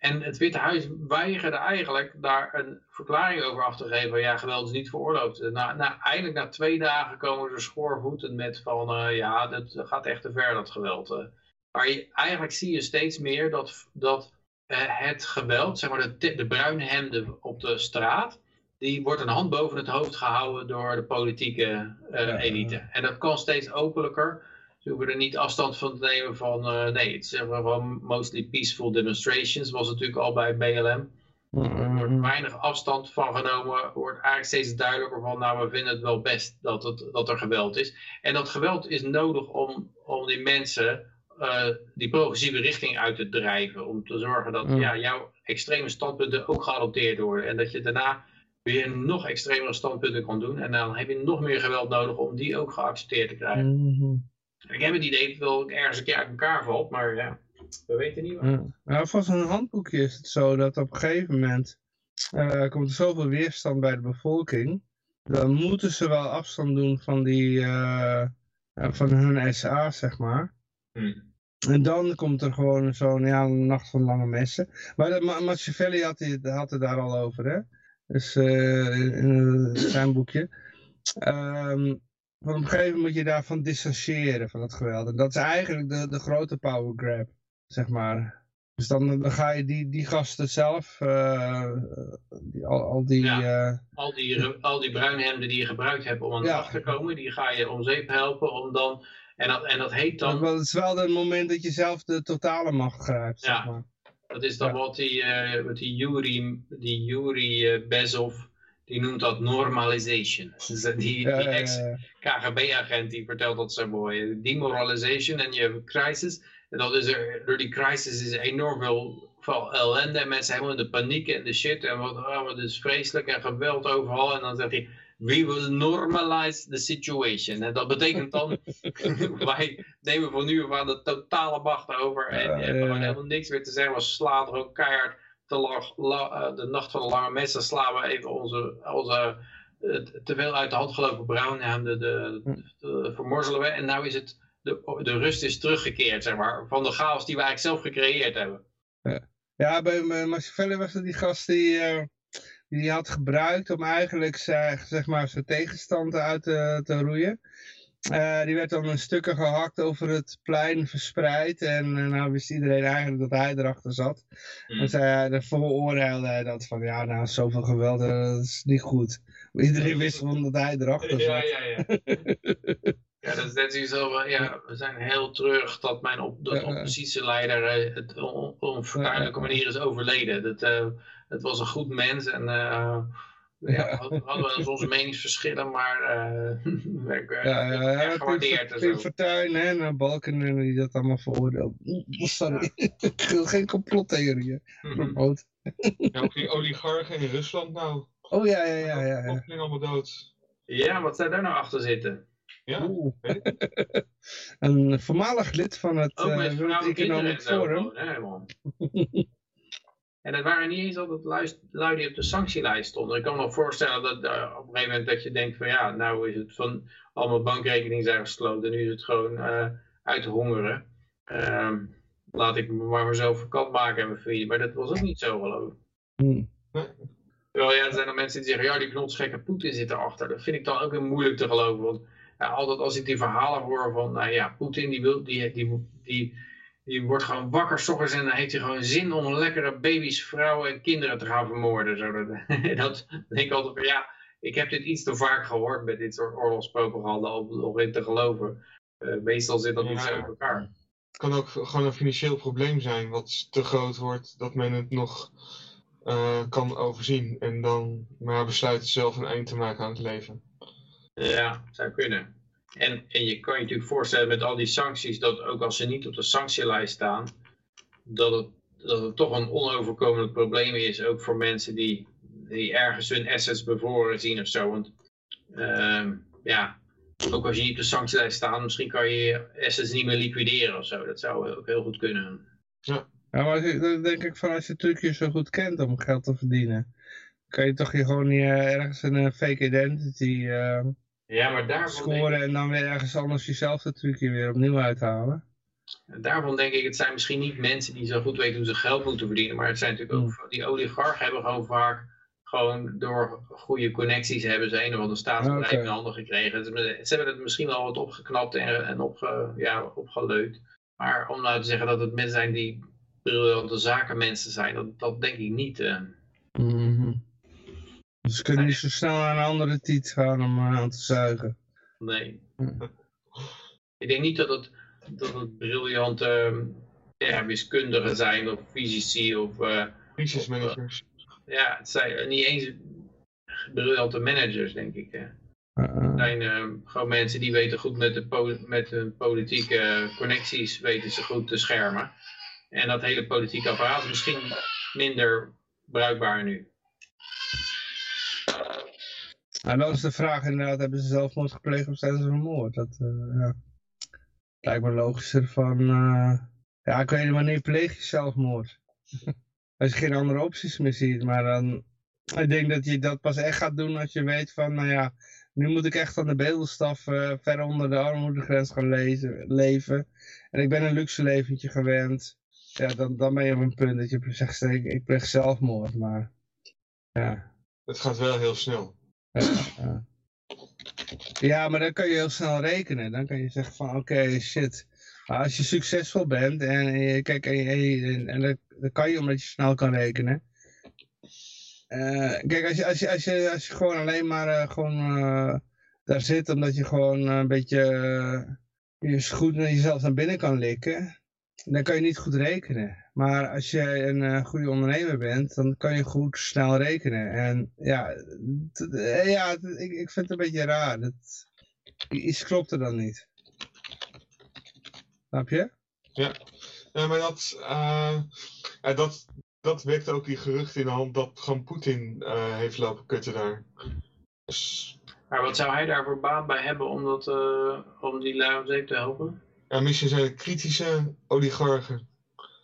En het Witte Huis weigerde eigenlijk daar een verklaring over af te geven. Ja, geweld is niet veroorloofd. Na, na, eindelijk na twee dagen komen ze schoorvoetend met van... eh, ja, dat gaat echt te ver, dat geweld. eh. Maar je, eigenlijk zie je steeds meer dat, dat eh, het geweld, zeg maar de, de bruine hemden op de straat... die wordt een hand boven het hoofd gehouden door de politieke elite. En dat kan steeds openlijker. Ze hoeven er niet afstand van te nemen van, eh, nee, het zijn gewoon mostly peaceful demonstrations, was natuurlijk al bij BLM. Er wordt weinig afstand van genomen, wordt eigenlijk steeds duidelijker van, nou, we vinden het wel best dat, het, dat er geweld is. En dat geweld is nodig om, om die mensen eh, die progressieve richting uit te drijven. Om te zorgen dat Mm. ja, jouw extreme standpunten ook geadopteerd worden. En dat je daarna weer nog extremere standpunten kan doen. En dan heb je nog meer geweld nodig om die ook geaccepteerd te krijgen. Mhm. Ik heb het idee dat het wel ergens een keer uit elkaar valt, maar ja, we weten niet wat. Ja. Nou, volgens een handboekje is het zo dat op een gegeven moment eh, komt er zoveel weerstand bij de bevolking. Dan moeten ze wel afstand doen van, die, eh, ja, van hun SA, zeg maar. Hmm. En dan komt er gewoon zo'n ja, nacht van lange messen. Maar Ma- Machiavelli had, die- had het daar al over, hè? Dus eh, in, in zijn boekje. Ehm, op een gegeven moment moet je daarvan distancieren, van het geweld. En dat is eigenlijk de, de grote power grab, zeg maar. Dus dan, dan ga je die, die gasten zelf, eh, die, al, al die... Ja. eh, Al die, al die bruinhemden die je gebruikt hebt om aan de Ja. te komen, die ga je om zeep helpen om dan, en dat, en dat heet dan, het is wel het moment dat je zelf de totale macht grijpt, zeg Ja. maar. dat is dan Ja. wat die, eh, wat die Yuri, die Yuri Bezov, die noemt dat normalization. Dus die, Ja, die ja, ja, vertelt dat zo mooi. Demoralization en je hebt een crisis. En dat is er, door die crisis is er enorm veel, ellende. En mensen helemaal in de paniek en de shit. En wat, oh, wat is vreselijk en geweld overal. En dan zegt hij, we will normalize the situation. En dat betekent dan, wij nemen van nu af aan de totale macht over. En Ja, je ja. helemaal niks meer te zeggen. We slaan er ook keihard te lang, la- eh, de nacht van de lange mensen slaan we even onze, onze eh, te veel uit de hand gelopen bruinhemden de, de, de- vermorzelen we. En nou is het, de, de rust is teruggekeerd, zeg maar, van de chaos die wij eigenlijk zelf gecreëerd hebben. Ja, bij bij Machiavelli was er die gast die, eh, die die had gebruikt om eigenlijk zijn, zeg maar, zijn tegenstander uit te, te roeien. Eh, die werd dan in stukken gehakt over het plein verspreid. En eh, nou wist iedereen eigenlijk dat hij erachter zat. Hmm. En dan veroordeelde hij dat van, ja, nou, zoveel geweld, eh, dat is niet goed. Maar iedereen wist gewoon dat hij erachter zat. Ja, ja, ja. Ja, dat is net ja, we zijn heel terug dat mijn op, dat oppositieleider het on- op een vertuinlijke manier is overleden. Dat, het was een goed mens en ja, we hadden eens onze meningsverschillen, maar eh eh, Ja, ja, ja, gewaardeerd en Pim. Fortuyn en eh, Balken die dat allemaal veroordeeld. Oeh, Sorry, ik wil geen complottheorieën. Promoten. Ja, ook die oligarchen in Rusland nou. Oh ja, ja, ja, ja. ja. Allemaal dood. Ja, wat zou daar nou achter zitten? Ja, Oeh. Een voormalig lid van het eh, en kinderen Economic en. Forum. man. En het waren niet eens altijd luis- lui die op de sanctielijst stonden. Ik kan me nog voorstellen dat eh, op een gegeven moment dat je denkt van ja, nou is het van allemaal bankrekeningen zijn gesloten. Nu is het gewoon eh uit hongeren. Ehm, laat ik me maar mezelf verkant maken en mijn familie. Maar dat was ook niet zo geloof ik. Hm. Terwijl ja, er zijn dan mensen die zeggen, ja, die knotsgekke Poetin zit erachter. Dat vind ik dan ook weer moeilijk te geloven. Want ja, altijd als ik die verhalen hoor van, nou ja, Poetin die, wil, die, die, die, die wordt gewoon wakker s ochtends en dan heeft hij gewoon zin om lekkere baby's, vrouwen en kinderen te gaan vermoorden. Zo, dat, dat denk ik altijd van, ja, ik heb dit iets te vaak gehoord met dit soort oorlogspropaganda om nog in te geloven. Eh, meestal zit dat niet zo in elkaar. het kan ook gewoon een financieel probleem zijn wat te groot wordt dat men het nog eh, kan overzien. En dan maar besluit zelf een eind te maken aan het leven. Ja, zou kunnen. En, en je kan je natuurlijk voorstellen met al die sancties, dat ook als ze niet op de sanctielijst staan, dat het, dat het toch een onoverkomelijk probleem is, ook voor mensen die, die ergens hun assets bevroren zien of zo. Want ehm, ja, ook als je niet op de sanctielijst staat, misschien kan je je assets niet meer liquideren of zo. Dat zou ook heel goed kunnen. Ja, maar als je- dan denk ik van als je trucjes zo goed kent om geld te verdienen, kan je toch je gewoon niet, ergens een eh, fake identity eh, Ja, maar daarvan scoren en dan weer ergens anders jezelfde trucje weer opnieuw uithalen. daarvan denk ik, het zijn misschien niet mensen die zo goed weten hoe ze geld moeten verdienen. Maar het zijn natuurlijk ook, die oligarchen hebben gewoon vaak, gewoon door goede connecties hebben ze een of ander staatsbedrijf in handen gekregen. Ze, hebben het misschien wel wat opgeknapt en, en opge, ja, opgeleut. Maar om nou te zeggen dat het mensen zijn die briljante zakenmensen zijn, dat, dat denk ik niet. eh. Dus ze kunnen niet zo snel naar een andere tiet gaan om eh, aan te zuigen. Nee. Hm. Ik denk niet dat het, dat het briljante eh, ja, wiskundigen zijn of fysici of... eh, Crisismanagers. ja, het zijn niet eens briljante managers, denk ik. Hè. Uh, uh. Het zijn eh, gewoon mensen die weten goed met, de po- met hun politieke connecties weten ze goed te schermen. En dat hele politieke apparaat is misschien minder bruikbaar nu. Nou, dat is de vraag inderdaad, hebben ze zelfmoord gepleegd of zijn ze vermoord? Dat eh, ja. lijkt me logischer van, eh, ja ik weet niet wanneer pleeg je zelfmoord. als je geen andere opties meer ziet, maar dan, ik denk dat je dat pas echt gaat doen als je weet van, nou ja, nu moet ik echt aan de bedelstaf eh, ver onder de armoedegrens gaan lezen, leven. En ik ben een luxe leventje gewend. Ja, dan, dan ben je op een punt dat je zegt, ik, ik pleeg zelfmoord, maar ja. Het gaat wel heel snel. Ja, maar dan kan je heel snel rekenen. Dan kan je zeggen van oké, shit. Maar als je succesvol bent en kijk, en, en, dat, kan je omdat je snel kan rekenen. Eh, kijk, als je, als, je, als, je, als je gewoon alleen maar eh, gewoon, eh, daar zit omdat je gewoon een beetje je goed naar jezelf naar binnen kan likken, dan kan je niet goed rekenen. Maar als je een eh, goede ondernemer bent, dan kan je goed snel rekenen. En ja, eh, ja ik, ik vind het een beetje raar. Dat, iets klopt er dan niet. Snap je? Ja, maar dat, eh, ja, dat, dat wekt ook die geruchten in de hand dat gewoon Poetin eh, heeft lopen kutten daar. Dus Maar wat zou hij daarvoor baat bij hebben om, dat, eh, om die lui om zeep te helpen? ja, misschien zijn het kritische oligarchen.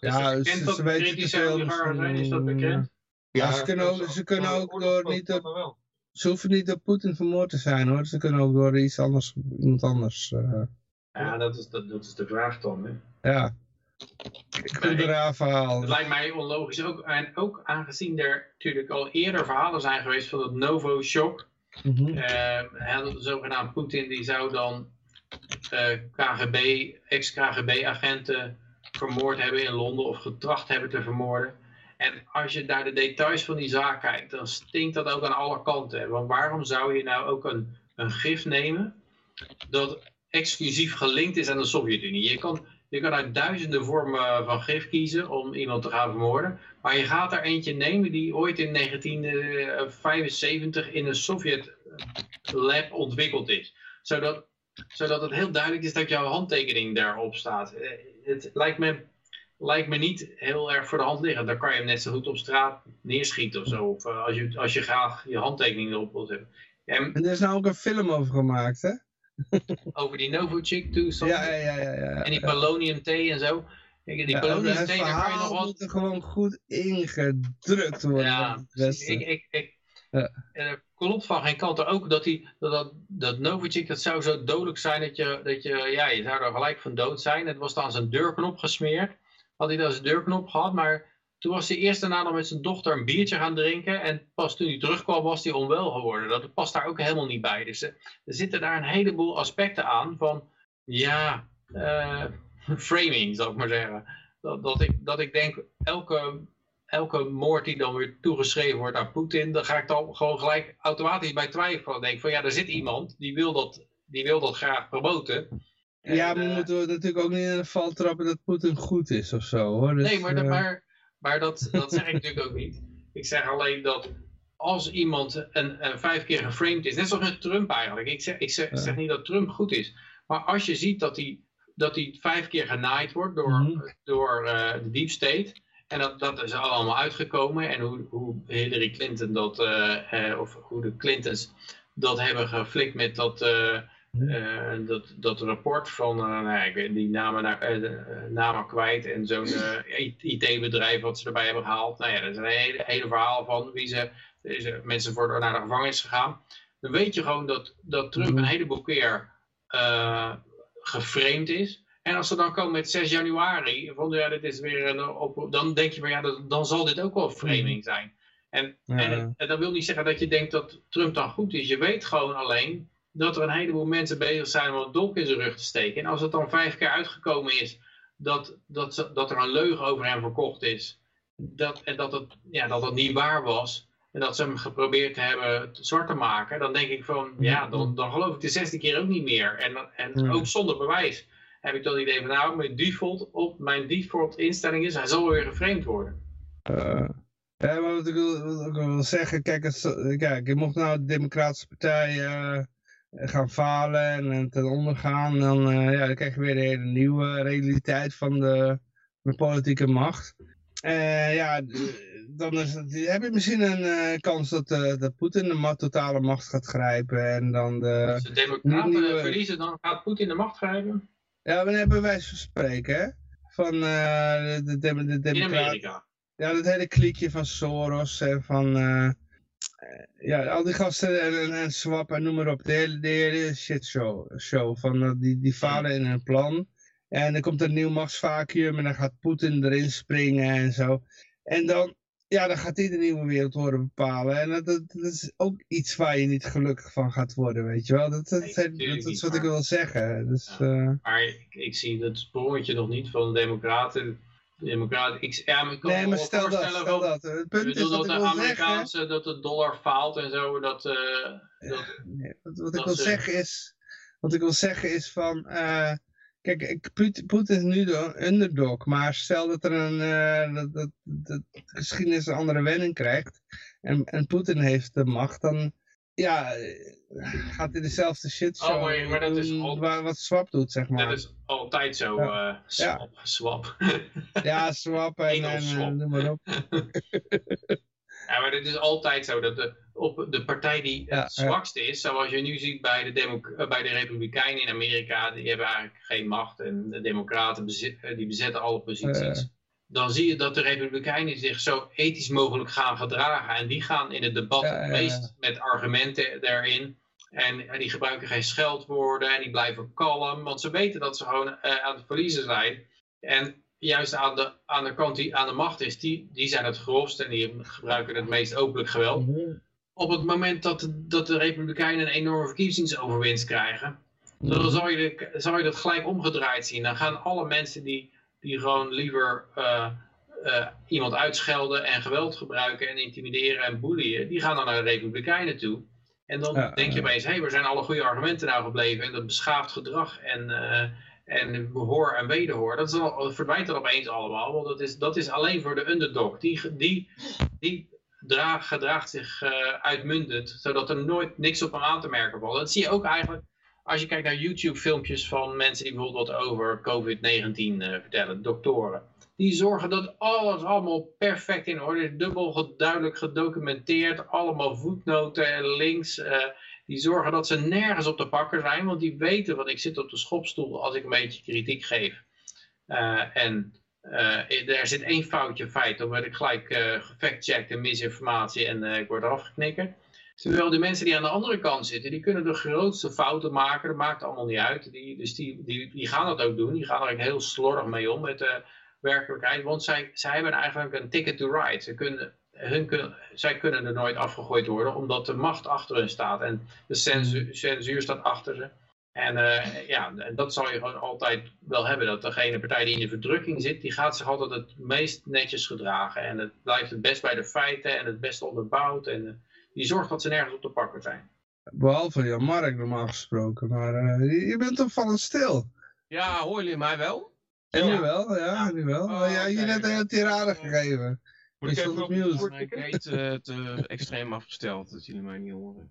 Is Ja, ze- bekend ze dat kritische dus, zijn? Is dat mm, bekend? Ja, ze kunnen ook- dat is ze kunnen ook door niet op-. Ze hoeven niet door Poetin vermoord te zijn hoor. Ze kunnen ook door iets anders, iemand anders. eh, Ja, dat is, dat, dat is de vraag dan. Hè. ja. Ik vind het raar verhaal. Het lijkt mij onlogisch ook. En ook aangezien er natuurlijk al eerder verhalen zijn geweest van het Novo-shock. Mhm. Eh, hij had de zogenaamd Poetin, die zou dan eh, KGB, ex-KGB-agenten vermoord hebben in Londen of getracht hebben te vermoorden. En als je naar de details van die zaak kijkt, dan stinkt dat ook aan alle kanten. Want waarom zou je nou ook een, een gif nemen dat exclusief gelinkt is aan de Sovjet-Unie? Je kan, je kan uit duizenden vormen van gif kiezen om iemand te gaan vermoorden. Maar je gaat er eentje nemen die ooit in 1975 in een Sovjet-lab ontwikkeld is. Zodat, zodat het heel duidelijk is dat jouw handtekening daarop staat. Het lijkt me, lijkt me niet heel erg voor de hand liggen. Dan kan je hem net zo goed op straat neerschieten of zo. Of eh, als, je, als je graag je handtekening erop wilt hebben. En En er is nou ook een film over gemaakt hè? over die Novochik toestand. Ja, ja, ja. ja, ja. En die polonium T en zo. Kijk, die polonium het T, daar kan je nog wat... moet er gewoon goed ingedrukt worden. Ja, ik, ik, ik, Ja. er klopt van geen kant ook dat, die, dat, dat, dat dat zou zo dodelijk zijn dat je, dat je, ja, je zou er gelijk van dood zijn. Het was dan zijn deurknop gesmeerd. Had hij dan zijn deurknop gehad, maar toen was hij eerst daarna nog met zijn dochter een biertje gaan drinken. En pas toen hij terugkwam was hij onwel geworden. Dat past daar ook helemaal niet bij. Dus eh, er zitten daar een heleboel aspecten aan van, ja, eh, framing zal ik maar zeggen. Dat, dat, ik, dat ik denk, elke elke moord die dan weer toegeschreven wordt aan Poetin, dan ga ik dan gewoon gelijk automatisch bij twijfelen. denk van ja, er zit iemand die wil dat, die wil dat graag promoten. En, Ja, maar eh, we moeten natuurlijk ook niet in de val trappen dat Poetin goed is of zo hoor. Dus, nee, maar, dat- eh, maar, maar dat, dat zeg ik natuurlijk ook niet. Ik zeg alleen dat als iemand een, een vijf keer geframed is, net zoals met Trump eigenlijk. Ik zeg, ik zeg, Ja. zeg niet dat Trump goed is. Maar als je ziet dat hij, dat hij vijf keer genaaid wordt door, Mhm. door eh, de deep state. En dat, dat is allemaal uitgekomen. En hoe, hoe Hillary Clinton dat, eh, eh, of hoe de Clintons dat hebben geflikt met dat, eh, dat, dat rapport van, nou ja, ik weet die namen, eh, namen kwijt. En zo'n IT-bedrijf wat ze erbij hebben gehaald. Nou ja, dat is een hele, hele verhaal van wie ze, mensen worden naar de gevangenis gegaan. dan weet je gewoon dat, dat Trump Mhm. een heleboel keer geframed is. En als ze dan komen met 6 januari, van ja, dit is weer een op, dan denk je van ja, dat, dan zal dit ook wel framing zijn. En, Mhm. Ja. en, en dat wil niet zeggen dat je denkt dat Trump dan goed is. Je weet gewoon alleen dat er een heleboel mensen bezig zijn om een dolk in zijn rug te steken. En als het dan vijf keer uitgekomen is dat, dat, ze- dat er een leugen over hem verkocht is, dat, en dat het, ja, dat het niet waar was, en dat ze hem geprobeerd hebben te zwart te maken, dan denk ik van, ja, dan, dan geloof ik de zesde keer ook niet meer. En, en Ja. ook zonder bewijs heb ik dan het idee van, nou, mijn default, op, mijn default instelling is, hij zal weer geframed worden. Eh, ja, maar wat ik wil, wat ik wil zeggen, kijk, als, kijk, je mocht nou de Democratische Partij eh, gaan falen en, en ten onder gaan, dan, eh, ja, dan krijg je weer een hele nieuwe realiteit van de, de politieke macht. En ja, dan is het, heb je misschien een kans dat, dat Poetin de ma- totale macht gaat grijpen en dan de... Als de democraten nieuwe- verliezen, dan gaat Poetin de macht grijpen. Ja, we hebben wijze van spreken, hè? Van eh, de, de, de, de Democraten. Ja, dat hele kliekje van Soros en van... eh, eh, ja, al die gasten en, en, en Swap en noem maar op. De hele, de hele shitshow show van, die, die falen in hun plan. En er komt een nieuw machtsvacuum en dan gaat Poetin erin springen en zo. En dan, ja, dan gaat hij de nieuwe wereldorde bepalen. En dat, dat, dat is ook iets waar je niet gelukkig van gaat worden, weet je wel. Dat, dat, Nee, is wat ik wil zeggen. Dus, Ja. eh, Maar ik, ik zie dat sprongetje nog niet van de democraten. De democraten ik, ja, maar ik kan nee, maar stel dat, stel van- dat. Het punt is dat de wil zeggen... Amerikaanse, dat de dollar faalt en zo, dat, eh, Nee, wat, wat ik wil zeggen is, wat ik wil zeggen is van, eh, kijk, Poetin is nu de underdog, maar stel dat er een, eh, dat, dat, dat de geschiedenis een andere wending krijgt en, en Poetin heeft de macht, dan, ja, eh, gaat hij dezelfde shit Oh, maar- maar dat is doen al- waar- wat Swap doet, zeg maar. dat is altijd zo. eh swap, swap. Ja, Swap en, en eh, swap. noem maar op. Ja, maar het is altijd zo dat de, op de partij die Ja, het zwakste is, zoals je nu ziet bij de, demo, eh, bij de Republikeinen in Amerika, die hebben eigenlijk geen macht en de Democraten eh, die bezetten alle posities. Dan zie je dat de Republikeinen zich zo ethisch mogelijk gaan gedragen en die gaan in het debat het meest met argumenten daarin. En die gebruiken geen scheldwoorden en die blijven kalm, want ze weten dat ze gewoon eh, aan het verliezen zijn. En juist aan de, aan de kant die aan de macht is, die, die zijn het grofst en die gebruiken het meest openlijk geweld. Op het moment dat de, dat de Republikeinen een enorme verkiezingsoverwinst krijgen, dan zal je, de- zal je dat gelijk omgedraaid zien. Dan gaan alle mensen die, die gewoon liever eh, eh, iemand uitschelden en geweld gebruiken en intimideren en bullyen, die gaan dan naar de Republikeinen toe. En dan Ja, denk je opeens, hé, waar zijn alle goede argumenten nou gebleven? En dat beschaafd gedrag en, eh en behoor en wederhoor, dat, is al, dat opeens allemaal. Want dat is, dat is alleen voor de underdog. Die, die, die draag, gedraagt zich eh, uitmuntend, zodat er nooit niks op hem aan te merken valt. Dat zie je ook eigenlijk als je kijkt naar YouTube-filmpjes van mensen die bijvoorbeeld over COVID-19 eh, vertellen, doktoren. Die zorgen dat alles allemaal perfect in orde is, dubbel duidelijk gedocumenteerd, allemaal voetnoten en links. eh, die zorgen dat ze nergens op te pakken zijn, want die weten, want ik zit op de schopstoel als ik een beetje kritiek geef. Eh, en eh, er zit één foutje feit, dan word ik gelijk eh gefactcheckt en misinformatie en ik word eraf geknikkerd. Terwijl de mensen die aan de andere kant zitten, die kunnen de grootste fouten maken, dat maakt allemaal niet uit. Die, dus die, die, gaan dat ook doen, die gaan er heel slordig mee om met de werkelijkheid. Want zij, zij hebben eigenlijk een ticket to ride. Ze kunnen, hun kun, zij kunnen er nooit afgegooid worden, omdat de macht achter hun staat. En de censuur, censuur staat achter ze. En eh, ja, en dat zal je gewoon altijd wel hebben. Dat degene partij die in de verdrukking zit, die gaat zich altijd het meest netjes gedragen. En het blijft het best bij de feiten en het best onderbouwd. En eh, die zorgt dat ze nergens op te pakken zijn. Behalve Jan Mark normaal gesproken, maar eh, je, je bent opvallend stil. Ja, hoor jullie mij wel? En Ja. nu wel, ja, nu wel. Oh, Maar ja, je oké. net een hele tirade gegeven. Ik stond even op op mute. voor Maar ik eh, te extreem afgesteld dat jullie mij niet horen.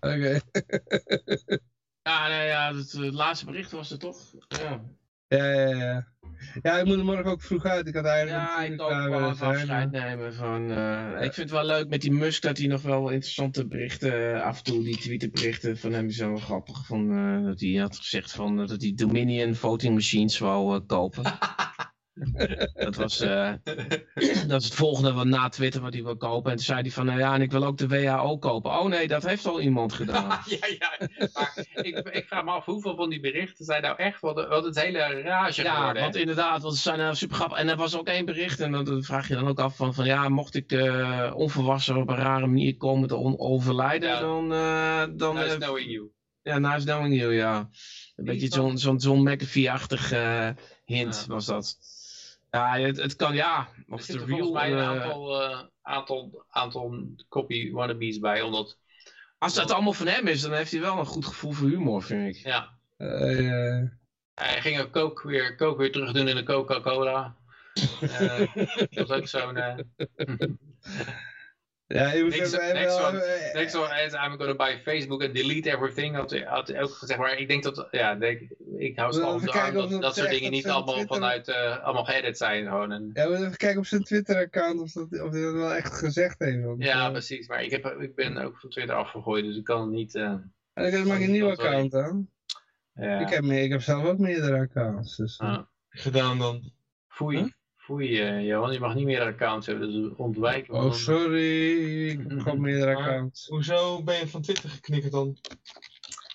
Oké. Ja, nee, ja, het, eh, laatste bericht was er toch? Ja, Ja, ja, ja. Ja, ik moet er morgen ook vroeg uit. Ik had eigenlijk ja ik ook wel willen even afscheid nemen van... eh, ik vind het wel leuk met die Musk dat hij nog wel interessante berichten... eh, af en toe die Twitterberichten van hem zo grappig. Van, eh, dat hij had gezegd van, eh, dat hij Dominion voting machines wou eh, kopen. Dat was, eh, dat is het volgende wat na Twitter wat hij wil kopen. En toen zei hij van, nou ja, en ik wil ook de WHO kopen. Oh nee, dat heeft al iemand gedaan. ja, ja. Maar ik, ik vraag me af hoeveel van die berichten zijn nou echt wat, wat het hele rage Ja, geworden. want hè? inderdaad, want ze zijn nou super grappig. En er was ook één bericht, en dan vraag je dan ook af van, van ja, mocht ik eh, onverwassen op een rare manier komen te overlijden, Ja. dan, eh dan eh, it's knowing you. ja, is knowing you, ja. Een beetje zo'n zo'n John McAfee-achtig eh, hint Ja. was dat. Ja, het, het kan, ja, Er of de zitten volgens mij een eh, aantal, eh, aantal, aantal copy wannabes bij, omdat, als dat allemaal van hem is, dan heeft hij wel een goed gevoel voor humor, vind ik. ja, Eh, hij ging ook coke weer, coke weer terug doen in de Coca-Cola. Dat was ook zo'n... eh, ja, even- Next one is I'm gonna buy Facebook and delete everything. Had, had hij ook gezegd, maar ik denk dat, ja, denk, ik hou aan kijken dat, dat soort dingen niet allemaal Twitter- vanuit, eh, allemaal geëdit zijn gewoon. En, Ja, we moeten even kijken op zijn Twitter-account of, dat, of hij dat wel echt gezegd heeft. want, ja, eh, precies. Maar ik, heb, ik ben ook van Twitter afgegooid, dus ik kan het niet. eh, en dan maak je een nieuw account aan. ja. Ik, heb, meer- ik heb zelf ook meerdere accounts. Dus, eh, Ah, Gedaan dan. foei, Huh? Foei, eh, Johan. Je mag niet meer accounts hebben, dus ontwijken. oh, sorry. Ik meerdere Maar- accounts. Hoezo ben je van Twitter geknikkerd dan?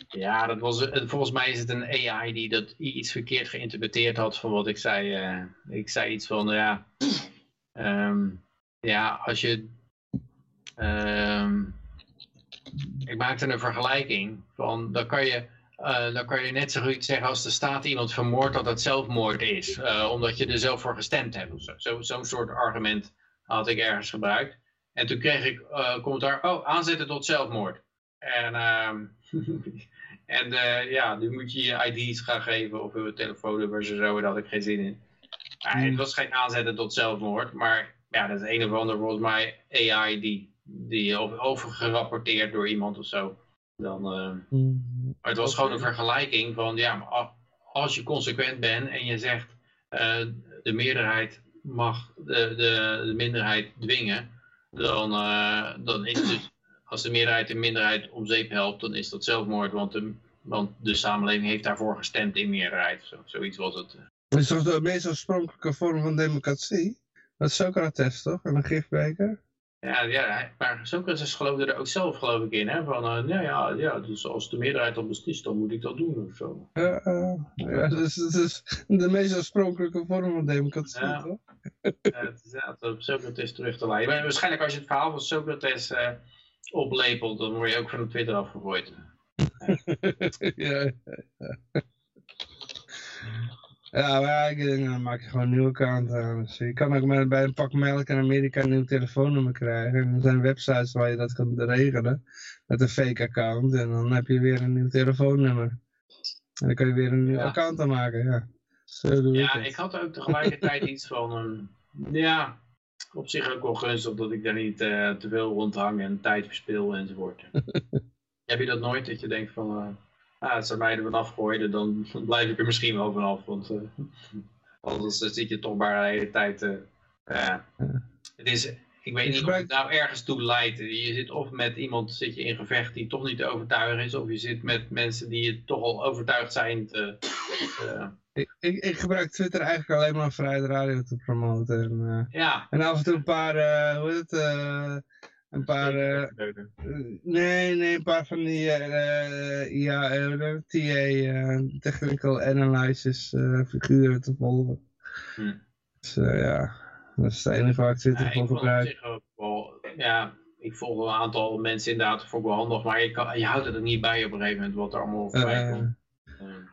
Ja, dat was, eh, volgens mij is het een AI die dat iets verkeerd geïnterpreteerd had van wat ik zei. eh. ik zei iets van, ja, ehm, ja, als je, ehm, ik maakte een vergelijking van, dan kan je, eh, dan kan je net zo goed zeggen als de staat iemand vermoordt dat het zelfmoord is, eh, omdat je er zelf voor gestemd hebt. of zo. Zo- Zo'n soort argument had ik ergens gebruikt. En toen kreeg ik eh, commentaar, oh, aanzetten tot zelfmoord. En, ehm, en ja, nu moet je je ID's gaan geven of je telefoonnummers en zo, daar had ik geen zin in. Maar het was geen aanzetten tot zelfmoord, maar ja, dat is een of ander volgens mij AI die, die over, overgerapporteerd door iemand of zo. Dan, eh, maar het was gewoon een vergelijking van, ja, maar als je consequent bent en je zegt eh, de meerderheid mag de, de, de minderheid dwingen, dan, eh, dan is het dus, als de meerderheid de minderheid om zeep helpt, dan is dat zelfmoord, want de, want de samenleving heeft daarvoor gestemd in meerderheid. Zo, zoiets was het. Dat is toch de meest oorspronkelijke vorm van democratie? Dat is Socrates toch? En een gifbeker? Ja, ja maar Socrates geloofde er ook zelf geloof ik in, hè? Van, eh, nou ja, ja, dus als de meerderheid dat beslist, dan moet ik dat doen of zo. Ja, eh, ja, dus het is de meest oorspronkelijke vorm van democratie Ja. toch? Ja, het is inderdaad op Socrates terug te leiden. Maar waarschijnlijk als je het verhaal van Socrates eh, oplepelt, dan word je ook van de Twitter afgegooid. ja, ja, ja. Ja, maar ja, denk, dan maak je gewoon een nieuw account aan. Dus je kan ook met, bij een pak melk in Amerika een nieuw telefoonnummer krijgen. En er zijn websites waar je dat kan regelen. Met een fake account. En dan heb je weer een nieuw telefoonnummer. En dan kan je weer een nieuw Ja. account aanmaken, ja. Zo doe ik Ja, ik had ook tegelijkertijd iets van, ehm, ja, op zich ook wel gunstig dat ik daar niet eh, te veel rondhang en tijd verspil enzovoort. Heb je dat nooit, dat je denkt van, eh ah, het zijn mij er vanaf gooien, dan blijf ik er misschien wel vanaf, want eh, anders zit je toch maar de hele tijd, eh, ja. Het is, ik weet niet of het nou ergens toe leidt. Je zit of met iemand zit je in gevecht die toch niet te overtuigen is, of je zit met mensen die je toch al overtuigd zijn te, Ik, ik, ik gebruik Twitter eigenlijk alleen maar om Vrijheid Radio te promoten. En, eh, ja. en af en toe een paar, hoe heet het, een paar, eh, Eh, Nee, nee, een paar van die eh ja, eh, TA, Technical Analysis eh, figuren te volgen. Hm. Dus eh, ja, dat is het enige waar ik Twitter Ja, ik voor gebruik. ja, ik volg wel een aantal mensen inderdaad voor wel handig, maar je, kan, je houdt het er niet bij op een gegeven moment wat er allemaal voorbij Eh, komt.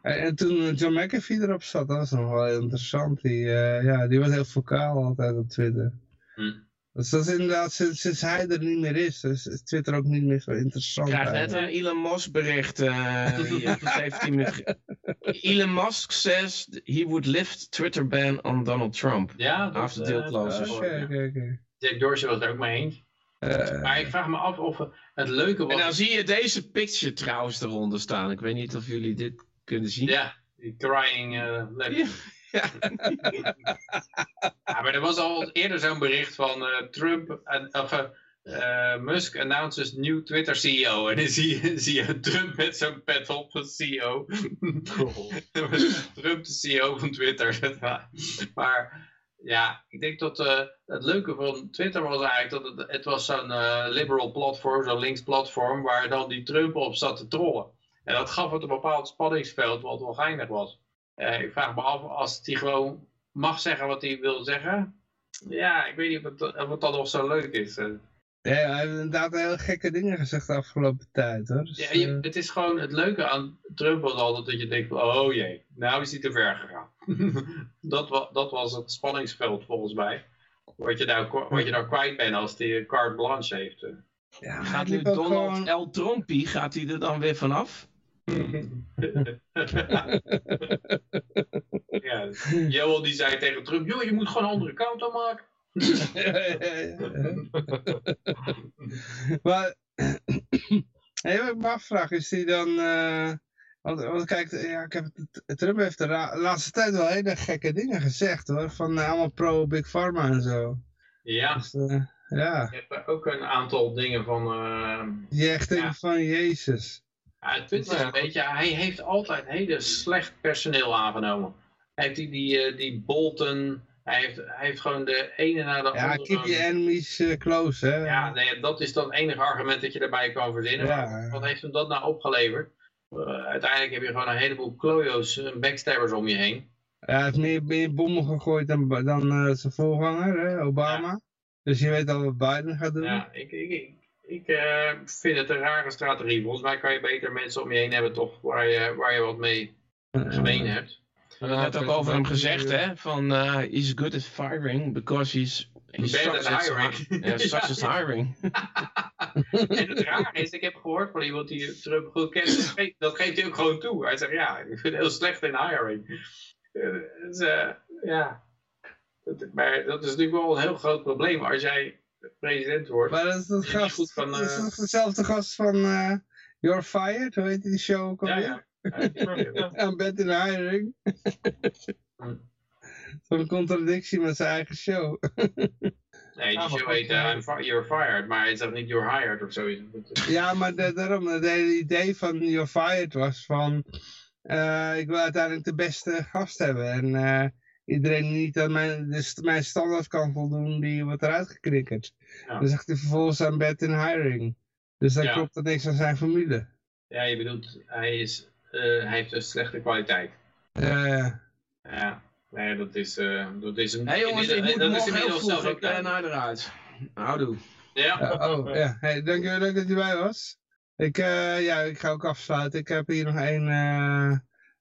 En, en toen John McAfee erop zat, dat was nog wel heel interessant. Die, ja, die was heel vocaal altijd op Twitter. Hm. Dus dat is inderdaad, sinds, sinds hij er niet meer is, is Twitter ook niet meer zo interessant. Ik krijg net een Elon Musk bericht. eh, hier, van 17 minuten. Elon Musk says he would lift Twitter ban on Donald Trump. ja, dat, After deal eh, closes. Oké, oké. Jack Dorsey was het er ook mee eens. Eh, Maar ik vraag me af of het leuke was... En dan zie je deze picture trouwens eronder staan. Ik weet niet of jullie dit kunnen zien. Ja, die crying eh left. Ja. Ja, maar er was al eerder zo'n bericht van eh, Trump, en, of, eh, eh, Musk announces new Twitter CEO. En dan zie je, zie je Trump met zo'n pet op van CEO. Trump de CEO van Twitter. maar ja, ik denk dat het leuke van Twitter was eigenlijk dat het, het was zo'n liberal platform, zo'n links platform, waar dan die Trump op zat te trollen. En dat gaf het een bepaald spanningsveld wat wel geinig was. Eh, ik vraag me af als hij gewoon mag zeggen wat hij wil zeggen. Ja, ik weet niet of het, of het dan nog zo leuk is. Eh. Ja, hij heeft inderdaad heel gekke dingen gezegd de afgelopen tijd hoor. Dus, Ja, je- eh, het is gewoon het leuke aan Trump was altijd dat je denkt oh jee, nou is hij te ver gegaan. dat, wa dat was het spanningsveld volgens mij. Wat je nou, wat je nou kwijt bent als hij carte blanche heeft. ja, Gaat nu Donald gewoon- L. Trumpy, gaat hij er dan weer vanaf? Ja, Joel die zei tegen Trump, joh, je moet gewoon een andere account aanmaken. maar hey, wat ik me afvraag, is die dan... eh, want, want kijk, ja, ik heb, Trump heeft de laatste tijd wel hele gekke dingen gezegd hoor. Van eh, allemaal pro-Big Pharma en zo. Ja, Dus, eh, ja, je hebt ook een aantal dingen van... die echt Ja. van Jezus. Ja, het punt is een beetje, hij heeft altijd hele slecht personeel aangenomen. Hij heeft die, die, eh, die Bolton, hij heeft, hij heeft gewoon de ene na de Ja, andere... keep your enemies eh, close hè. Ja, nee, dat is dan het enige argument dat je daarbij kan verzinnen. Ja. Maar wat heeft hem dat nou opgeleverd? Eh, uiteindelijk heb je gewoon een heleboel klojo's en backstabbers om je heen. Ja, hij heeft meer, meer bommen gegooid dan, dan zijn voorganger, hè, Obama. Dus je weet al wat Biden gaat doen. Ja, ik, ik, ik, ik eh, vind het een rare strategie. Volgens mij kan je beter mensen om je heen hebben toch, waar je, waar je wat mee gemeen hebt. We hebben net ook over hem gezegd, hè? Van, eh he's good at firing because he's... he's Bad sucks at hiring. Ja, sucks at hiring. En het raar is, ik heb gehoord van iemand die Trump goed kent, dat geeft, hij ook gewoon toe. Hij zegt, ja, ik vind het heel slecht in hiring. Eh, dus, eh, ja. Dat- maar dat is natuurlijk wel een heel groot probleem als jij president wordt. Maar dat is dat gast, goed van, dat is eh, toch dezelfde gast van eh You're Fired, hoe heet die show ook ja, alweer? ja. Ja, En Bed in Hiring. Zo'n contradictie met zijn eigen show. Nee, die show heet I'm fi- You're Fired, maar hij zegt niet You're Hired of zoiets. ja, maar de- daarom, het hele idee van You're Fired was van... eh, ik wil uiteindelijk de beste gast hebben. En eh, iedereen die niet aan mijn, dus mijn standaard kan voldoen, die wordt eruit geknikkerd. Ja. Dan zegt hij vervolgens aan Bed in Hiring. Dus dan Ja. klopt er niks aan zijn formule. Ja, je bedoelt, hij, is, eh, hij heeft een slechte kwaliteit. Eh, Ja, nee, dat is, eh, dat is een... Hé jongens, ik moet dat is morgen heel inmiddels vroeg. zelf Ik ook ben naar eruit. Houdoe. Ja, Ja, oh, ja. Hey, dankjewel leuk dat je bij was. Ik, eh, ja, ik ga ook afsluiten. Ik heb hier nog één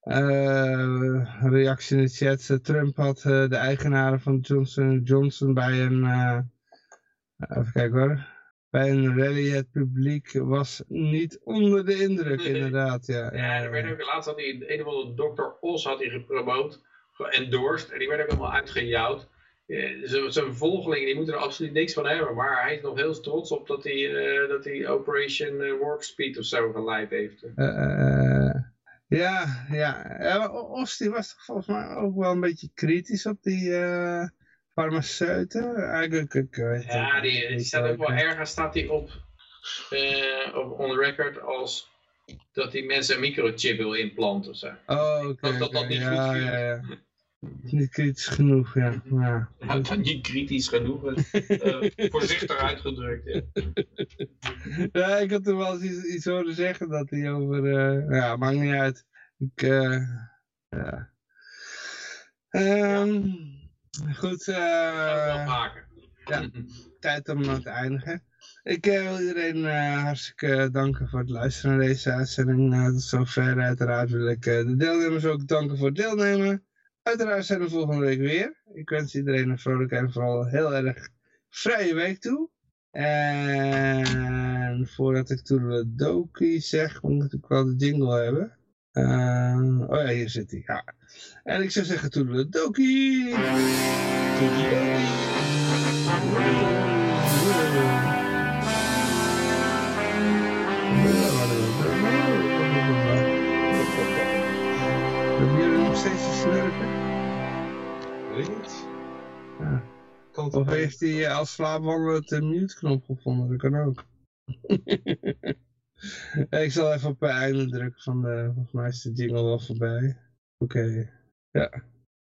eh, reactie in de chat. Eh, Trump had eh, de eigenaren van Johnson Johnson bij een... eh, even kijken hoor. Bij een rally. Het publiek was niet onder de indruk, inderdaad. Ja, Ja, er werd ook, laatst had hij een of andere Dr. Os had hij gepromoot, geëndorsed, en die werd ook allemaal uitgejouwd. Zijn volgelingen die moeten er absoluut niks van hebben, maar hij is nog heel trots op dat hij, dat hij Operation Warp Speed of zo geleid heeft. Eh, ja, ja. Os die was toch volgens mij ook wel een beetje kritisch op die eh farmaceuten. Eigenlijk, ik Ja, die, die staat ook wel ergens staat hij op, eh, op on record als dat hij mensen een microchip wil implanten of zo. Oh, oké. dat dat niet ja, goed viel. ja, ja. Niet kritisch genoeg, ja. ja. Ja, van niet kritisch genoeg, eh, voorzichtig uitgedrukt. Ja. Ja, ik had er wel eens iets, iets horen zeggen dat hij over... eh, ja, maakt niet uit. Ik, eh, ja. Ehm, goed, ja. tijd om te eindigen. Ik wil iedereen hartstikke danken voor het luisteren naar deze uitzending. Uh, tot zover. Uiteraard wil ik de deelnemers ook danken voor het deelnemen. Uiteraard zijn we volgende week weer. Ik wens iedereen een vrolijke en vooral heel erg vrije week toe. En voordat ik Toedeledoki zeg, moet ik wel de jingle hebben. Eh, oh ja, hier zit hij. Ja. En ik zou zeggen Toedeledoki. Hebben Weet ik niet. Ja. Kan valt Of heeft hij eh, als slaapwandel de mute knop gevonden? Dat kan ook. ik zal even op het einde drukken van de, volgens mij is de jingle wel voorbij. Oké, ja.